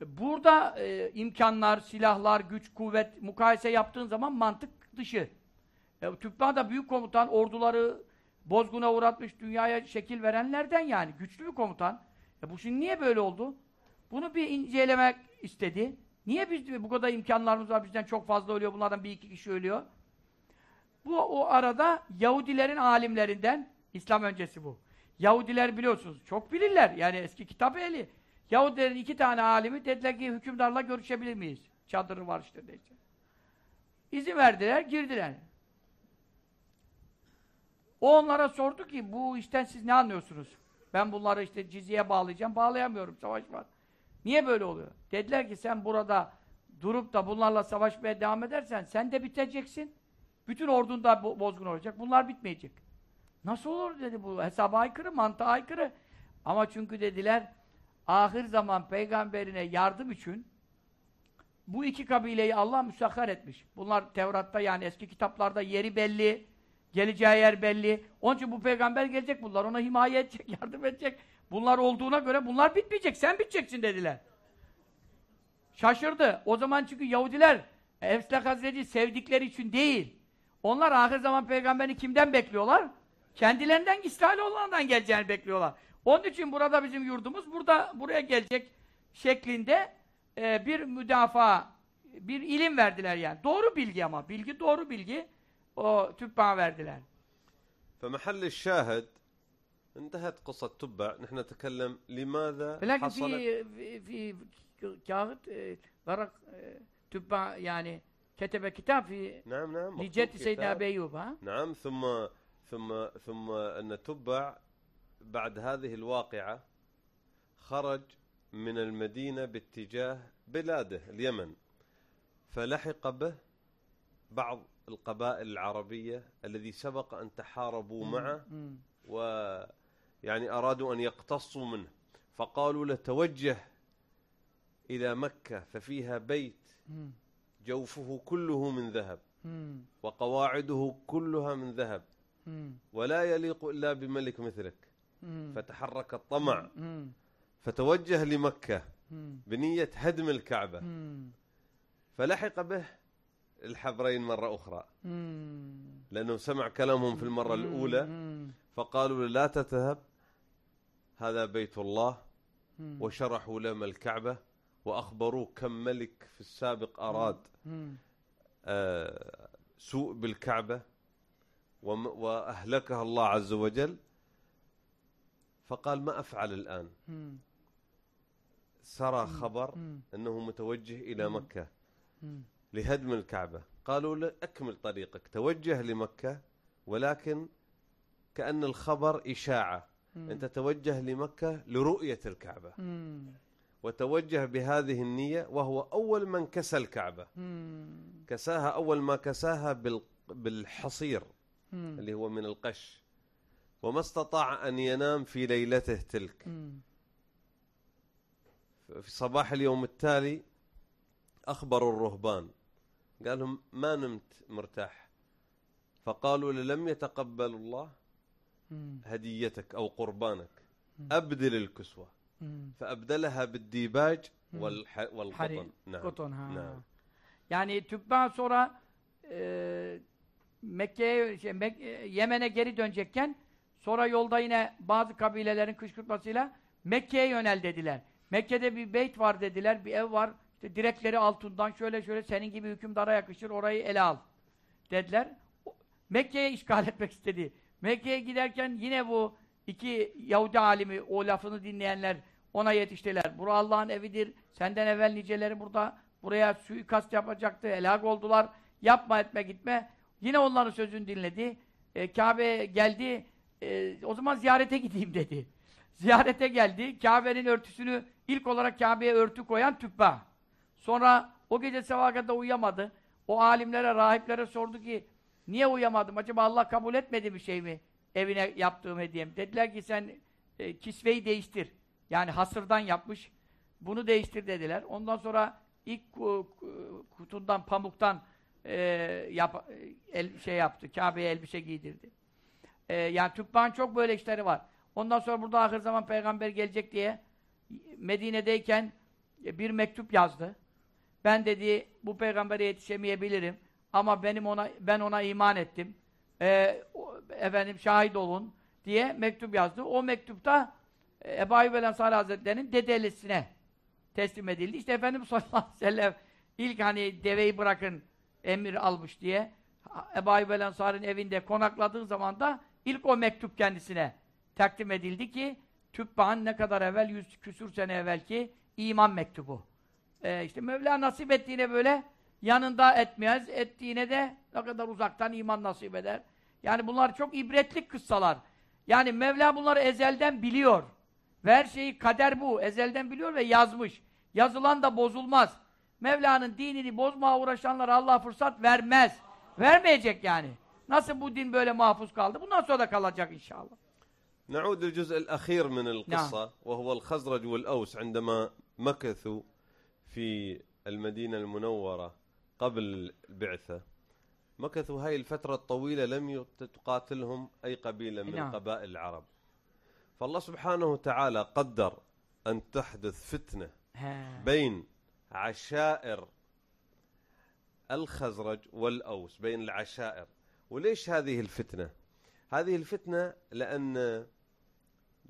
Burada e, imkanlar, silahlar, güç, kuvvet mukayese yaptığın zaman mantık dışı. E, Tübba da büyük komutan, orduları bozguna uğratmış, dünyaya şekil verenlerden yani. Güçlü bir komutan. E bu şimdi niye böyle oldu? Bunu bir incelemek istedi. Niye biz bu kadar imkanlarımız var, bizden çok fazla ölüyor, bunlardan bir iki kişi ölüyor? Bu o arada Yahudilerin alimlerinden, İslam öncesi bu. Yahudiler biliyorsunuz, çok bilirler. Yani eski kitap ehli. Yahudilerin iki tane alimi dediler ki hükümdarla görüşebilir miyiz? Çadırı var işte neyse. İzin verdiler, girdiler. O onlara sordu ki bu işten siz ne anlıyorsunuz? Ben bunları işte ciziye bağlayacağım, bağlayamıyorum, savaş var. Niye böyle oluyor? Dediler ki sen burada durup da bunlarla savaşmaya devam edersen sen de biteceksin. Bütün ordun da bo- bozgun olacak. Bunlar bitmeyecek. Nasıl olur dedi bu. Hesaba aykırı, mantığa aykırı. Ama çünkü dediler ahir zaman peygamberine yardım için bu iki kabileyi Allah müsakhar etmiş. Bunlar Tevrat'ta yani eski kitaplarda yeri belli, geleceği yer belli. Onun için bu peygamber gelecek bunlar. Ona himaye edecek, yardım edecek. Bunlar olduğuna göre bunlar bitmeyecek. Sen biteceksin dediler. Şaşırdı. O zaman çünkü Yahudiler Efslak Hazreti sevdikleri için değil. Onlar ahir zaman peygamberini kimden bekliyorlar? Kendilerinden İsrailoğullarından geleceğini bekliyorlar. Onun için burada bizim yurdumuz burada buraya gelecek şeklinde e, bir müdafaa, bir ilim verdiler yani. Doğru bilgi ama. Bilgi doğru bilgi. o tübbağa verdiler. فمحل الشاهد انتهت قصة تبع. نحن نتكلم لماذا لكن حصلت؟ في في كاغد آه، ورق آه، تبع يعني كتب كتاب في نعم نعم لجد سيدنا أبي أيوب ها؟ نعم ثم ثم ثم أن تبع بعد هذه الواقعة خرج من المدينة باتجاه بلاده اليمن. فلحق به بعض القبائل العربية الذي سبق أن تحاربوا معه. ويعني أرادوا أن يقتصوا منه فقالوا له توجه إلى مكة ففيها بيت. جوفه كله من ذهب. وقواعده كلها من ذهب. ولا يليق إلا بملك مثلك. فتحرك الطمع. فتوجه لمكة. بنية هدم الكعبة. فلحق به الحبرين مرة أخرى. لأنه سمع كلامهم في المرة الأولى. فقالوا لا تذهب هذا بيت الله. وشرحوا لهم الكعبة وأخبروه كم ملك في السابق أراد. آه، سوء بالكعبة وأهلكها الله عز وجل فقال ما أفعل الآن. سرى خبر. أنه متوجه إلى مكة. لهدم الكعبة قالوا له أكمل طريقك توجه لمكة ولكن كأن الخبر إشاعة مم. أنت توجه لمكة لرؤية الكعبة مم. وتوجه بهذه النية وهو أول من كسى الكعبة مم. كساها أول ما كساها بال- بالحصير مم. اللي هو من القش وما استطاع أن ينام في ليلته تلك مم. في صباح اليوم التالي أخبروا الرهبان قال لهم ما نمت مرتاح فقالوا لم يتقبل الله مم. هديتك أو قربانك أبدل الكسوة مم. فأبدلها بالديباج والح... والقطن حرير نعم Koton ha. نعم Yani Tübba sonra e, Mekke'ye şey, Mek- e, Yemen'e geri dönecekken sonra yolda yine bazı kabilelerin kışkırtmasıyla Mekke'ye yönel dediler. Mekke'de bir beyt var dediler, bir ev var. İşte direkleri altından şöyle şöyle senin gibi hükümdara yakışır orayı ele al dediler. Mekke'ye işgal etmek istedi. Mekke'ye giderken yine bu iki Yahudi alimi o lafını dinleyenler ona yetiştiler. Bura Allah'ın evidir. Senden evvel niceleri burada buraya suikast yapacaktı. Helak oldular. Yapma etme gitme. Yine onların sözünü dinledi. E, Kabe'ye geldi. E, o zaman ziyarete gideyim dedi. Ziyarete geldi. Kabe'nin örtüsünü ilk olarak Kabe'ye örtü koyan Tübba. Sonra o gece sabaha kadar uyuyamadı. O alimlere, rahiplere sordu ki niye uyuyamadım? Acaba Allah kabul etmedi bir şey mi? Evine yaptığım hediyem. Dediler ki sen e, kisveyi değiştir. Yani hasırdan yapmış. Bunu değiştir dediler. Ondan sonra ilk ku- ku- kutundan, pamuktan e, yap, e, el, şey yaptı. Kabe'ye elbise giydirdi. E, yani Tübba'nın çok böyle işleri var. Ondan sonra burada ahir zaman peygamber gelecek diye Medine'deyken e, bir mektup yazdı. Ben dedi bu peygambere yetişemeyebilirim ama benim ona ben ona iman ettim. E, o- efendim şahit olun diye mektup yazdı. O mektupta e, Ebu Ayyub el Ensari Hazretleri'nin dedelisine teslim edildi. İşte Efendimiz sallallahu aleyhi ve sellem ilk hani deveyi bırakın emir almış diye Ebu Ayyub el Ensari'nin evinde konakladığı zaman da ilk o mektup kendisine takdim edildi ki Tübba'nın ne kadar evvel, yüz küsür sene evvelki iman mektubu. Ee, işte Mevla nasip ettiğine böyle yanında etmez, ettiğine de ne kadar uzaktan iman nasip eder. Yani bunlar çok ibretlik kıssalar. Yani Mevla bunları ezelden biliyor. Ve her şeyi kader bu. Ezelden biliyor ve yazmış. Yazılan da bozulmaz. Mevla'nın dinini bozmaya uğraşanlara Allah fırsat vermez. Vermeyecek yani. Nasıl bu din böyle mahfuz kaldı? Bundan sonra da kalacak inşallah. نعود للجزء الأخير من القصة وهو الخزرج والأوس عندما مكثوا في المدينة المنورة قبل البعثة مكثوا هاي الفترة الطويلة لم تقاتلهم أي قبيلة من نعم. قبائل العرب فالله سبحانه وتعالى قدر أن تحدث فتنة He. بين عشائر الخزرج والأوس بين العشائر وليش هذه الفتنة هذه الفتنة لأن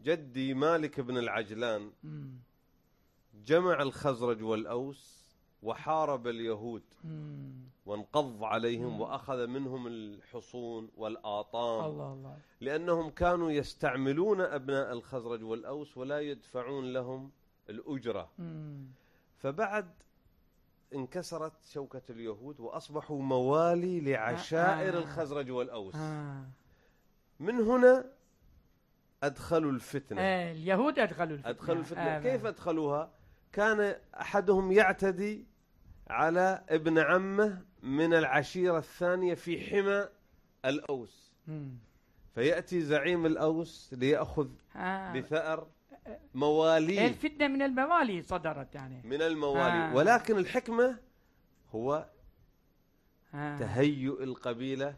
جدي مالك بن العجلان Hmm. جمع الخزرج والأوس وحارب اليهود. وانقض عليهم وأخذ منهم الحصون والآطام. لأنهم كانوا يستعملون أبناء الخزرج والأوس ولا يدفعون لهم الأجرة. فبعد انكسرت شوكة اليهود وأصبحوا موالي لعشائر آه. الخزرج والأوس Ha. من هنا أدخلوا الفتنة Eh, اليهود أدخلوا الفتنة. أدخلوا الفتنة Evet. كيف أدخلوها كان أحدهم يعتدي على ابن عمه من العشيرة الثانية في حمى الأوس. فيأتي زعيم الأوس ليأخذ Ha. بثأر مواليه الفتنة من الموالي صدرت يعني. من الموالي آه. ولكن الحكمة هو Ha. تهيؤ القبيلة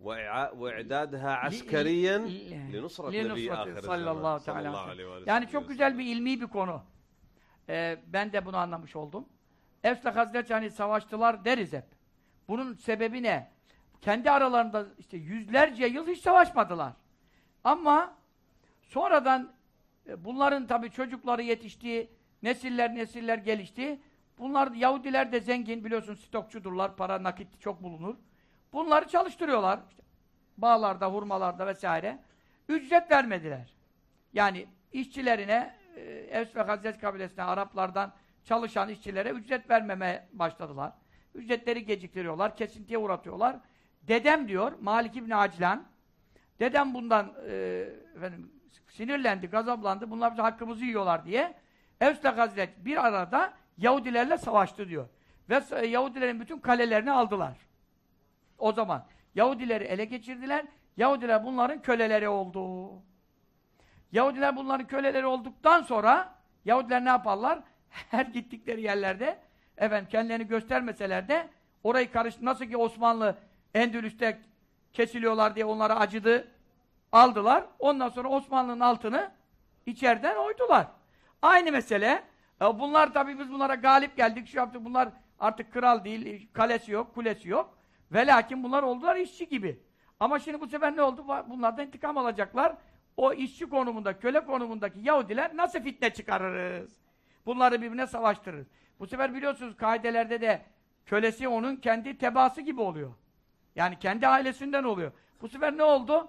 وإعدادها عسكريا لنصرة النبي آخر صلى الله aleyhi ve عليه sellem. وآله Yani وسلم. çok güzel bir ilmi bir konu. Ee, ben de bunu anlamış oldum. Evs'le Hazreti hani savaştılar deriz hep. Bunun sebebi ne? Kendi aralarında işte yüzlerce yıl hiç savaşmadılar. Ama sonradan e, bunların tabii çocukları yetişti, nesiller nesiller gelişti. Bunlar Yahudiler de zengin biliyorsun stokçudurlar, para nakit çok bulunur. Bunları çalıştırıyorlar. İşte bağlarda, hurmalarda vesaire. Ücret vermediler. Yani işçilerine, e, Evs ve Hazret kabilesine, Araplardan çalışan işçilere ücret vermemeye başladılar. Ücretleri geciktiriyorlar, kesintiye uğratıyorlar. Dedem diyor, Malik İbni Aclan, dedem bundan e, efendim, sinirlendi, gazaplandı, bunlar bize hakkımızı yiyorlar diye Evs ile Hazret bir arada Yahudilerle savaştı diyor. Ve sa- Yahudilerin bütün kalelerini aldılar. O zaman Yahudileri ele geçirdiler. Yahudiler bunların köleleri oldu. Yahudiler bunların köleleri olduktan sonra Yahudiler ne yaparlar? Her gittikleri yerlerde efendim kendilerini göstermeseler de orayı karış nasıl ki Osmanlı Endülüs'te kesiliyorlar diye onlara acıdı. Aldılar. Ondan sonra Osmanlı'nın altını içeriden oydular. Aynı mesele. E, Bunlar tabii biz bunlara galip geldik. Şu yaptık. Bunlar artık kral değil. Kalesi yok, kulesi yok. Ve lakin bunlar oldular işçi gibi. Ama şimdi bu sefer ne oldu? Bunlardan intikam alacaklar. O işçi konumunda, köle konumundaki Yahudiler nasıl fitne çıkarırız? Bunları birbirine savaştırırız. Bu sefer biliyorsunuz kaidelerde de kölesi onun kendi tebaası gibi oluyor. Yani kendi ailesinden oluyor. Bu sefer ne oldu?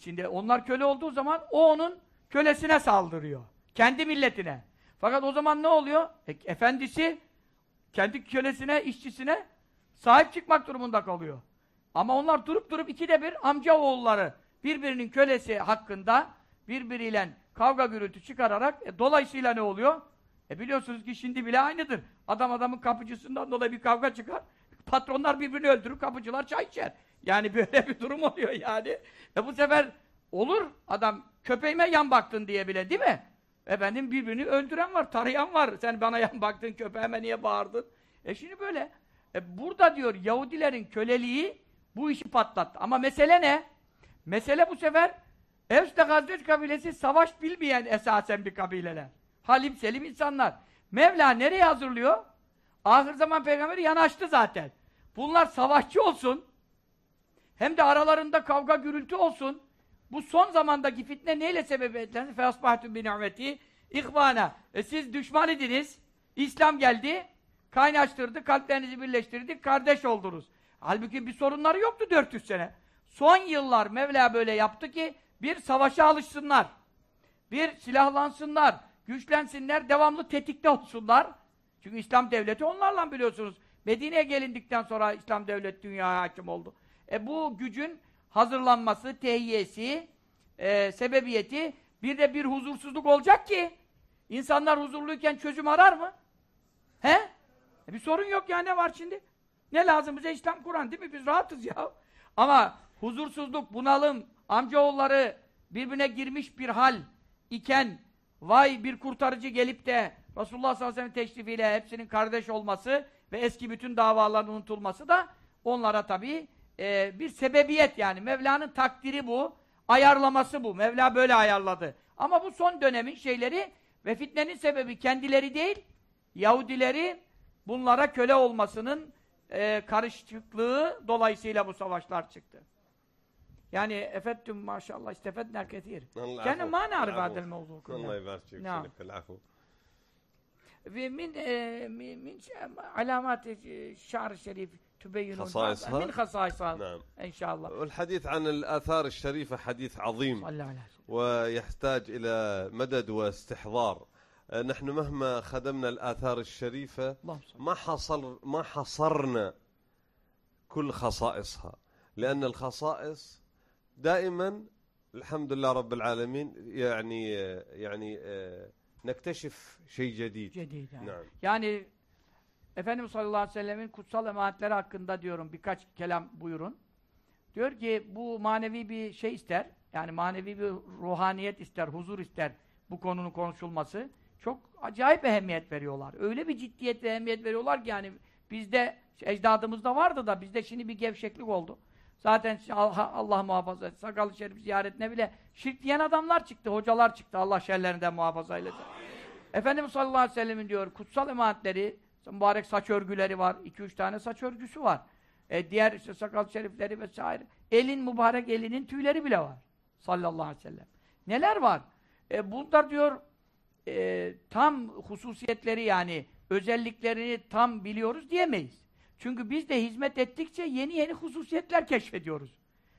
Şimdi onlar köle olduğu zaman o onun kölesine saldırıyor. Kendi milletine. Fakat o zaman ne oluyor? E, efendisi kendi kölesine, işçisine sahip çıkmak durumunda kalıyor. Ama onlar durup durup ikide bir amca oğulları birbirinin kölesi hakkında birbiriyle kavga gürültü çıkararak e, dolayısıyla ne oluyor? E biliyorsunuz ki şimdi bile aynıdır. Adam adamın kapıcısından dolayı bir kavga çıkar. Patronlar birbirini öldürür, kapıcılar çay içer. Yani böyle bir durum oluyor yani. E bu sefer olur adam köpeğime yan baktın diye bile değil mi? Efendim birbirini öldüren var, tarayan var. Sen bana yan baktın, köpeğime niye bağırdın? E şimdi böyle. E burada diyor Yahudilerin köleliği bu işi patlattı. Ama mesele ne? Mesele bu sefer Evs'te Hazret kabilesi savaş bilmeyen esasen bir kabileler. Halim selim insanlar. Mevla nereye hazırlıyor? Ahir zaman peygamberi yanaştı zaten. Bunlar savaşçı olsun. Hem de aralarında kavga gürültü olsun. Bu son zamandaki fitne neyle sebebiyetlendi? Feasbahtum bi ni'meti ihvana. E siz düşman idiniz. İslam geldi. Kaynaştırdı, kalplerinizi birleştirdi, kardeş oldunuz. Halbuki bir sorunları yoktu 400 sene. Son yıllar Mevla böyle yaptı ki bir savaşa alışsınlar. Bir silahlansınlar, güçlensinler, devamlı tetikte olsunlar. Çünkü İslam devleti onlarla biliyorsunuz. Medine'ye gelindikten sonra İslam devleti dünyaya hakim oldu. E bu gücün hazırlanması, tehiyesi, e, sebebiyeti bir de bir huzursuzluk olacak ki insanlar huzurluyken çözüm arar mı? He? E bir sorun yok ya ne var şimdi? Ne lazım bize İslam Kur'an değil mi? Biz rahatız ya. Ama huzursuzluk, bunalım, amcaoğulları birbirine girmiş bir hal iken vay bir kurtarıcı gelip de Resulullah sallallahu aleyhi ve sellem teşrifiyle hepsinin kardeş olması ve eski bütün davaların unutulması da onlara tabii e, bir sebebiyet yani. Mevla'nın takdiri bu, ayarlaması bu. Mevla böyle ayarladı. Ama bu son dönemin şeyleri ve fitnenin sebebi kendileri değil, Yahudileri bunlara köle olmasının e, karışıklığı dolayısıyla bu savaşlar çıktı. يعني أفدتم ما شاء الله استفدنا كثير. كان ما نعرف هذا الموضوع كله. الله يبارك فيك نعم. العفو. آه، من من علامات الشعر الشريف تبين خصائصها من خصائصها نعم. إن شاء الله. والحديث عن الآثار الشريفة حديث عظيم صلى الله ويحتاج إلى مدد واستحضار. آه، نحن مهما خدمنا الآثار الشريفة ما حصل ما حصرنا كل خصائصها لأن الخصائص دائما الحمد لله رب العالمين يعني يعني آه، نكتشف شيء جديد Cedid yani. نعم Yani Efendimiz sallallahu aleyhi ve sellemin kutsal emanetleri hakkında diyorum birkaç kelam buyurun. Diyor ki bu manevi bir şey ister. Yani manevi bir ruhaniyet ister, huzur ister bu konunun konuşulması. Çok acayip ehemmiyet veriyorlar. Öyle bir ciddiyet ve ehemmiyet veriyorlar ki yani bizde ecdadımızda vardı da bizde şimdi bir gevşeklik oldu. Zaten Allah, Allah muhafaza etsin. Sakalı şerif ziyaretine bile şirk diyen adamlar çıktı, hocalar çıktı. Allah şerlerinden muhafaza eylesin. Efendimiz sallallahu aleyhi ve sellem'in diyor kutsal emanetleri, mübarek saç örgüleri var. 2-3 tane saç örgüsü var. E, diğer işte sakal şerifleri vesaire. Elin mübarek elinin tüyleri bile var. Sallallahu aleyhi ve sellem. Neler var? E, bunlar diyor e, tam hususiyetleri yani özelliklerini tam biliyoruz diyemeyiz. Çünkü biz de hizmet ettikçe yeni yeni hususiyetler keşfediyoruz.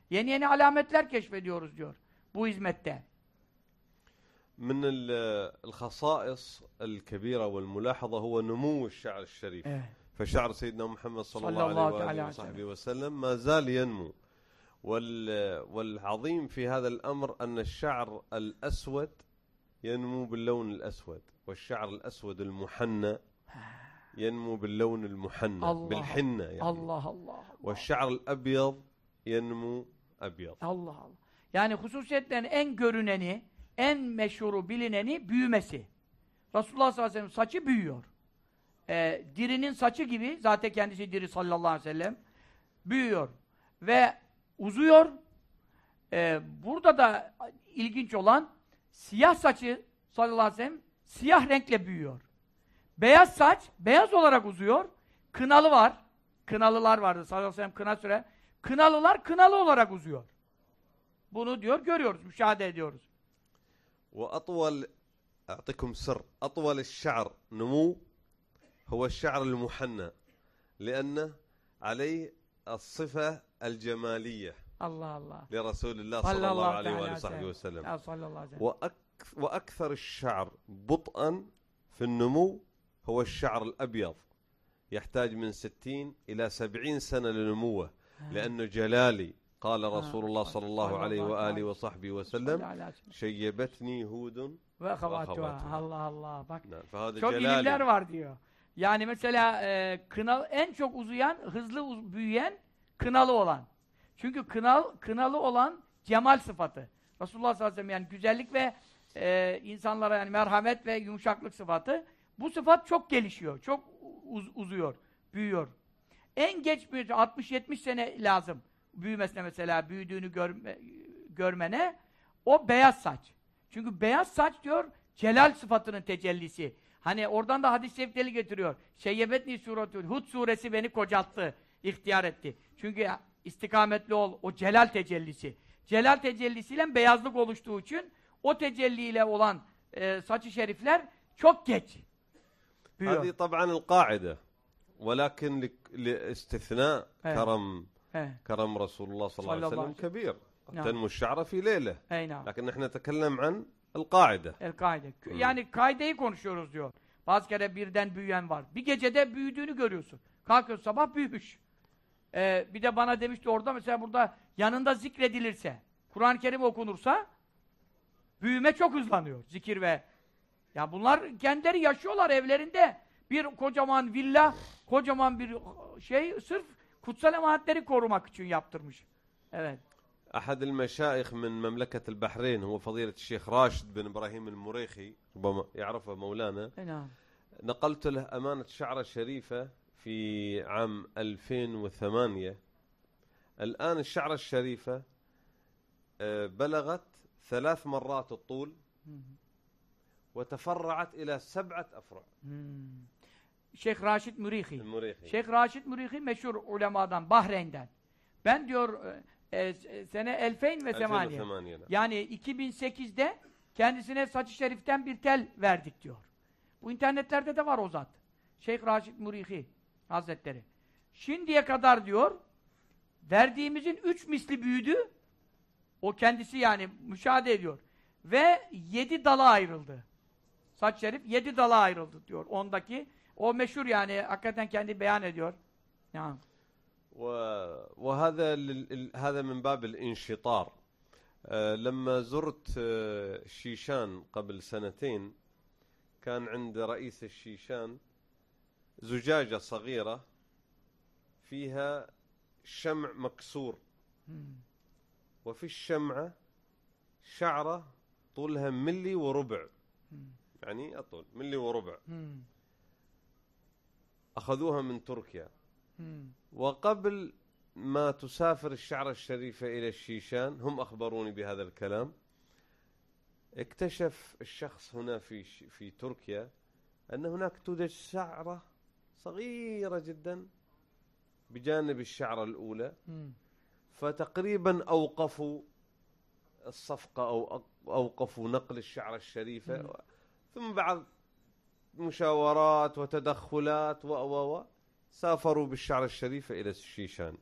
Yeni yeni alametler keşfediyoruz diyor bu hizmette. من ال- الخصائص الكبيرة والملاحظة هو نمو الشعر الشريف Evet. فشعر سيدنا محمد صلى صلى الله الله عليه وصحبه وسلم ما زال ينمو وال- والعظيم في هذا الأمر أن الشعر الأسود ينمو باللون الأسود والشعر الأسود المحنى ينمو باللون المحنى الله. بالحنة يعني Allah Allah. والشعر الأبيض ينمو أبيض Allah Allah. Yani hususiyetlerin en görüneni, en meşhuru, bilineni büyümesi. Resulullah sallallahu aleyhi ve sellem saçı büyüyor. Ee, dirinin saçı gibi, zaten kendisi diri sallallahu aleyhi ve sellem, büyüyor. Ve uzuyor. Ee, burada da ilginç olan, siyah saçı sallallahu aleyhi ve sellem, siyah renkle büyüyor. Beyaz saç, beyaz olarak uzuyor. Kınalı var. Kınalılar vardı sallallahu aleyhi ve sellem kına süre. Kınalılar kınalı olarak uzuyor. Bunu diyor görüyoruz, müşahede ediyoruz. وأطول أعطيكم سر أطول الشعر نمو هو الشعر المحنى لأنه عليه الصفة الجمالية Allah Allah. لرسول الله صلى الله عليه وآله وصحبه وسلم ve sellem. وأك وأكثر الشعر بطئا في النمو هو الشعر الأبيض يحتاج من 60 إلى 70 سنة لنموه لأنه جلالي قال رسول الله صلى الله عليه وآله وصحبه وسلم Sallallahu aleyhi ve sellem. شيبتني هود Ve havatuha. havatuha. Allah Allah. Bak. نعم فهذا Çok ilimler جلالي var diyor. Yani mesela e, kınal en çok uzayan, hızlı uz- büyüyen kınalı olan. Çünkü kınal kınalı olan cemal sıfatı. Resulullah sallallahu aleyhi ve sellem yani güzellik ve e, insanlara yani merhamet ve yumuşaklık sıfatı. Bu sıfat çok gelişiyor, çok uz- uzuyor, büyüyor. En geç büyüdü 60-70 sene lazım büyümesine mesela büyüdüğünü görme, görmene o beyaz saç. Çünkü beyaz saç diyor celal sıfatının tecellisi. Hani oradan da hadis-i şerifleri getiriyor. Şeyyebetni suretül Hud suresi beni kocalttı, ihtiyar etti. Çünkü istikametli ol, o celal tecellisi. Celal tecellisiyle beyazlık oluştuğu için o tecelliyle olan e, saçı şerifler çok geç büyüyor. هذه طبعا القاعدة ولكن لك- لاستثناء إيه. كرم He, كرم رسول الله صلى الله صلى عليه الله وسلم عليه كبير قد نعم. تنمو الشعرة في ليلة eyna. لكن نحن نتكلم عن القاعدة El kaide. Yani kaideyi konuşuyoruz diyor. Bazı kere birden büyüyen var. Bir gecede büyüdüğünü görüyorsun. Kalkıyorsun sabah büyümüş. Ee, bir de bana demişti orada mesela burada yanında zikredilirse, Kur'an-ı Kerim okunursa büyüme çok hızlanıyor. Zikir ve ya bunlar kendileri yaşıyorlar evlerinde. Bir kocaman villa, kocaman bir şey sırf kutsal emanetleri korumak için yaptırmış. Evet. أحد المشايخ من مملكة البحرين هو فضيلة الشيخ راشد بن إبراهيم المريخي ربما يعرفه مولانا Eyna. نقلت له أمانة شعرة شريفة في عام 2008 الآن الشعرة الشريفة آه، بلغت ثلاث مرات الطول ve teferra'at ila seb'at afra. Şeyh Raşid Mürihi. Mürihi. Şeyh Raşid Mürihi meşhur ulemadan, Bahreyn'den. Ben diyor e, e sene Elfeyn ve Semaniye. Yani 2008'de kendisine saç-ı şeriften bir tel verdik diyor. Bu internetlerde de var o zat. Şeyh Raşid Mürihi Hazretleri. Şimdiye kadar diyor verdiğimizin üç misli büyüdü. O kendisi yani müşahede ediyor. Ve yedi dala ayrıldı. Saç şerif yedi dala ayrıldı diyor. Ondaki o meşhur yani hakikaten kendi beyan ediyor. Yani. وهذا هذا من باب الانشطار لما زرت الشيشان قبل سنتين كان عند رئيس الشيشان زجاجة صغيرة فيها شمع مكسور وفي الشمعة شعرة طولها ملي وربع يعني أطول ملي وربع. أخذوها من تركيا. وقبل ما تسافر الشعرة الشريفة إلى الشيشان هم أخبروني بهذا الكلام اكتشف الشخص هنا في ش- في تركيا أن هناك توجد شعرة صغيرة جدا بجانب الشعرة الأولى. فتقريبا أوقفوا الصفقة أو أوقفوا نقل الشعرة الشريفة ثم بعد مشاورات وتدخلات و و و سافروا بالشعرة الشريفة إلى الشيشان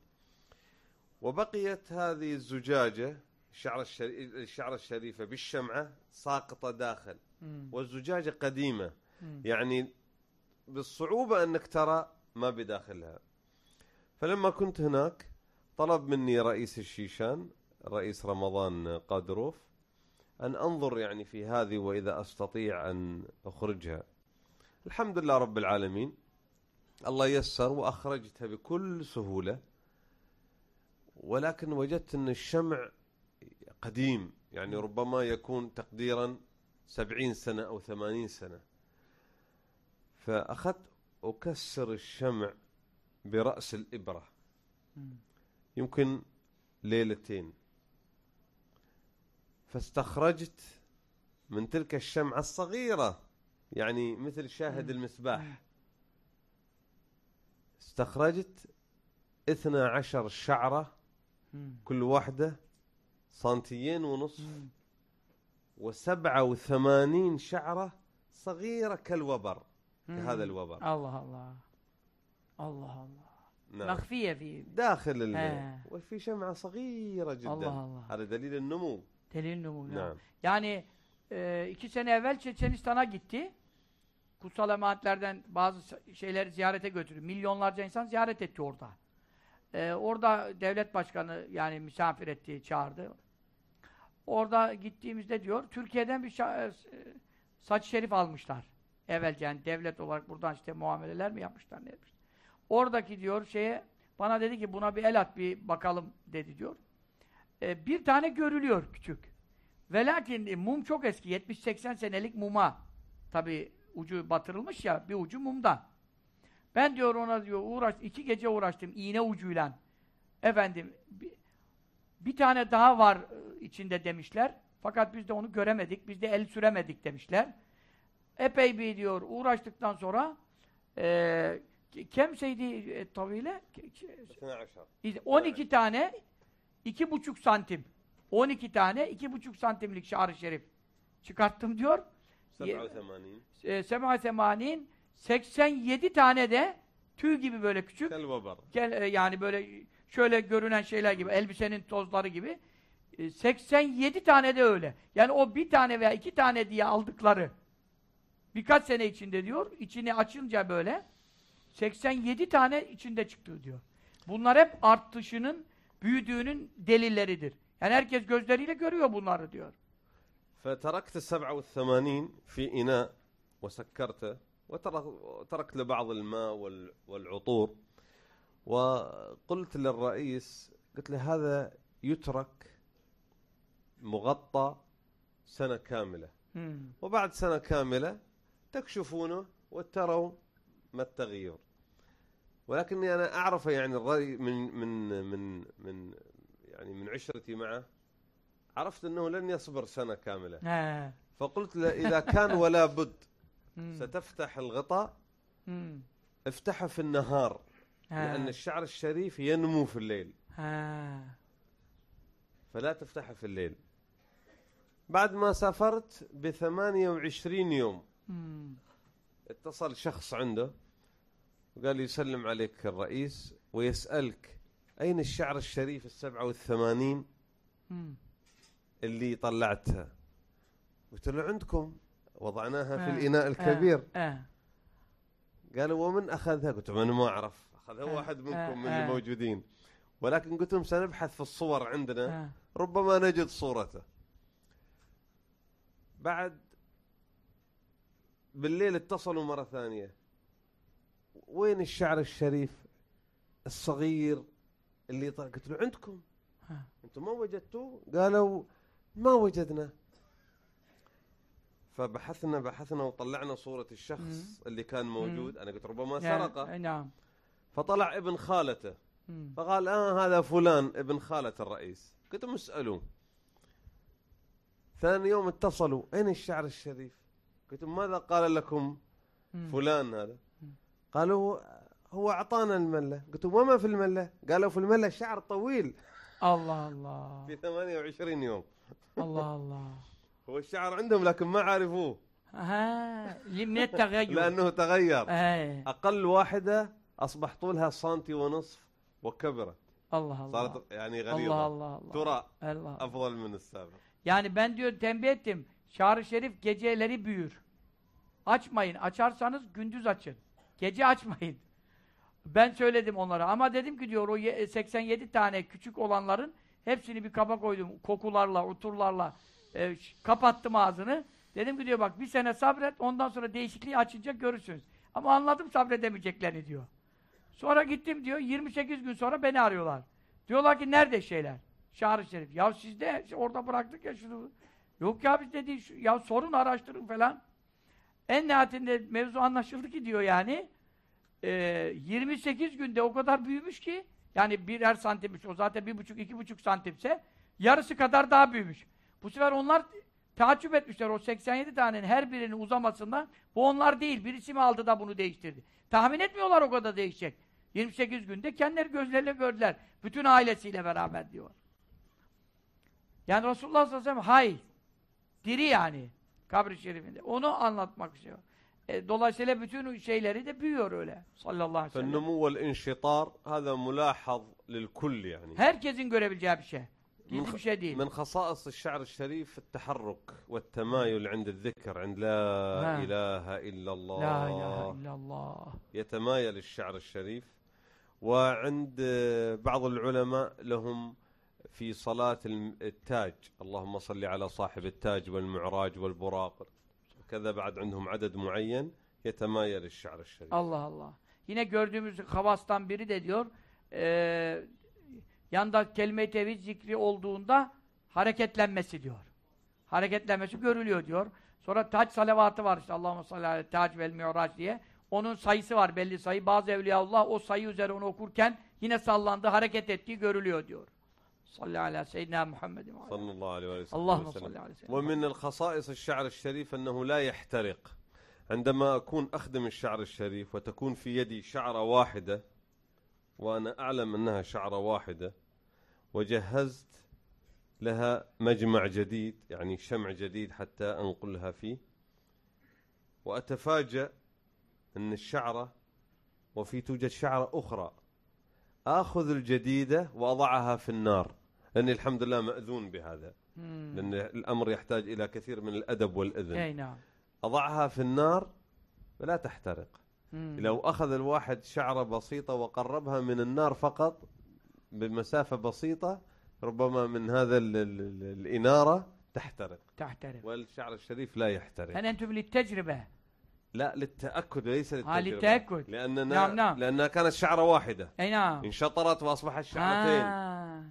وبقيت هذه الزجاجة الشعرة, الشري... الشعرة الشريفة بالشمعة ساقطة داخل. والزجاجة قديمة. يعني بالصعوبة أنك ترى ما بداخلها فلما كنت هناك طلب مني رئيس الشيشان رئيس رمضان قادروف أن أنظر يعني في هذه وإذا أستطيع أن أخرجها. الحمد لله رب العالمين. الله يسر وأخرجتها بكل سهولة ولكن وجدت أن الشمع قديم يعني ربما يكون تقديرا سبعين سنة أو ثمانين سنة. فأخذت أكسر الشمع برأس الإبرة. يمكن ليلتين. فاستخرجت من تلك الشمعة الصغيرة يعني مثل شاهد المسباح استخرجت اثنا عشر شعرة. كل واحدة سنتيين ونصف. وسبعة وثمانين شعرة صغيرة كالوبر كهذا الوبر Allah Allah. Allah Allah. نعم مخفية في داخل ال... آه. وفي شمعة صغيرة جدا الله الله. هذا دليل النمو Telinnumun ya. Yani e, iki sene evvel Çeçenistan'a gitti. Kutsal emaatlerden bazı şeyleri ziyarete götürdü. Milyonlarca insan ziyaret etti orada. E, orada devlet başkanı yani misafir etti, çağırdı. Orada gittiğimizde diyor, Türkiye'den bir e, saç şerif almışlar. Evvelce yani devlet olarak buradan işte muameleler mi yapmışlar ne yapmışlar. Oradaki diyor şeye, bana dedi ki buna bir el at bir bakalım dedi diyor. E, bir tane görülüyor küçük. Ve lakin e, mum çok eski. 70-80 senelik muma. Tabi ucu batırılmış ya, bir ucu mumdan. Ben diyor ona diyor uğraş, iki gece uğraştım iğne ucuyla. Efendim, bir, bir tane daha var e, içinde demişler. Fakat biz de onu göremedik, biz de el süremedik demişler. Epey bir diyor uğraştıktan sonra e, kemseydi e, 12 12 tane iki buçuk santim. On iki tane iki buçuk santimlik şar-ı şerif çıkarttım diyor. Sema semanin 87 e, tane de tüy gibi böyle küçük. Kel e, yani böyle şöyle görünen şeyler gibi, elbisenin tozları gibi. E, 87 tane de öyle. Yani o bir tane veya iki tane diye aldıkları birkaç sene içinde diyor, içini açınca böyle 87 tane içinde çıktı diyor. Bunlar hep artışının büyüdüğünün delilleridir. Yani herkes gözleriyle görüyor bunları diyor. فتركت السبعة والثمانين في إناء وسكرته وتركت له بعض الماء وال- والعطور وقلت للرئيس قلت له هذا يترك مغطى سنة كاملة. وبعد سنة كاملة تكشفونه وتروا ما التغيير ولكني أنا أعرف يعني الرأي من من من من يعني من عشرتي معه عرفت أنه لن يصبر سنة كاملة He. فقلت له إذا كان ولا بد. ستفتح الغطاء. افتحه في النهار لأن He. الشعر الشريف ينمو في الليل He. فلا تفتحه في الليل بعد ما سافرت بثمانية وعشرين يوم. اتصل شخص عنده وقال لي يسلم عليك الرئيس ويسألك أين الشعر الشريف السبعة والثمانين. اللي طلعتها قلت له عندكم وضعناها في آه. الإناء الكبير He. قالوا ومن أخذها قلت أنا ما أعرف أخذها آه. واحد منكم آه. من اللي آه. موجودين ولكن قلت لهم سنبحث في الصور عندنا. ربما نجد صورته بعد بالليل اتصلوا مرة ثانية وين الشعر الشريف الصغير اللي طلع قلت له عندكم. أنتم ما وجدتوه؟ قالوا ما وجدنا. فبحثنا بحثنا وطلعنا صورة الشخص اللي كان موجود. أنا قلت ربما. سرقه. Naam. فطلع ابن خالته. فقال آه هذا فلان ابن خالة الرئيس. قلت لهم اسألوه. ثاني يوم اتصلوا. أين الشعر الشريف؟ قلت ماذا قال لكم. فلان هذا؟ قالوا هو أعطانا الملة قلت وما في الملة قالوا في الملة شعر طويل Allah Allah. في 28 يوم Allah Allah. هو الشعر عندهم لكن ما عرفوه Ha, من التغير. لأنه تغير إيه أقل واحدة أصبح طولها سنتي ونصف وكبرت Allah Allah. صارت يعني Allah غليظة Allah Allah. ترى Allah. أفضل من السابق Yani ben diyor tembih ettim. Şar-ı Şerif geceleri büyür. Açmayın. Açarsanız gündüz açın. Gece açmayın. Ben söyledim onlara ama dedim ki diyor o ye- 87 tane küçük olanların hepsini bir kaba koydum. Kokularla, oturlarla e, kapattım ağzını. Dedim ki diyor bak bir sene sabret ondan sonra değişikliği açınca görürsünüz. Ama anladım sabredemeyeceklerini diyor. Sonra gittim diyor 28 gün sonra beni arıyorlar. Diyorlar ki nerede şeyler? Şahri Şerif. Ya siz de orada bıraktık ya şunu. Yok ya biz dedi ya sorun araştırın falan. En nihayetinde mevzu anlaşıldı ki diyor yani. e, 28 günde o kadar büyümüş ki yani birer santimmiş o zaten bir buçuk iki buçuk santimse yarısı kadar daha büyümüş. Bu sefer onlar taaccüp etmişler o 87 tanenin her birinin uzamasından bu onlar değil birisi mi aldı da bunu değiştirdi. Tahmin etmiyorlar o kadar değişecek. 28 günde kendileri gözleriyle gördüler. Bütün ailesiyle beraber diyor. Yani Resulullah sallallahu aleyhi ve sellem hay. Diri yani. Kabri şerifinde. Onu anlatmak istiyor. E, dolayısıyla bütün şeyleri de büyüyor öyle. Sallallahu aleyhi ve sellem. فالنمو والانشطار هذا ملاحظ للكل يعني Herkesin görebileceği bir şey. من, Gizli bir şey değil. من خصائص الشعر الشريف التحرك والتمايل عند الذكر عند لا. إله إلا الله La ilahe illallah. يتمايل الشعر الشريف وعند آه، بعض العلماء لهم في صلاة الم- التاج اللهم صل على صاحب التاج والمعراج والبراق كذا بعد عندهم عدد معين يتمايل الشعر الشريف Allah Allah. Yine gördüğümüz havastan biri de diyor e, yanda kelime-i tevhid zikri olduğunda hareketlenmesi diyor. Hareketlenmesi görülüyor diyor. Sonra taç salavatı var işte Allahümme salli aleyhi tac vel mi'raç diye. Onun sayısı var belli sayı. Bazı evliyaullah o sayı üzere onu okurken yine sallandı, hareket ettiği görülüyor diyor. Ala seyyidina Muhammedin ve ala. صلى الله عليه وسلم اللهم. صل على سيدنا ومن الخصائص الشعر الشريف أنه لا يحترق عندما أكون أخدم الشعر الشريف وتكون في يدي شعرة واحدة وأنا أعلم أنها شعرة واحدة وجهزت لها مجمع جديد يعني شمع جديد حتى أنقلها فيه وأتفاجأ أن الشعرة وفي توجد شعرة أخرى آخذ الجديدة وأضعها في النار لأني الحمد لله مأذون بهذا. مم. لأن الأمر يحتاج إلى كثير من الأدب والإذن. أي نعم. أضعها في النار فلا تحترق. مم. لو أخذ الواحد شعرة بسيطة وقربها من النار فقط بمسافة بسيطة ربما من هذا الـ الـ الـ الإنارة تحترق. تحترق. والشعر الشريف لا يحترق. هل أنتم للتجربة. لا للتأكد ليس آه، للتجربة. آه للتأكد. لاننا نعم نعم. لأنها كانت شعرة واحدة. أي نعم. انشطرت وأصبحت شعرتين. آه.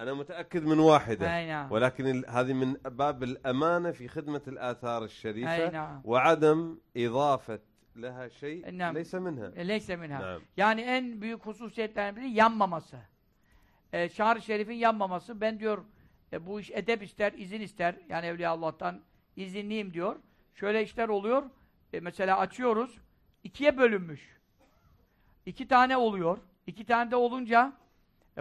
أنا متأكد من واحدة أي نعم. ولكن ال- هذه من باب الأمانة في خدمة الآثار الشريفة أي نعم. وعدم إضافة لها شيء نعم. ليس منها E, Leyse minha. نعم Yani en büyük hususiyetlerinden biri yanmaması. E, Şahri Şerif'in yanmaması. Ben diyor e, bu iş edep ister, izin ister. Yani Evliya Allah'tan izinliyim diyor. Şöyle işler oluyor. E, mesela açıyoruz. ikiye bölünmüş. İki tane oluyor. İki tane de olunca e,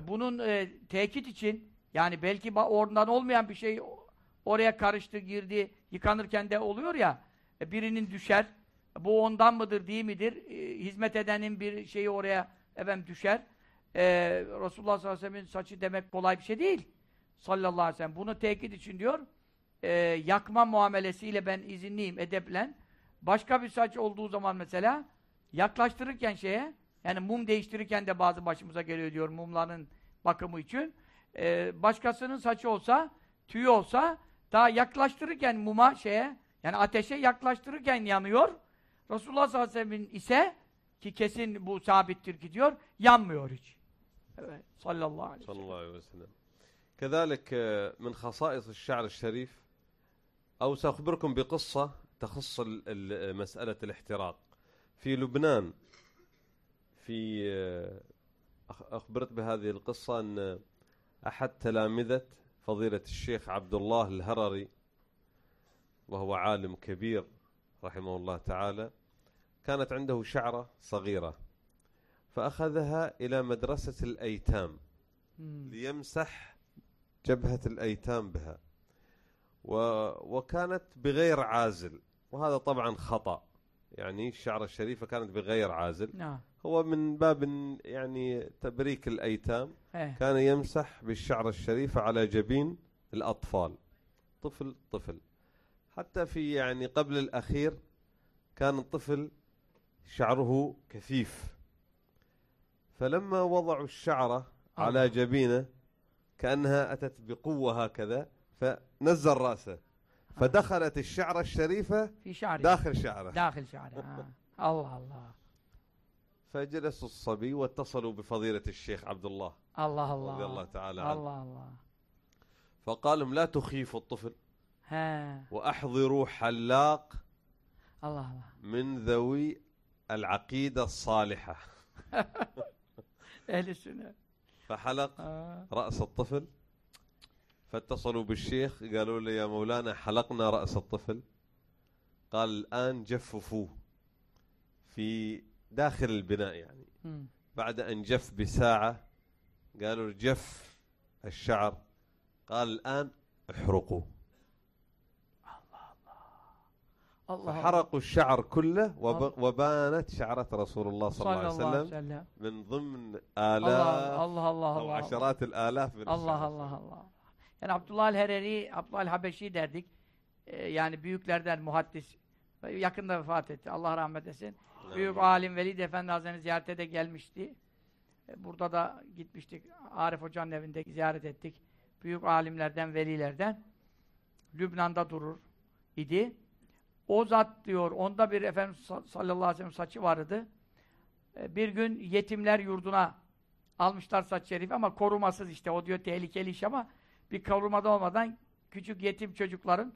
bunun e, tekit için yani belki oradan olmayan bir şey oraya karıştı, girdi, yıkanırken de oluyor ya e, birinin düşer. Bu ondan mıdır, değil midir? E, hizmet edenin bir şeyi oraya efendim düşer. E, Resulullah sallallahu aleyhi ve sellem'in saçı demek kolay bir şey değil. Sallallahu aleyhi ve sellem. Bunu tekit için diyor. E, yakma muamelesiyle ben izinliyim, edeplen. Başka bir saç olduğu zaman mesela yaklaştırırken şeye yani mum değiştirirken de bazı başımıza geliyor diyor mumların bakımı için. E, başkasının saçı olsa, tüyü olsa daha yaklaştırırken muma şeye yani ateşe yaklaştırırken yanıyor. Resulullah sallallahu aleyhi ve sellem'in ise ki kesin bu sabittir ki diyor yanmıyor hiç. Evet. Sallallahu aleyhi ve صلى sellem. الله عليه وسلم كذلك آه، من خصائص الشعر الشريف أو سأخبركم بقصة تخص ال- ال- مسألة الاحتراق في لبنان في أخ- أخبرت بهذه القصة أن أحد تلامذة فضيلة الشيخ عبد الله الهرري وهو عالم كبير رحمه الله تعالى كانت عنده شعرة صغيرة فأخذها إلى مدرسة الأيتام. ليمسح جبهة الأيتام بها و... وكانت بغير عازل وهذا طبعا خطأ يعني الشعرة الشريفة كانت بغير عازل نعم هو من باب يعني تبريك الأيتام. إيه. كان يمسح بالشعر الشريفة على جبين الأطفال طفل طفل. حتى في يعني قبل الأخير كان الطفل شعره كثيف. فلما وضعوا الشعرة على جبينه كأنها أتت بقوة هكذا فنزل رأسه. فدخلت الشعرة الشريفة في شعري داخل شعره. داخل شعري آه. الله الله. فجلسوا الصبي واتصلوا بفضيلة الشيخ عبد الله. الله الله. رضي الله تعالى عنه. الله الله. فقال لهم لا تخيفوا الطفل. ها. وأحضروا حلاق الله الله. من ذوي العقيدة الصالحة. أهل السنة. فحلق آه. رأس الطفل. فاتصلوا بالشيخ قالوا له يا مولانا حلقنا رأس الطفل. قال الآن جففوه في داخل البناء يعني. بعد أن جف بساعة قالوا جف الشعر قال الآن احرقوه الله فحرقوا الشعر كله وب... وبانت شعرة رسول الله صلى الله عليه الله وسلم وسلم من ضمن الله آلاف الله الله أو الله عشرات الآلاف من Allah الشعر. Allah Allah. Yani Abdullah el-Hereri, Abdullah el-Habeşi derdik. Ee, yani büyüklerden muhaddis. Yakında vefat etti. Allah rahmet etsin. Büyük alim Velid Efendi Hazretleri'ni ziyarete de gelmişti. Ee, Burada da gitmiştik. Arif Hoca'nın evinde ziyaret ettik. Büyük alimlerden, velilerden. Lübnan'da durur idi. O zat diyor, onda bir Efendimiz sallallahu aleyhi ve sellem saçı vardı. Ee, Bir gün yetimler yurduna almışlar saç şerifi ama korumasız işte. O diyor tehlikeli iş ama bir korumada olmadan küçük yetim çocukların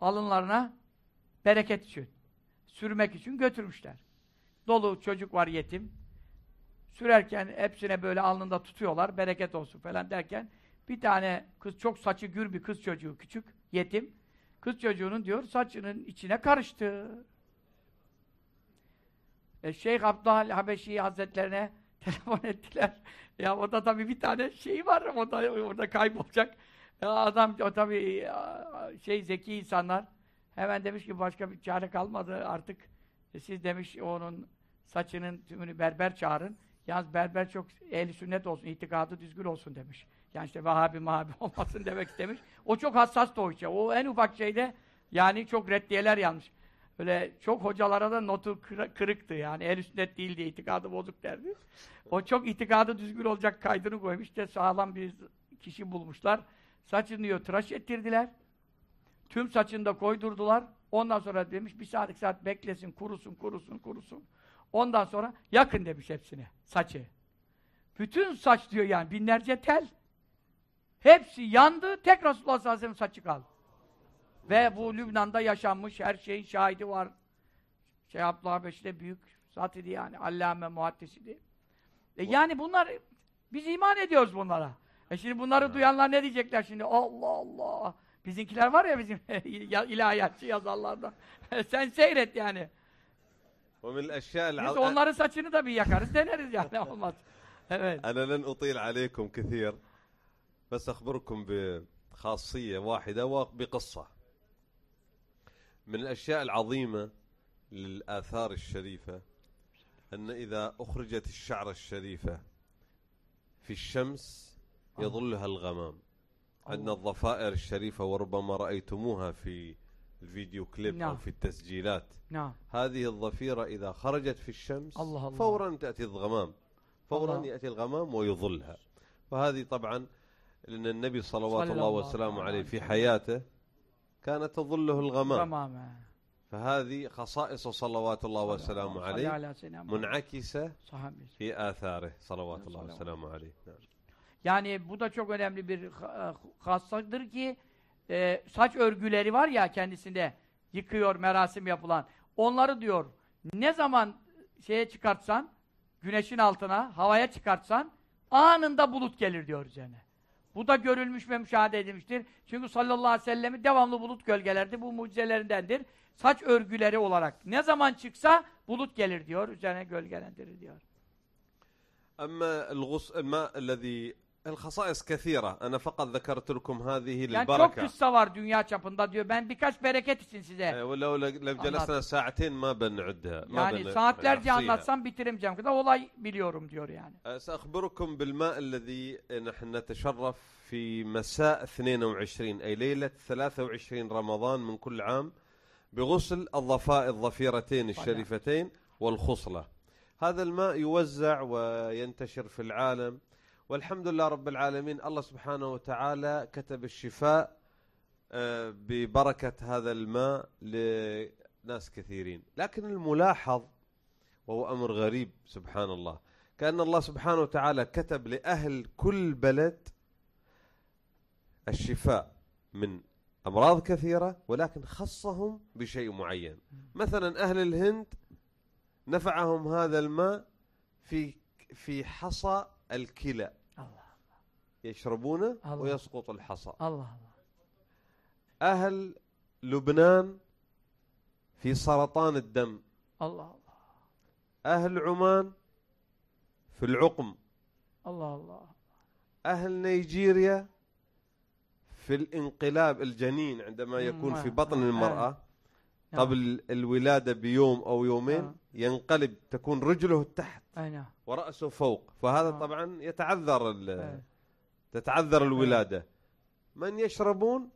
alınlarına bereket için, sürmek için götürmüşler. Dolu çocuk var yetim. Sürerken hepsine böyle alnında tutuyorlar, bereket olsun falan derken bir tane kız çok saçı gür bir kız çocuğu küçük, yetim. Kız çocuğunun diyor saçının içine karıştı. E, Şeyh Abdülhal Habeşi Hazretlerine telefon ettiler. Ya o da tabii bir tane şey var, o da orada kaybolacak. Ya adam o tabii şey zeki insanlar. Hemen demiş ki başka bir çare kalmadı artık. E, siz demiş onun saçının tümünü berber çağırın. Yalnız berber çok ehli sünnet olsun, itikadı düzgün olsun demiş. Yani işte Vahabi mahabi olmasın demek istemiş. O çok hassas da o işe. O en ufak şeyde yani çok reddiyeler yanlış. Öyle çok hocalara da notu kırıktı yani. Ehl-i sünnet değil diye itikadı bozuk derdi. O çok itikadı düzgün olacak kaydını koymuş. İşte sağlam bir kişi bulmuşlar. Saçını diyor tıraş ettirdiler. Tüm saçını da koydurdular. Ondan sonra demiş bir saat iki saat beklesin, kurusun, kurusun, kurusun. Ondan sonra yakın demiş hepsine saçı. Bütün saç diyor yani binlerce tel. Hepsi yandı, tek Resulullah sallallahu aleyhi ve sellem saçı kaldı. Ve bu Lübnan'da yaşanmış her şeyin şahidi var. Şey Abdullah Beşi de büyük zat idi yani. Allame muhaddis idi. E yani bunlar, biz iman ediyoruz bunlara. E şimdi bunları duyanlar ne diyecekler şimdi? Allah Allah! Bizimkiler var ya bizim ya- ilahiyatçı yazarlardan. Sen seyret yani. ومن الأشياء العظيمه Biz والله saçını da bir yakarız يعني والله olmaz. أنا لن أطيل عليكم كثير بس أخبركم بخاصية واحدة وبقصة. من الأشياء العظيمة للآثار الشريفة أن إذا أخرجت الشعره الشريفة في الشمس يظلها الغمام. عندنا الضفائر الشريفة وربما رأيتموها في الفيديو كليب أو نعم. في التسجيلات نعم. هذه الظفيرة إذا خرجت في الشمس الله الله. فورا تأتي الغمام فورا الله. يأتي الغمام ويظلها فهذه طبعا لأن النبي صلوات صلى الله وسلامه عليه في. حياته كانت تظله الغمام Tamam. فهذه خصائص صلوات الله وسلامه عليه. منعكسة. في آثاره صلوات الله. وسلامه عليه نعم. Yani bu da çok önemli bir ha- hassadır ki e, saç örgüleri var ya kendisinde yıkıyor merasim yapılan. Onları diyor ne zaman şeye çıkartsan güneşin altına havaya çıkartsan Anında bulut gelir diyor üzerine. Bu da görülmüş ve müşahede edilmiştir. Çünkü sallallahu aleyhi ve sellem'in devamlı bulut gölgelerdi. Bu mucizelerindendir. Saç örgüleri olarak. Ne zaman çıksa bulut gelir diyor. Üzerine gölgelendirir diyor. أما الغص الماء الذي الخصائص كثيرة أنا فقط ذكرت لكم هذه Yani çok للبركة kıssa var dünya çapında diyor. Ben birkaç bereket için size. أي، ولو لو جلسنا ساعتين ما بنعدها ما Yani بن- saatlerce نحصيها. anlatsam bitiremeyeceğim kadar olay biliyorum diyor yani. أه، سأخبركم بالماء الذي نحن نتشرف في مساء 22 أي ليلة 23 رمضان من كل عام بغسل الضفاء الظفيرتين الشريفتين والخصلة هذا الماء يوزع وينتشر في العالم والحمد لله رب العالمين. الله سبحانه وتعالى كتب الشفاء أه، ببركة هذا الماء لناس كثيرين. لكن الملاحظ وهو أمر غريب سبحان الله كأن الله سبحانه وتعالى كتب لأهل كل بلد الشفاء من أمراض كثيرة ولكن خصهم بشيء معين. مثلا أهل الهند نفعهم هذا الماء في في حصى الكلى Allah يشربونه الله. ويسقط الحصى Allah Allah. أهل لبنان في سرطان الدم Allah Allah. أهل عمان في العقم Allah Allah. أهل نيجيريا في الانقلاب الجنين عندما يكون في بطن. المرأة. قبل الولادة بيوم أو. يومين ينقلب تكون رجله تحت Ay نعم. ورأسه فوق فهذا آه. طبعا يتعذر ال- آه. تتعذر الولادة من يشربون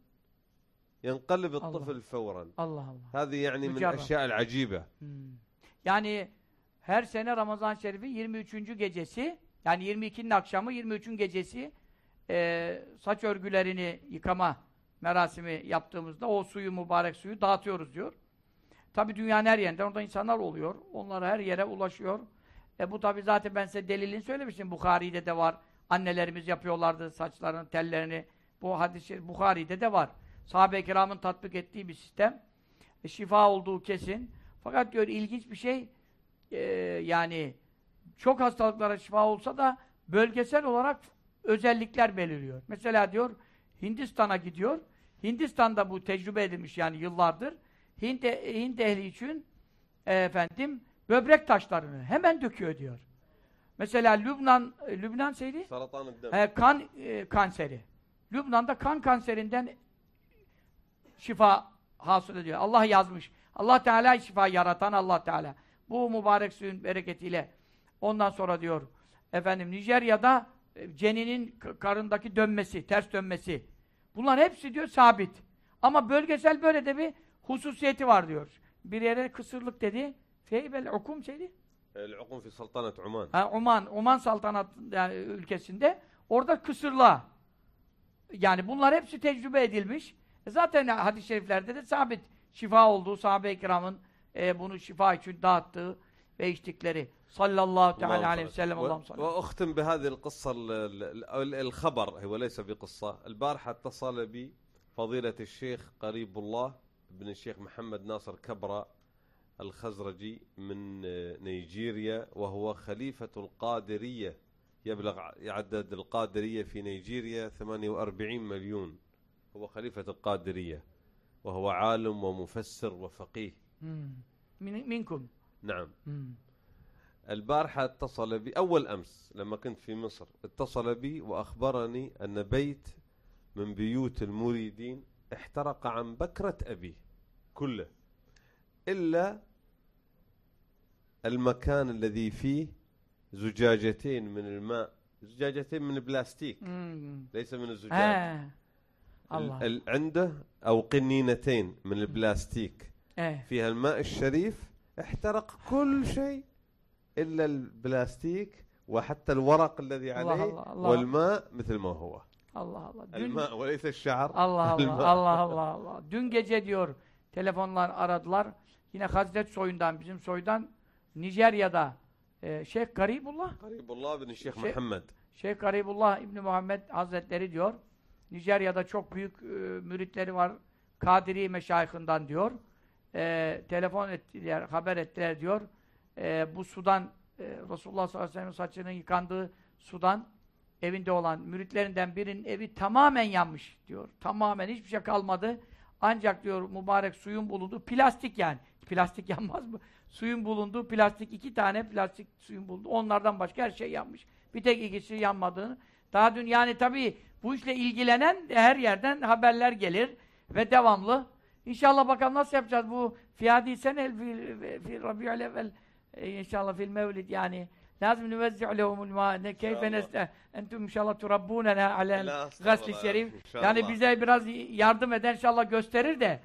ينقلب الله. الطفل فورا Allah Allah. هذه يعني من مجرب. الأشياء العجيبة Hmm. Yani her sene Ramazan Şerifi 23. gecesi yani 22'nin akşamı 23'ün gecesi e, saç örgülerini yıkama merasimi yaptığımızda o suyu mübarek suyu dağıtıyoruz diyor. Tabi dünyanın her yerinde orada insanlar oluyor. Onlar her yere ulaşıyor. E bu tabi zaten ben size delilini söylemiştim. Bukhari'de de var. Annelerimiz yapıyorlardı saçlarını, tellerini. Bu hadis Bukhari'de de var. Sahabe-i kiramın tatbik ettiği bir sistem. E, şifa olduğu kesin. Fakat diyor ilginç bir şey e, yani çok hastalıklara şifa olsa da bölgesel olarak özellikler belirliyor. Mesela diyor Hindistan'a gidiyor. Hindistan'da bu tecrübe edilmiş yani yıllardır. Hint, e, Hint ehli için e, efendim böbrek taşlarını hemen döküyor diyor. Mesela Lübnan e, Lübnan seyri e, kan e, kanseri. Lübnan'da kan kanserinden şifa hasıl ediyor. Allah yazmış. Allah Teala şifa yaratan Allah Teala. Bu mübarek suyun bereketiyle ondan sonra diyor efendim Nijerya'da ceninin karındaki dönmesi, ters dönmesi. Bunlar hepsi diyor sabit. Ama bölgesel böyle de bir hususiyeti var diyor. Bir yere kısırlık dedi. Feybel okum şeydi. العقم في سلطنة عمان Ha, Oman, Oman saltanat yani ülkesinde orada kısırlığa. Yani bunlar hepsi tecrübe edilmiş. E zaten hadis-i şeriflerde de sabit şifa olduğu sahabe-i kiramın e, bunu şifa için dağıttığı ve içtikleri. Sallallahu teala aleyhi ve sellem Allah'ım و- sallallahu واختم بهذه القصه ال- ال- ال- الخبر هو ليس بقصه البارحه اتصل بي فضيله الشيخ قريب الله ابن الشيخ محمد ناصر كبرى الخزرجي من نيجيريا وهو خليفة القادرية يبلغ عدد القادرية في نيجيريا 48 مليون هو خليفة القادرية وهو عالم ومفسر وفقيه. Min, minkum. نعم Hmm. البارحة اتصل بي أول أمس لما كنت في مصر اتصل بي وأخبرني أن بيت من بيوت المريدين احترق عن بكرة أبيه كله إلا المكان الذي فيه زجاجتين من الماء زجاجتين من البلاستيك. ليس من الزجاج He. ال- Allah. ال- عنده أو قنينتين من البلاستيك He. فيها الماء الشريف احترق كل شيء إلا البلاستيك وحتى الورق الذي الله عليه الله الله. والماء مثل ما هو Allah Allah. Dün, Allah Allah, Allah Allah Allah. Dün gece diyor telefonlar aradılar. Yine Hazret soyundan, bizim soydan Nijerya'da e, Şeyh Garibullah. Garibullah bin Şeyh, Şeyh Muhammed. Şeyh Garibullah İbni Muhammed Hazretleri diyor. Nijerya'da çok büyük e, müritleri var. Kadiri meşayihinden diyor. E, telefon ettiler, haber ettiler diyor. E, bu sudan, e, Resulullah sallallahu aleyhi ve sellem'in saçının yıkandığı sudan evinde olan müritlerinden birinin evi tamamen yanmış diyor. Tamamen hiçbir şey kalmadı. Ancak diyor mübarek suyun bulunduğu plastik yani. Plastik yanmaz mı? Suyun bulunduğu plastik iki tane plastik suyun bulunduğu. Onlardan başka her şey yanmış. Bir tek ikisi yanmadığını. Daha dün yani tabii bu işle ilgilenen her yerden haberler gelir ve devamlı. İnşallah bakalım nasıl yapacağız bu fiyadi sene fi, fi Rabi'ül evvel e, inşallah fil mevlid yani lazım nüvezzi'u lehumul ma ne keyfe neste entum inşallah turabbunena ala gasli şerif yani bize biraz yardım eden inşallah gösterir de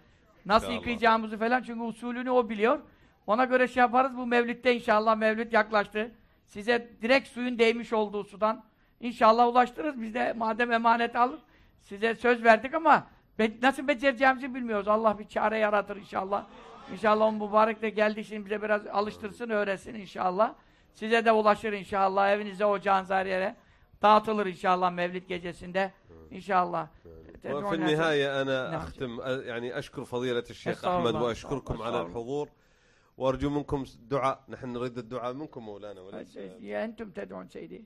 nasıl İnşallah. yıkayacağımızı falan çünkü usulünü o biliyor. Ona göre şey yaparız bu mevlütte inşallah mevlüt yaklaştı. Size direkt suyun değmiş olduğu sudan inşallah ulaştırırız. Biz de madem emanet alır size söz verdik ama be- nasıl becereceğimizi bilmiyoruz. Allah bir çare yaratır inşallah. İnşallah o mübarek de geldi şimdi bize biraz alıştırsın, öğretsin inşallah. Size de ulaşır inşallah. Evinize, ocağınıza her yere dağıtılır inşallah Mevlid gecesinde. İnşallah. وفي النهاية أنا نعم. أختم أ- يعني أشكر فضيلة الشيخ أستغفر أحمد الله. وأشكركم على أستغفر الله. الحضور وأرجو منكم دعاء نحن نريد الدعاء منكم مولانا وليس Ya entum ted'un seydi.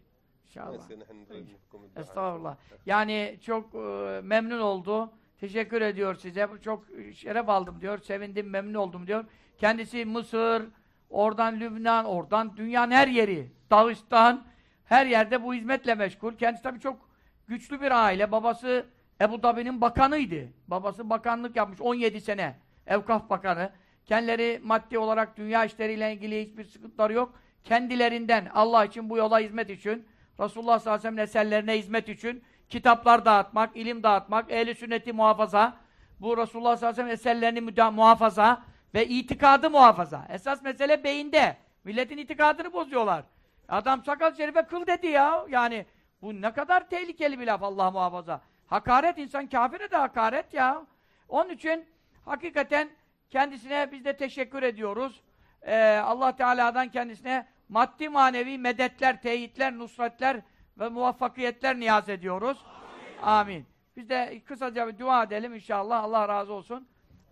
İnşallah. ليس نحن نريد منكم الدعاء Estağfurullah. Yani çok e, memnun oldu. Teşekkür ediyor size. Çok şeref aldım diyor. Sevindim, memnun oldum diyor. Kendisi Mısır, oradan Lübnan, oradan dünyanın her yeri, Dağıstan, her yerde bu hizmetle meşgul. Kendisi tabii çok güçlü bir aile. Babası Ebu Dabi'nin bakanıydı. Babası bakanlık yapmış 17 sene. Evkaf bakanı. Kendileri maddi olarak dünya işleriyle ilgili hiçbir sıkıntıları yok. Kendilerinden Allah için bu yola hizmet için Resulullah sallallahu aleyhi ve sellem eserlerine hizmet için kitaplar dağıtmak, ilim dağıtmak, ehli sünneti muhafaza, bu Resulullah sallallahu aleyhi ve sellem eserlerini muhafaza ve itikadı muhafaza. Esas mesele beyinde. Milletin itikadını bozuyorlar. Adam sakal şerife kıl dedi ya. Yani bu ne kadar tehlikeli bir laf Allah muhafaza. Hakaret insan kafire de hakaret ya. Onun için hakikaten kendisine biz de teşekkür ediyoruz. Ee, Allah Teala'dan kendisine maddi manevi medetler, teyitler, nusretler ve muvaffakiyetler niyaz ediyoruz. Amin. Biz de kısaca bir dua edelim inşallah. Allah razı olsun.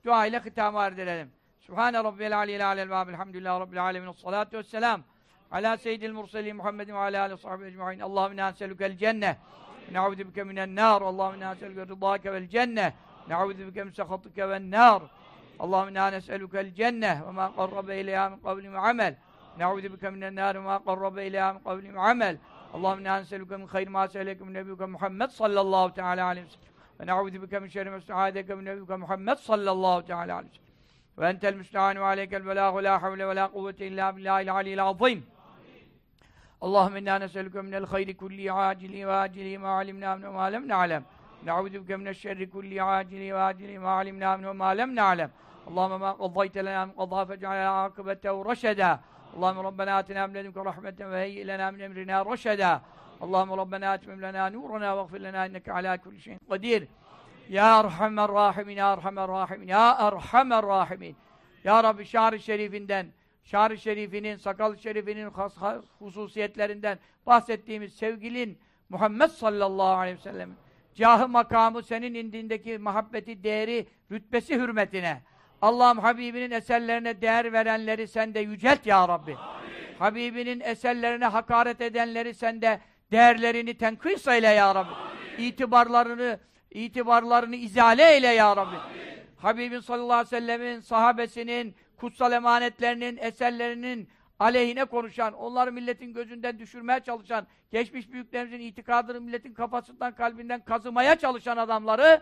Dua ile hitama erdirelim. سبحان ربي العلي الأعلى الباب الحمد لله رب العالمين والصلاة والسلام على سيد المرسلين محمد وعلى آله وصحبه أجمعين. اللهم إنا نسألك الجنة نعوذ بك من النار. اللهم إنا نسألك رضاك والجنة نعوذ بك من سخطك والنار. اللهم إنا نسألك الجنة وما قرب إليها من قول وعمل نعوذ بك من النار وما قرب إليها من قول وعمل. اللهم إنا نسألك من خير ما سألك من نبيك محمد صلى الله تعالى عليه وسلم ونعوذ بك من شر ما استعاذك من نبيك محمد صلى الله تعالى عليه وسلم. وأنت المستعان وعليك البلاغ ولا حول ولا قوة إلا بالله العلي العظيم. اللهم إنا نسألك من الخير كل عاجل واجل ما علمنا منه وما لم نعلم. نعوذ بك من الشر كل عاجل واجل ما علمنا منه وما لم نعلم. اللهم ما قضيت لنا من قضاء فاجعل عاقبته رشدا. اللهم ربنا آتنا من لدنك رحمة وهيئ لنا من أمرنا رشدا. اللهم ربنا اتمم لنا نورنا واغفر لنا إنك على كل شيء قدير. Ya Erhamer Rahimin, Ya Erhamer Rahimin, Ya Erhamer Rahimin. Ya Rabbi şahri şerifinden, şahri şerifinin, sakal şerifinin has, has, hususiyetlerinden bahsettiğimiz sevgilin Muhammed sallallahu aleyhi ve sellem cahı makamı senin indindeki muhabbeti, değeri, rütbesi hürmetine Allah'ım Habibinin eserlerine değer verenleri sen de yücelt ya Rabbi. Amin. Habibinin eserlerine hakaret edenleri sen de değerlerini tenkıs eyle ya Rabbi. Amin. İtibarlarını itibarlarını izale eyle ya Rabbi. Habibin sallallahu aleyhi ve sellemin, sahabesinin, kutsal emanetlerinin, eserlerinin aleyhine konuşan, onları milletin gözünden düşürmeye çalışan, geçmiş büyüklerimizin itikadını milletin kafasından, kalbinden kazımaya çalışan adamları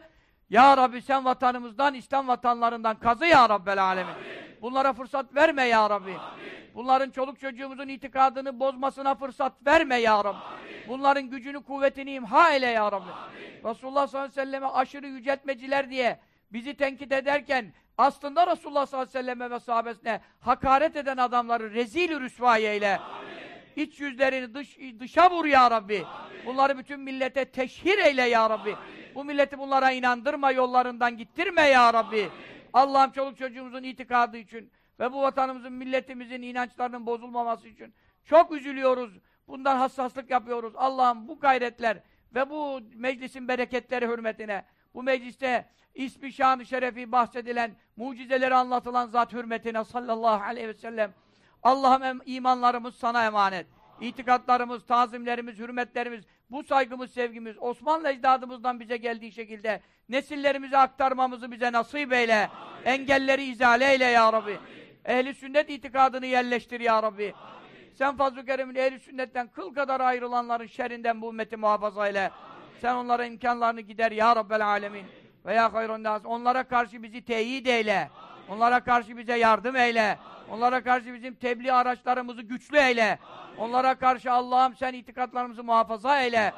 Ya Rabbi sen vatanımızdan, İslam vatanlarından kazı Ya Rabbel Alemin. Bunlara fırsat verme Ya Rabbi. Bunların çoluk çocuğumuzun itikadını bozmasına fırsat verme Ya Rabbi. Bunların gücünü, kuvvetini imha eyle Ya Rabbi. Resulullah sallallahu aleyhi ve selleme aşırı yüceltmeciler diye bizi tenkit ederken aslında Resulullah sallallahu aleyhi ve selleme ve sahabesine hakaret eden adamları rezil rüsvay eyle. İç yüzlerini dış, dışa vur ya Rabbi. Bunları bütün millete teşhir eyle ya Rabbi. Bu milleti bunlara inandırma, yollarından gittirme ya Rabbi. Allah'ım çoluk çocuğumuzun itikadı için ve bu vatanımızın, milletimizin inançlarının bozulmaması için çok üzülüyoruz. Bundan hassaslık yapıyoruz. Allah'ım bu gayretler ve bu meclisin bereketleri hürmetine, bu mecliste ismi şanı şerefi bahsedilen, mucizeleri anlatılan zat hürmetine sallallahu aleyhi ve sellem Allah'ım imanlarımız sana emanet. İtikatlarımız, tazimlerimiz, hürmetlerimiz bu saygımız, sevgimiz Osmanlı ecdadımızdan bize geldiği şekilde nesillerimize aktarmamızı bize nasip eyle. Engelleri izale eyle ya Rabbi. Ehli sünnet itikadını yerleştir ya Rabbi. Sen fazl-ı keremin ehli sünnetten kıl kadar ayrılanların şerrinden bu ümmeti muhafaza eyle. Sen onlara imkanlarını gider ya Rabbel alemin. Ve ya hayrun. Onlara karşı bizi teyit eyle. Onlara karşı bize yardım eyle. Onlara karşı bizim tebliğ araçlarımızı güçlü eyle. Onlara karşı Allah'ım sen itikatlarımızı muhafaza eyle.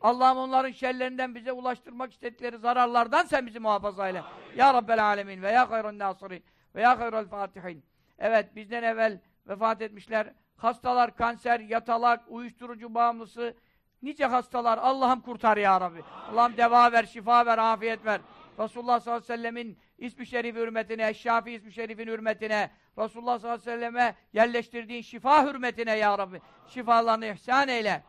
Allah'ım onların şerlerinden bize ulaştırmak istedikleri zararlardan sen bizi muhafaza eyle. Ya Rabbel alemin ve ya hayrun nasirin ve ya hayrul fatihin. Evet bizden evvel vefat etmişler. Hastalar, kanser, yatalak, uyuşturucu bağımlısı, nice hastalar Allah'ım kurtar ya Rabbi. Allah'ım deva ver, şifa ver, afiyet ver. Resulullah sallallahu aleyhi ve sellemin ismi şerifi hürmetine, Eşşafi ismi şerifin hürmetine, Resulullah sallallahu aleyhi ve selleme yerleştirdiğin şifa hürmetine ya Rabbi. Şifalarını ihsan eyle.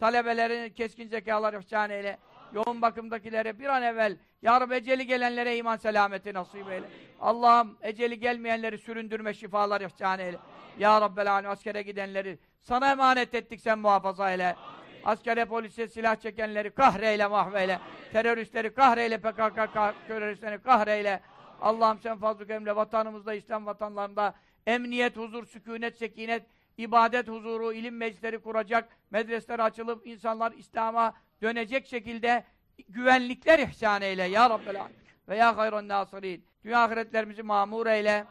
Talebelerin keskin zekalar ihsan eyle. Yoğun bakımdakilere bir an evvel Ya Rabbi eceli gelenlere iman selameti nasip eyle. Allah'ım eceli gelmeyenleri süründürme şifalar ihsan eyle. Ya Rabbel alem askere gidenleri sana emanet ettik sen muhafaza eyle. Askere polise silah çekenleri kahreyle mahveyle. Teröristleri kahreyle PKK kah teröristlerini kahreyle. Allah'ım sen fazl-ı keremle vatanımızda, İslam vatanlarında emniyet, huzur, sükunet, sekinet, ibadet huzuru, ilim meclisleri kuracak, medreseler açılıp insanlar İslam'a dönecek şekilde güvenlikler ihsan eyle ya Rabbel Alem. Ve ya hayran nasirin. Dünya ahiretlerimizi mamur eyle.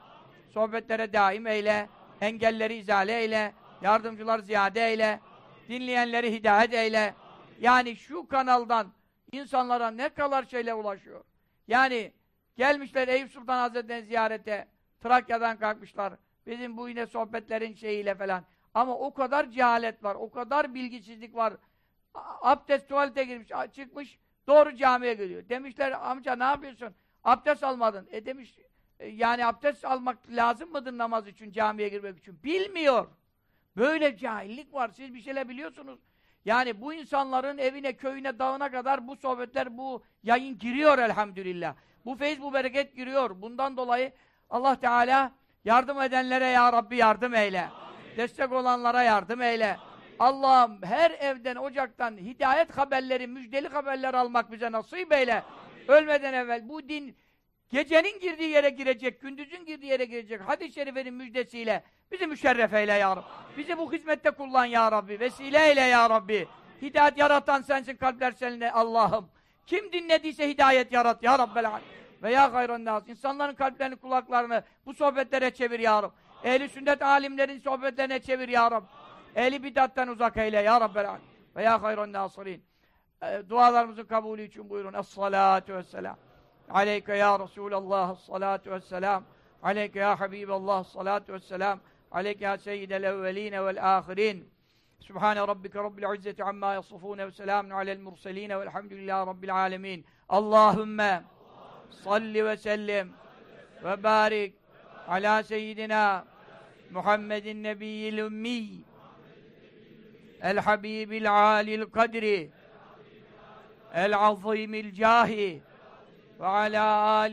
Sohbetlere daim eyle. Engelleri izale eyle. Yardımcılar ziyade eyle. Dinleyenleri hidayet eyle. Yani şu kanaldan insanlara ne kadar şeyle ulaşıyor. Yani gelmişler Eyüp Sultan Hazretleri'ni ziyarete. Trakya'dan kalkmışlar. Bizim bu yine sohbetlerin şeyiyle falan. Ama o kadar cehalet var, o kadar bilgisizlik var. Abdest tuvalete girmiş, çıkmış, doğru camiye geliyor. Demişler amca ne yapıyorsun? Abdest almadın. E demiş, e, yani abdest almak lazım mıdır namaz için, camiye girmek için? Bilmiyor. Böyle cahillik var. Siz bir şeyler biliyorsunuz. Yani bu insanların evine, köyüne, dağına kadar bu sohbetler, bu yayın giriyor elhamdülillah. Bu feyiz, bu bereket giriyor. Bundan dolayı Allah Teala yardım edenlere ya Rabbi yardım eyle. Destek olanlara yardım eyle. Allah'ım her evden, ocaktan hidayet haberleri, müjdeli haberler almak bize nasip eyle. Ölmeden evvel bu din gecenin girdiği yere girecek, gündüzün girdiği yere girecek. Hadis-i şeriflerin müjdesiyle bizi müşerref eyle ya Rabbi. Bizi bu hizmette kullan ya Rabbi. Vesile eyle ya Rabbi. Hidayet yaratan sensin, kalpler seninle Allah'ım. Kim dinlediyse hidayet yarat ya Rabbel alem. Ve ya hayran nas. İnsanların kalplerini, kulaklarını bu sohbetlere çevir ya Rabbi. Ehli sünnet alimlerin sohbetlerine çevir ya Rabbi. Ehli bidattan uzak eyle ya Rabbel alem. Ve ya hayran nasirin. E, dualarımızın kabulü için buyurun. Es-salatu vesselam. Aleyke ya Resulallah. Es-salatu vesselam. Aleyke ya Habiballah. Es-salatu vesselam. Aleyke ya seyyidel evveline vel ahirin. Sübhane rabbike rabbil izzeti amma yasifune ve selamun alel murseline velhamdülillahi rabbil alemin. Allahümme salli ve sellim ve barik ala seyyidina Muhammedin nebiyyil ümmi el habibil alil kadri el azimil cahi ve ala